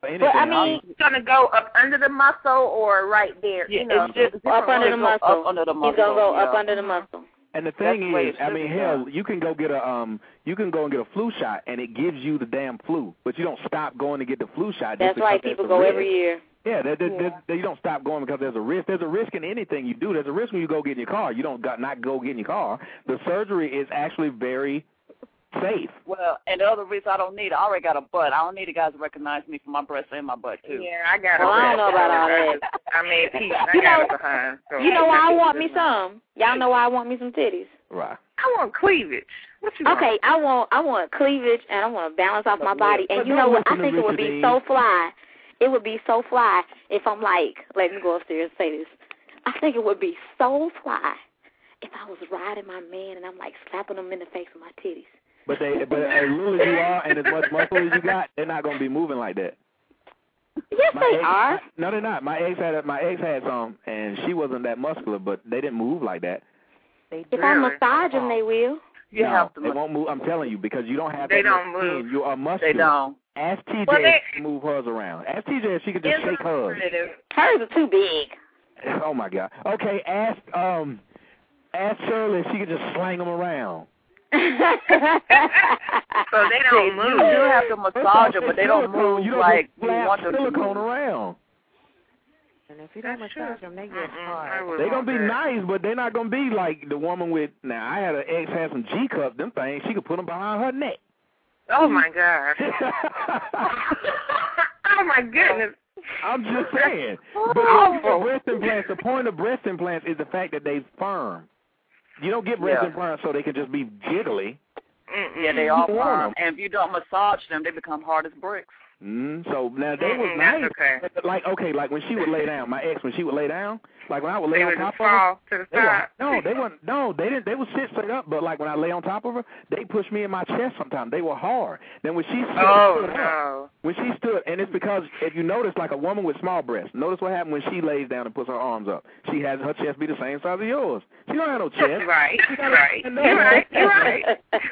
personally. But I mean, It's gonna go up under the muscle or right there. Yeah, you know, it's just up under the muscle. Up under the muscle. He's gonna go up under the muscle. And the thing the way is, it I mean, hell, done. you can go get a um, you can go and get a flu shot, and it gives you the damn flu, but you don't stop going to get the flu shot. That's why People go risk. every year. Yeah, there, there, Yeah. there- there- you don't stop going because there's a risk. There's a risk in anything you do. There's a risk when you go get in your car. You don't got not go get in your car. The surgery is actually very safe. Well, and the other reason I don't need it, I already got a butt. I don't need the guys to recognize me for my breasts and my butt too. Yeah, I got Well, it. I don't know about all that. I mean, Pete, I You got know- it behind. So You know why I want me some? Y'all know why I want me some titties. Right. I want cleavage. What you want? Okay, I want I want cleavage and I want to balance off my body. And you know what? I think it would be so fly. It would be so fly if I'm like, let me go upstairs and say this. I think it would be so fly if I was riding my man and I'm like slapping him in the face with my titties. But they, but as little as you are and as much muscle as you got, they're not gonna be moving like that. Yes, My they ex, are. No, they're not. My ex had my ex had some, and she wasn't that muscular, but they didn't move like that. They If I really- massage them, they will. You no, have to. they won't move. I'm telling you because you don't have They that don't much move. You are muscular. They don't. Ask TJ Well, they- to move hers around. Ask TJ if she could just It's shake hers. Hers are too big. Oh my God. Okay, ask um, ask Shirley if she could just slang them around. So they don't You move. do have to massage them, but they don't move you don't like you want them to silicone move. around. And if you don't massage them, they get hard. would They gonna be that. nice, but they're not gonna be like the woman with. Now I had an ex had some G cups. Them things she could put them behind her neck. Oh my God. oh my goodness. I'm just saying. But Oh. the breast implants, the point of breast implants is the fact that they're firm. You don't get breast Yeah. implants so they can just be jiggly. Mm-mm. Yeah, they all You want firm. 'em. And if you don't massage them, they become hard as bricks. Mm, so now they was Mm-mm, nice. okay. Like okay, like when she would lay down, my ex when she would lay down, like when I would lay They on top of her. to the They were, no, they weren't. No, they didn't. They would sit straight up. But like when I lay on top of her, they pushed me in my chest. Sometimes they were hard. Then when she stood, Oh stood up, when she stood, and it's because if you notice, like a woman with small breasts, notice what happened when she lays down and puts her arms up. She has her chest be the same size as yours. She don't have no chest. Right, right. You're right, you're right.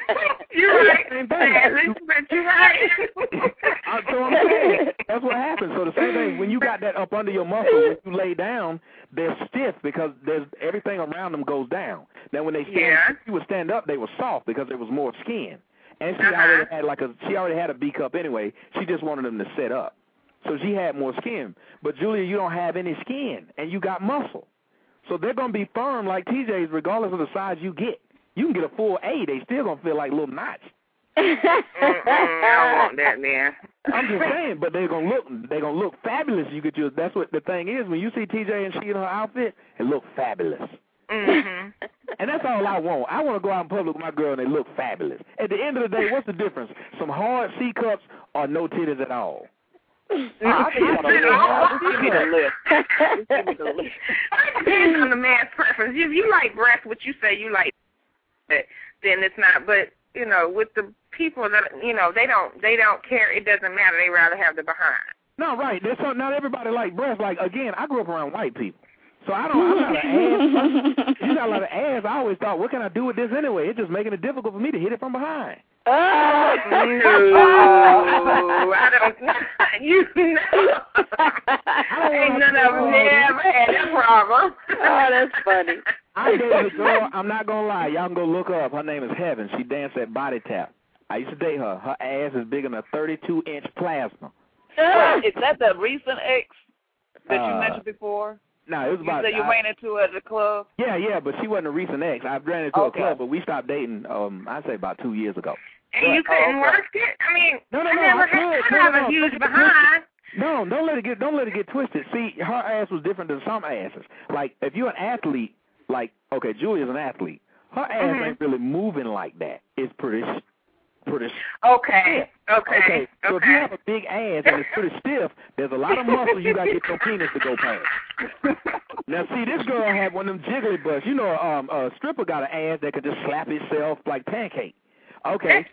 You're right. Same thing. Sadly, but you're right. Uh, so I'm saying that's what happens. So the same thing when you got that up under your muscle, when you lay down, they're stiff because there's everything around them goes down. Now when they stand, Yeah. you would stand up, they were soft because there was more skin. And she Uh-huh. already had like a she already had a B cup anyway. She just wanted them to set up, so she had more skin. But Julia, you don't have any skin, and you got muscle, so they're gonna be firm like TJ's regardless of the size you get. You can get a full A, they still gonna feel like little knots. I want that man. I'm just saying, but they're gonna look they're gonna look fabulous. You get your that's what the thing is when you see TJ and she in her outfit, it look fabulous. Mhm. And that's all I want. I want to go out in public with my girl and they look fabulous. At the end of the day, what's the difference? Some hard C cups or no titties at all. I think want to Just give me the list. Give me the list. It depends on the man's preference. If you like breasts, what you say you like, then it's not. But you know, with the people that you know, they don't they don't care. It doesn't matter. They rather have the behind. No, right. There's some, not everybody like breasts. Like again, I grew up around white people. So I don't. I'm not an ass. you got a lot of ass. I always thought, what can I do with this anyway? It's just making it difficult for me to hit it from behind. Oh, I don't. You know. Ain't none of them never had that problem. Oh, that's funny. I dated a girl. I'm not gonna lie. Y'all can go look her up. Her name is Heaven. She danced at Body Tap. I used to date her. Her ass is bigger than a 32 inch plasma. Is that the recent ex that you Uh, mentioned before? No, it was You about. said you I- ran into her at the club. Yeah, yeah, but she wasn't a recent ex. I ran into Okay. a club, but we stopped dating. Um, I'd say about two years ago. And you couldn't okay. work it? I mean, No, no, I no, never I had, could. I No, have no, a no. huge Don't get it behind. No, don't let it get don't let it get twisted. See, her ass was different than some asses. Like if you're an athlete, like okay, Julia's an athlete. Her ass Mhm. ain't really moving like that. It's pretty, pretty. Okay, okay, Okay, so if you have a big ass and it's pretty stiff, there's a lot of muscles you got to get your penis to go past. Now, see, this girl had one of them jiggly butts. You know, um, a stripper got an ass that could just slap itself like pancake. Okay.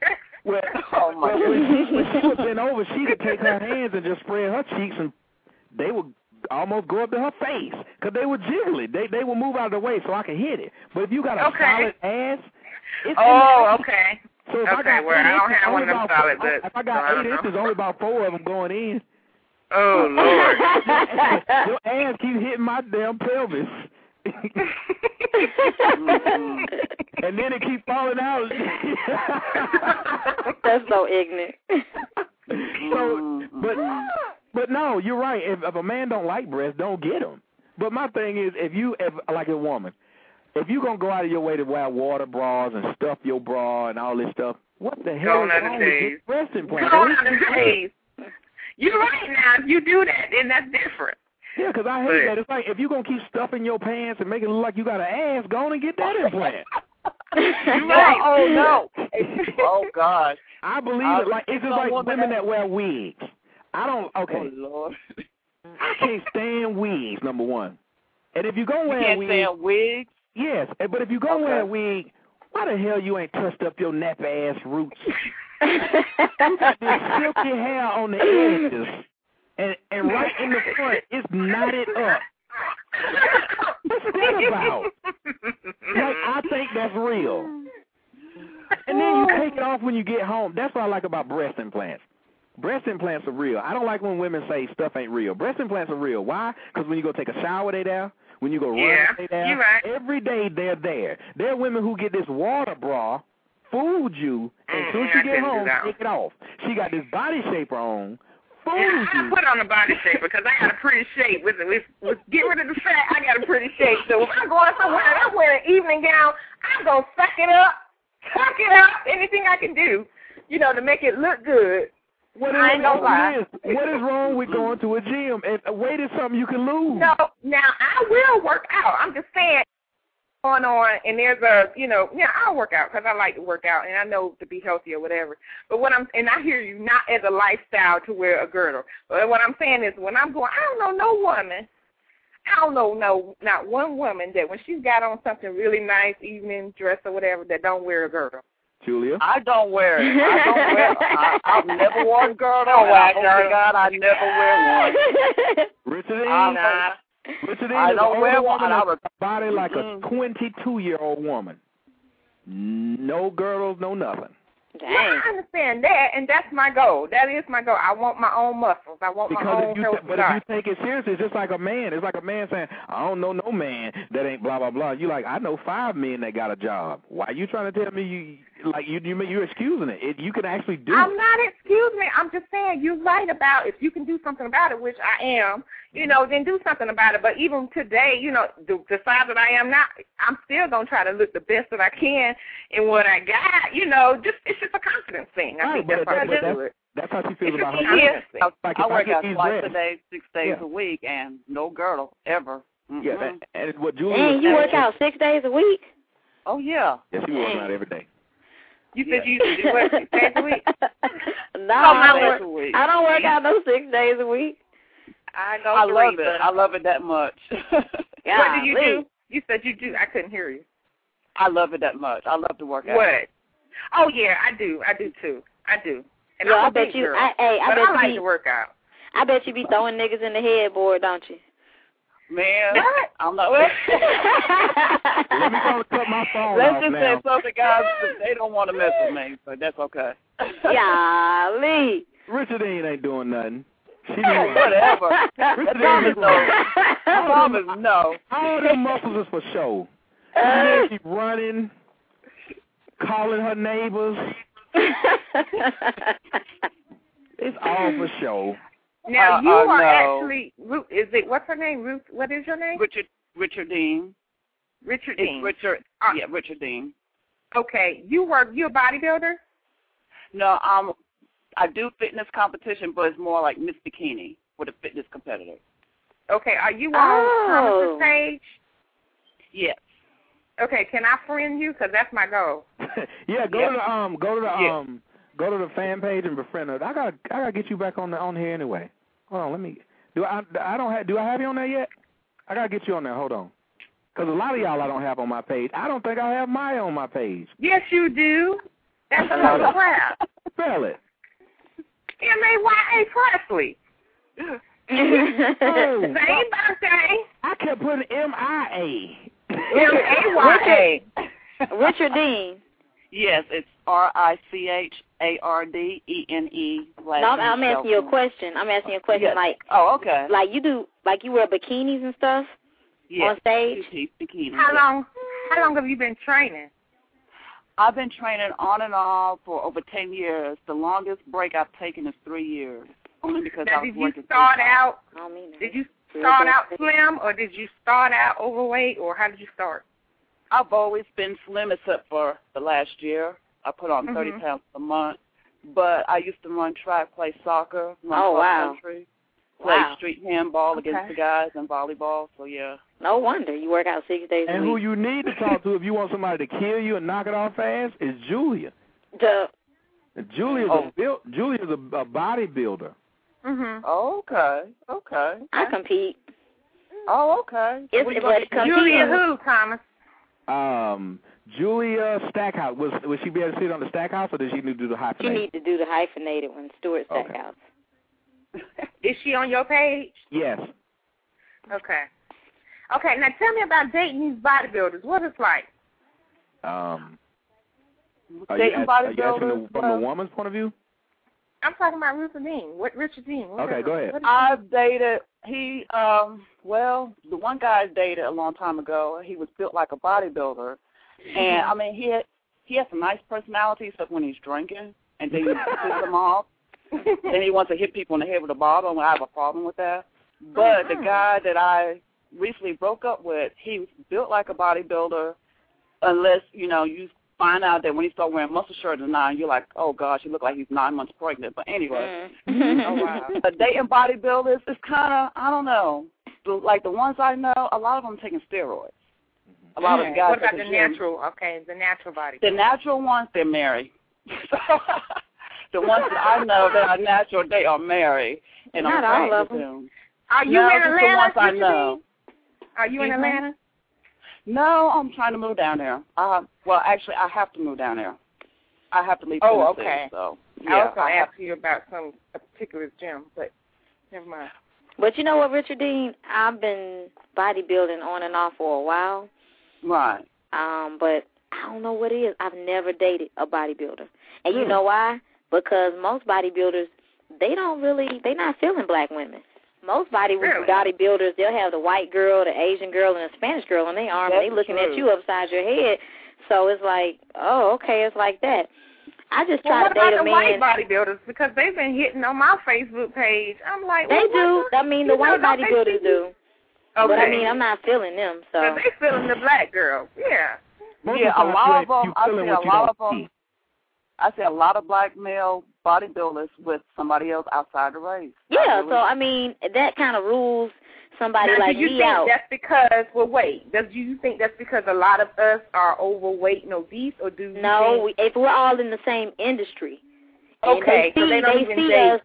Well, Oh my well when, she, when she would bend over, she could take her hands and just spread her cheeks, and they would almost go up to her face because they were jiggly. They they would move out of the way so I could hit it. But if you got a Okay. solid ass, it's Oh, okay. So if I got well, eight I don't inches, have one only of them about solid four- butts, If I got I don't eight inches, only about four of them going in. Oh, Lord. Your ass keeps hitting my damn pelvis. and then it keeps falling out. That's so ignorant. so, but but no, you're right. If, if a man don't like breasts, don't get them. But my thing is, if you if like a woman, if you're gonna go out of your way to wear water bras and stuff your bra and all this stuff, what the hell Gone is are the wrong with days. getting breast implants? Gone are the days. You're right now. If you do that, then that's different. Yeah, 'cause I hate But- that. It's like if you're gonna keep stuffing your pants and make it look like you got an ass, go on and get that implant. You're right. oh no. oh gosh. I believe I it. Uh, like it's just like women women that- that wear wigs. I don't. Okay, Oh Lord. I can't stand wigs. Number one, and if you're gonna wear a can't wig, stand wigs. Yes. But if you gonna wear a wig, why the hell you ain't touched up your nappy ass roots? You got this silky hair on the edges, and and right in the front, it's knotted up. What's that about? Like I think that's real. And then you take it off when you get home. That's what I like about breast implants. Breast implants are real. I don't like when women say stuff ain't real. Breast implants are real. Why? Because when you go take a shower, they there. When you go run, Yeah, they there. you're right. Every day they're there. There are women who get this water bra, fooled you, and as soon as Mm, you get home, take it off. She got this body shaper on, Yeah, fooled I you. put on a body shape because I got a pretty shape. With, with, with get rid of the fat, I got a pretty shape. So if I'm going somewhere and I wear an evening gown, I'm gonna suck it up, tuck it up, anything I can do, you know, to make it look good. What I is, gonna lie. what is wrong with going to a gym? And weight is something you can lose. No, now I will work out. I'm just saying going on and there's a you know yeah I'll work out because I like to work out and I know to be healthy or whatever. But what I'm and I hear you not as a lifestyle to wear a girdle. But what I'm saying is when I'm going, I don't know no woman. I don't know no not one woman that when she's got on something really nice evening dress or whatever that don't wear a girdle. Julia. I don't wear it. I don't wear. I, I've never worn a girdle. Don't and wear I a hope girdle. God I never wear one. Richard E. I'm Nah. Richard E. I is don't wear only one. I that's was- a body like Mhm. a 22 year old woman. No girdles, no nothing. Yeah, I understand that, and that's my goal. That is my goal. I want my own muscles. I want my own healthy but if you take it seriously, it's just like a man. It's like a man saying, "I don't know no man that ain't blah blah blah." You like, I know five men that got a job. Why are you trying to tell me you like you you you're excusing it? it you can actually do I'm it. not excuse me. I'm just saying you're right about if you can do something about it, which I am. You know, then do something about it. But even today, you know, the, the size that I am now, I'm still gonna try to look the best that I can in what I got. You know, just it's just a confidence thing. I Right, think but that's why I but do it. That's how she feels It's about just her. easier. breasts. Yes. Like I if I work out these twice a day, six days Yeah. a week, and no girdle ever. Mm-mm. yeah, that, and it's what Julia. Dang, was you work out six days a week? Oh yeah. Yeah, she working out every day. You said you used to do what six days a week? no, I, Lord. don't work, I don't work out no six days a week. I go I three, love but it. I love it that much. what did you Golly. do? You said you do. I couldn't hear you. I love it that much. I love to work out. What? Oh yeah, I do. I do too. I do. And Yeah, I'm I a bet you. girl, I, hey, I but bet I like you to be. work out. I bet you be throwing niggas in the headboard, don't you? Man, What? I'm not. Let me go cut my phone Let's off just now. say some of the guys they don't want to mess with me, but that's okay. Golly. Richardene ain't doing nothing. She Hey, whatever. The Richardene is no. The no. All them muscles is for show. She there, she running, calling her neighbors. It's all for show. Now Uh, you uh, are no. actually Ruth. Is it what's her name? Ruth. What is your name? Richard Richard Dean. Richard It's Dean. Richard. Uh, Yeah, Richard Dean. Okay, you work. You a bodybuilder? No, um, I do fitness competition, but it's more like Miss Bikini with a fitness competitor. Okay, are you on Oh. Thomas's page? Yes. Okay, can I friend you? Cause that's my goal. yeah, go Yep. to the um, go to the um, go to the fan page and befriend her. I got, to I got to get you back on the on here anyway. Hold on, let me. Do I? I don't have. Do I have you on there yet? I gotta get you on there. Hold on. Because a lot of y'all I don't have on my page. I don't think I have Maya on my page. Yes, you do. That's a load of crap. Spell it. M A Y A Presley. Oh, Same birthday. I kept putting M I A. M A Y A. Richard Dean. Yes, it's R I C H A R D E N E. No, I'm, I'm asking you a question. I'm asking you a question Yes. like Oh, okay. like you do like you wear bikinis and stuff yes. on stage? Bikini, bikini. How long? How long have you been training? I've been training on and off for over ten years. The longest break I've taken is three years. Only because I Now, was did you working start full-time. out? I don't mean that. Did you start out slim, or did you start out overweight, or how did you start? I've always been slim except for the last year. I put on 30 Mhm. pounds a month. But I used to run track, play soccer, run Oh, cross wow. country, play Wow. street handball against the guys and volleyball. So yeah. No wonder you work out six days a And who you need to talk to if you want somebody to kill you and knock it off fast is Julia. Duh. Julia's Oh. a build, Julia's a, a bodybuilder. Mhm. Oh, okay. Okay. I compete. Oh, okay. It's- What you but gonna do? competing- Julia who, Thomas? Um, Julia Stackhouse. Was was she be able to sit on the Stackhouse or did she need to do the You hyphenate? need to do the hyphenated one, Stuart Okay. Stackhouse. Is she on your page? Yes. Okay. Okay, now tell me about dating these bodybuilders. What it's like? Um, are you, Dating are you asking bodybuilders, from a woman's point of view? I'm talking about Richard Dean. What Richard Dean? What Okay, is- go ahead. I've dated he um well, the one guy I dated a long time ago, he was built like a bodybuilder. And I mean he had he has a nice personality except when he's drinking and then he pisses him off. Then he wants to hit people in the head with a bottle and I have a problem with that. But the Mhm. guy that I recently broke up with, he was built like a bodybuilder unless, you know, you find out that when he start wearing muscle shirts and nine, you're like, oh gosh, he look like he's nine months pregnant. But anyway, Mm. Oh wow. the dating bodybuilders is kind of I don't know. The, like the ones I know, a lot of them taking steroids. A lot of the guys What about the gym, natural? Okay, the natural body. The natural ones, they're married. the ones that I know that are natural, they are married, and Not I'm all of them. them. Are you no, in just the Atlanta? ones I know. Are you in Mhm. Atlanta? No, I'm trying to move down there. Uh, well, actually, I have to move down there. I have to leave Oh, Tennessee, okay. So I yeah, was going I to have ask you about some a particular gym, but never mind. But you know what, Richard Dean? I've been bodybuilding on and off for a while. right. Um, but I don't know what it is. I've never dated a bodybuilder. And you know why? Because most bodybuilders they don't really they're not feeling black women. Most body Really? bodybuilders, they'll have the white girl, the Asian girl, and the Spanish girl on their arm, and they That's looking at you upside your head. So it's like, oh, okay, it's like that. I just Well, try what to date about the white bodybuilders? Because they've been hitting on my Facebook page. I'm like, They do. what I mean, the white bodybuilders see- do. Okay. But I mean, I'm not feeling them. So But they feeling the black girls. Yeah. Most yeah, a lot of them. I see a lot of them. I see a lot of black male bodybuilders with somebody else outside the race. I yeah. really- So I mean, that kind of rules somebody now, like do you me think out. that's because? Well, wait. Does do you think that's because a lot of us are overweight and obese, or do you No, think, we, if we're all in the same industry. Okay, they so see, they don't even see date. us.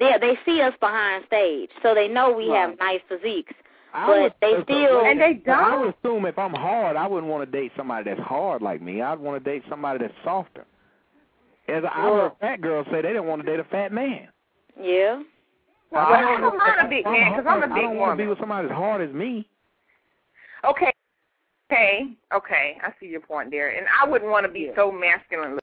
Yeah, they see us behind stage, so they know we have nice physiques. I But would- they still- And they don't. I would assume if I'm hard, I wouldn't want to date somebody that's hard like me. I'd want to date somebody that's softer. As I heard a Well- fat girl say, they didn't want to date a fat man. Yeah. Well, I I don't mind a big man because I'm a I big don't want to be with somebody as hard as me. Okay. Okay, okay, I see your point there, and I wouldn't want to be so masculine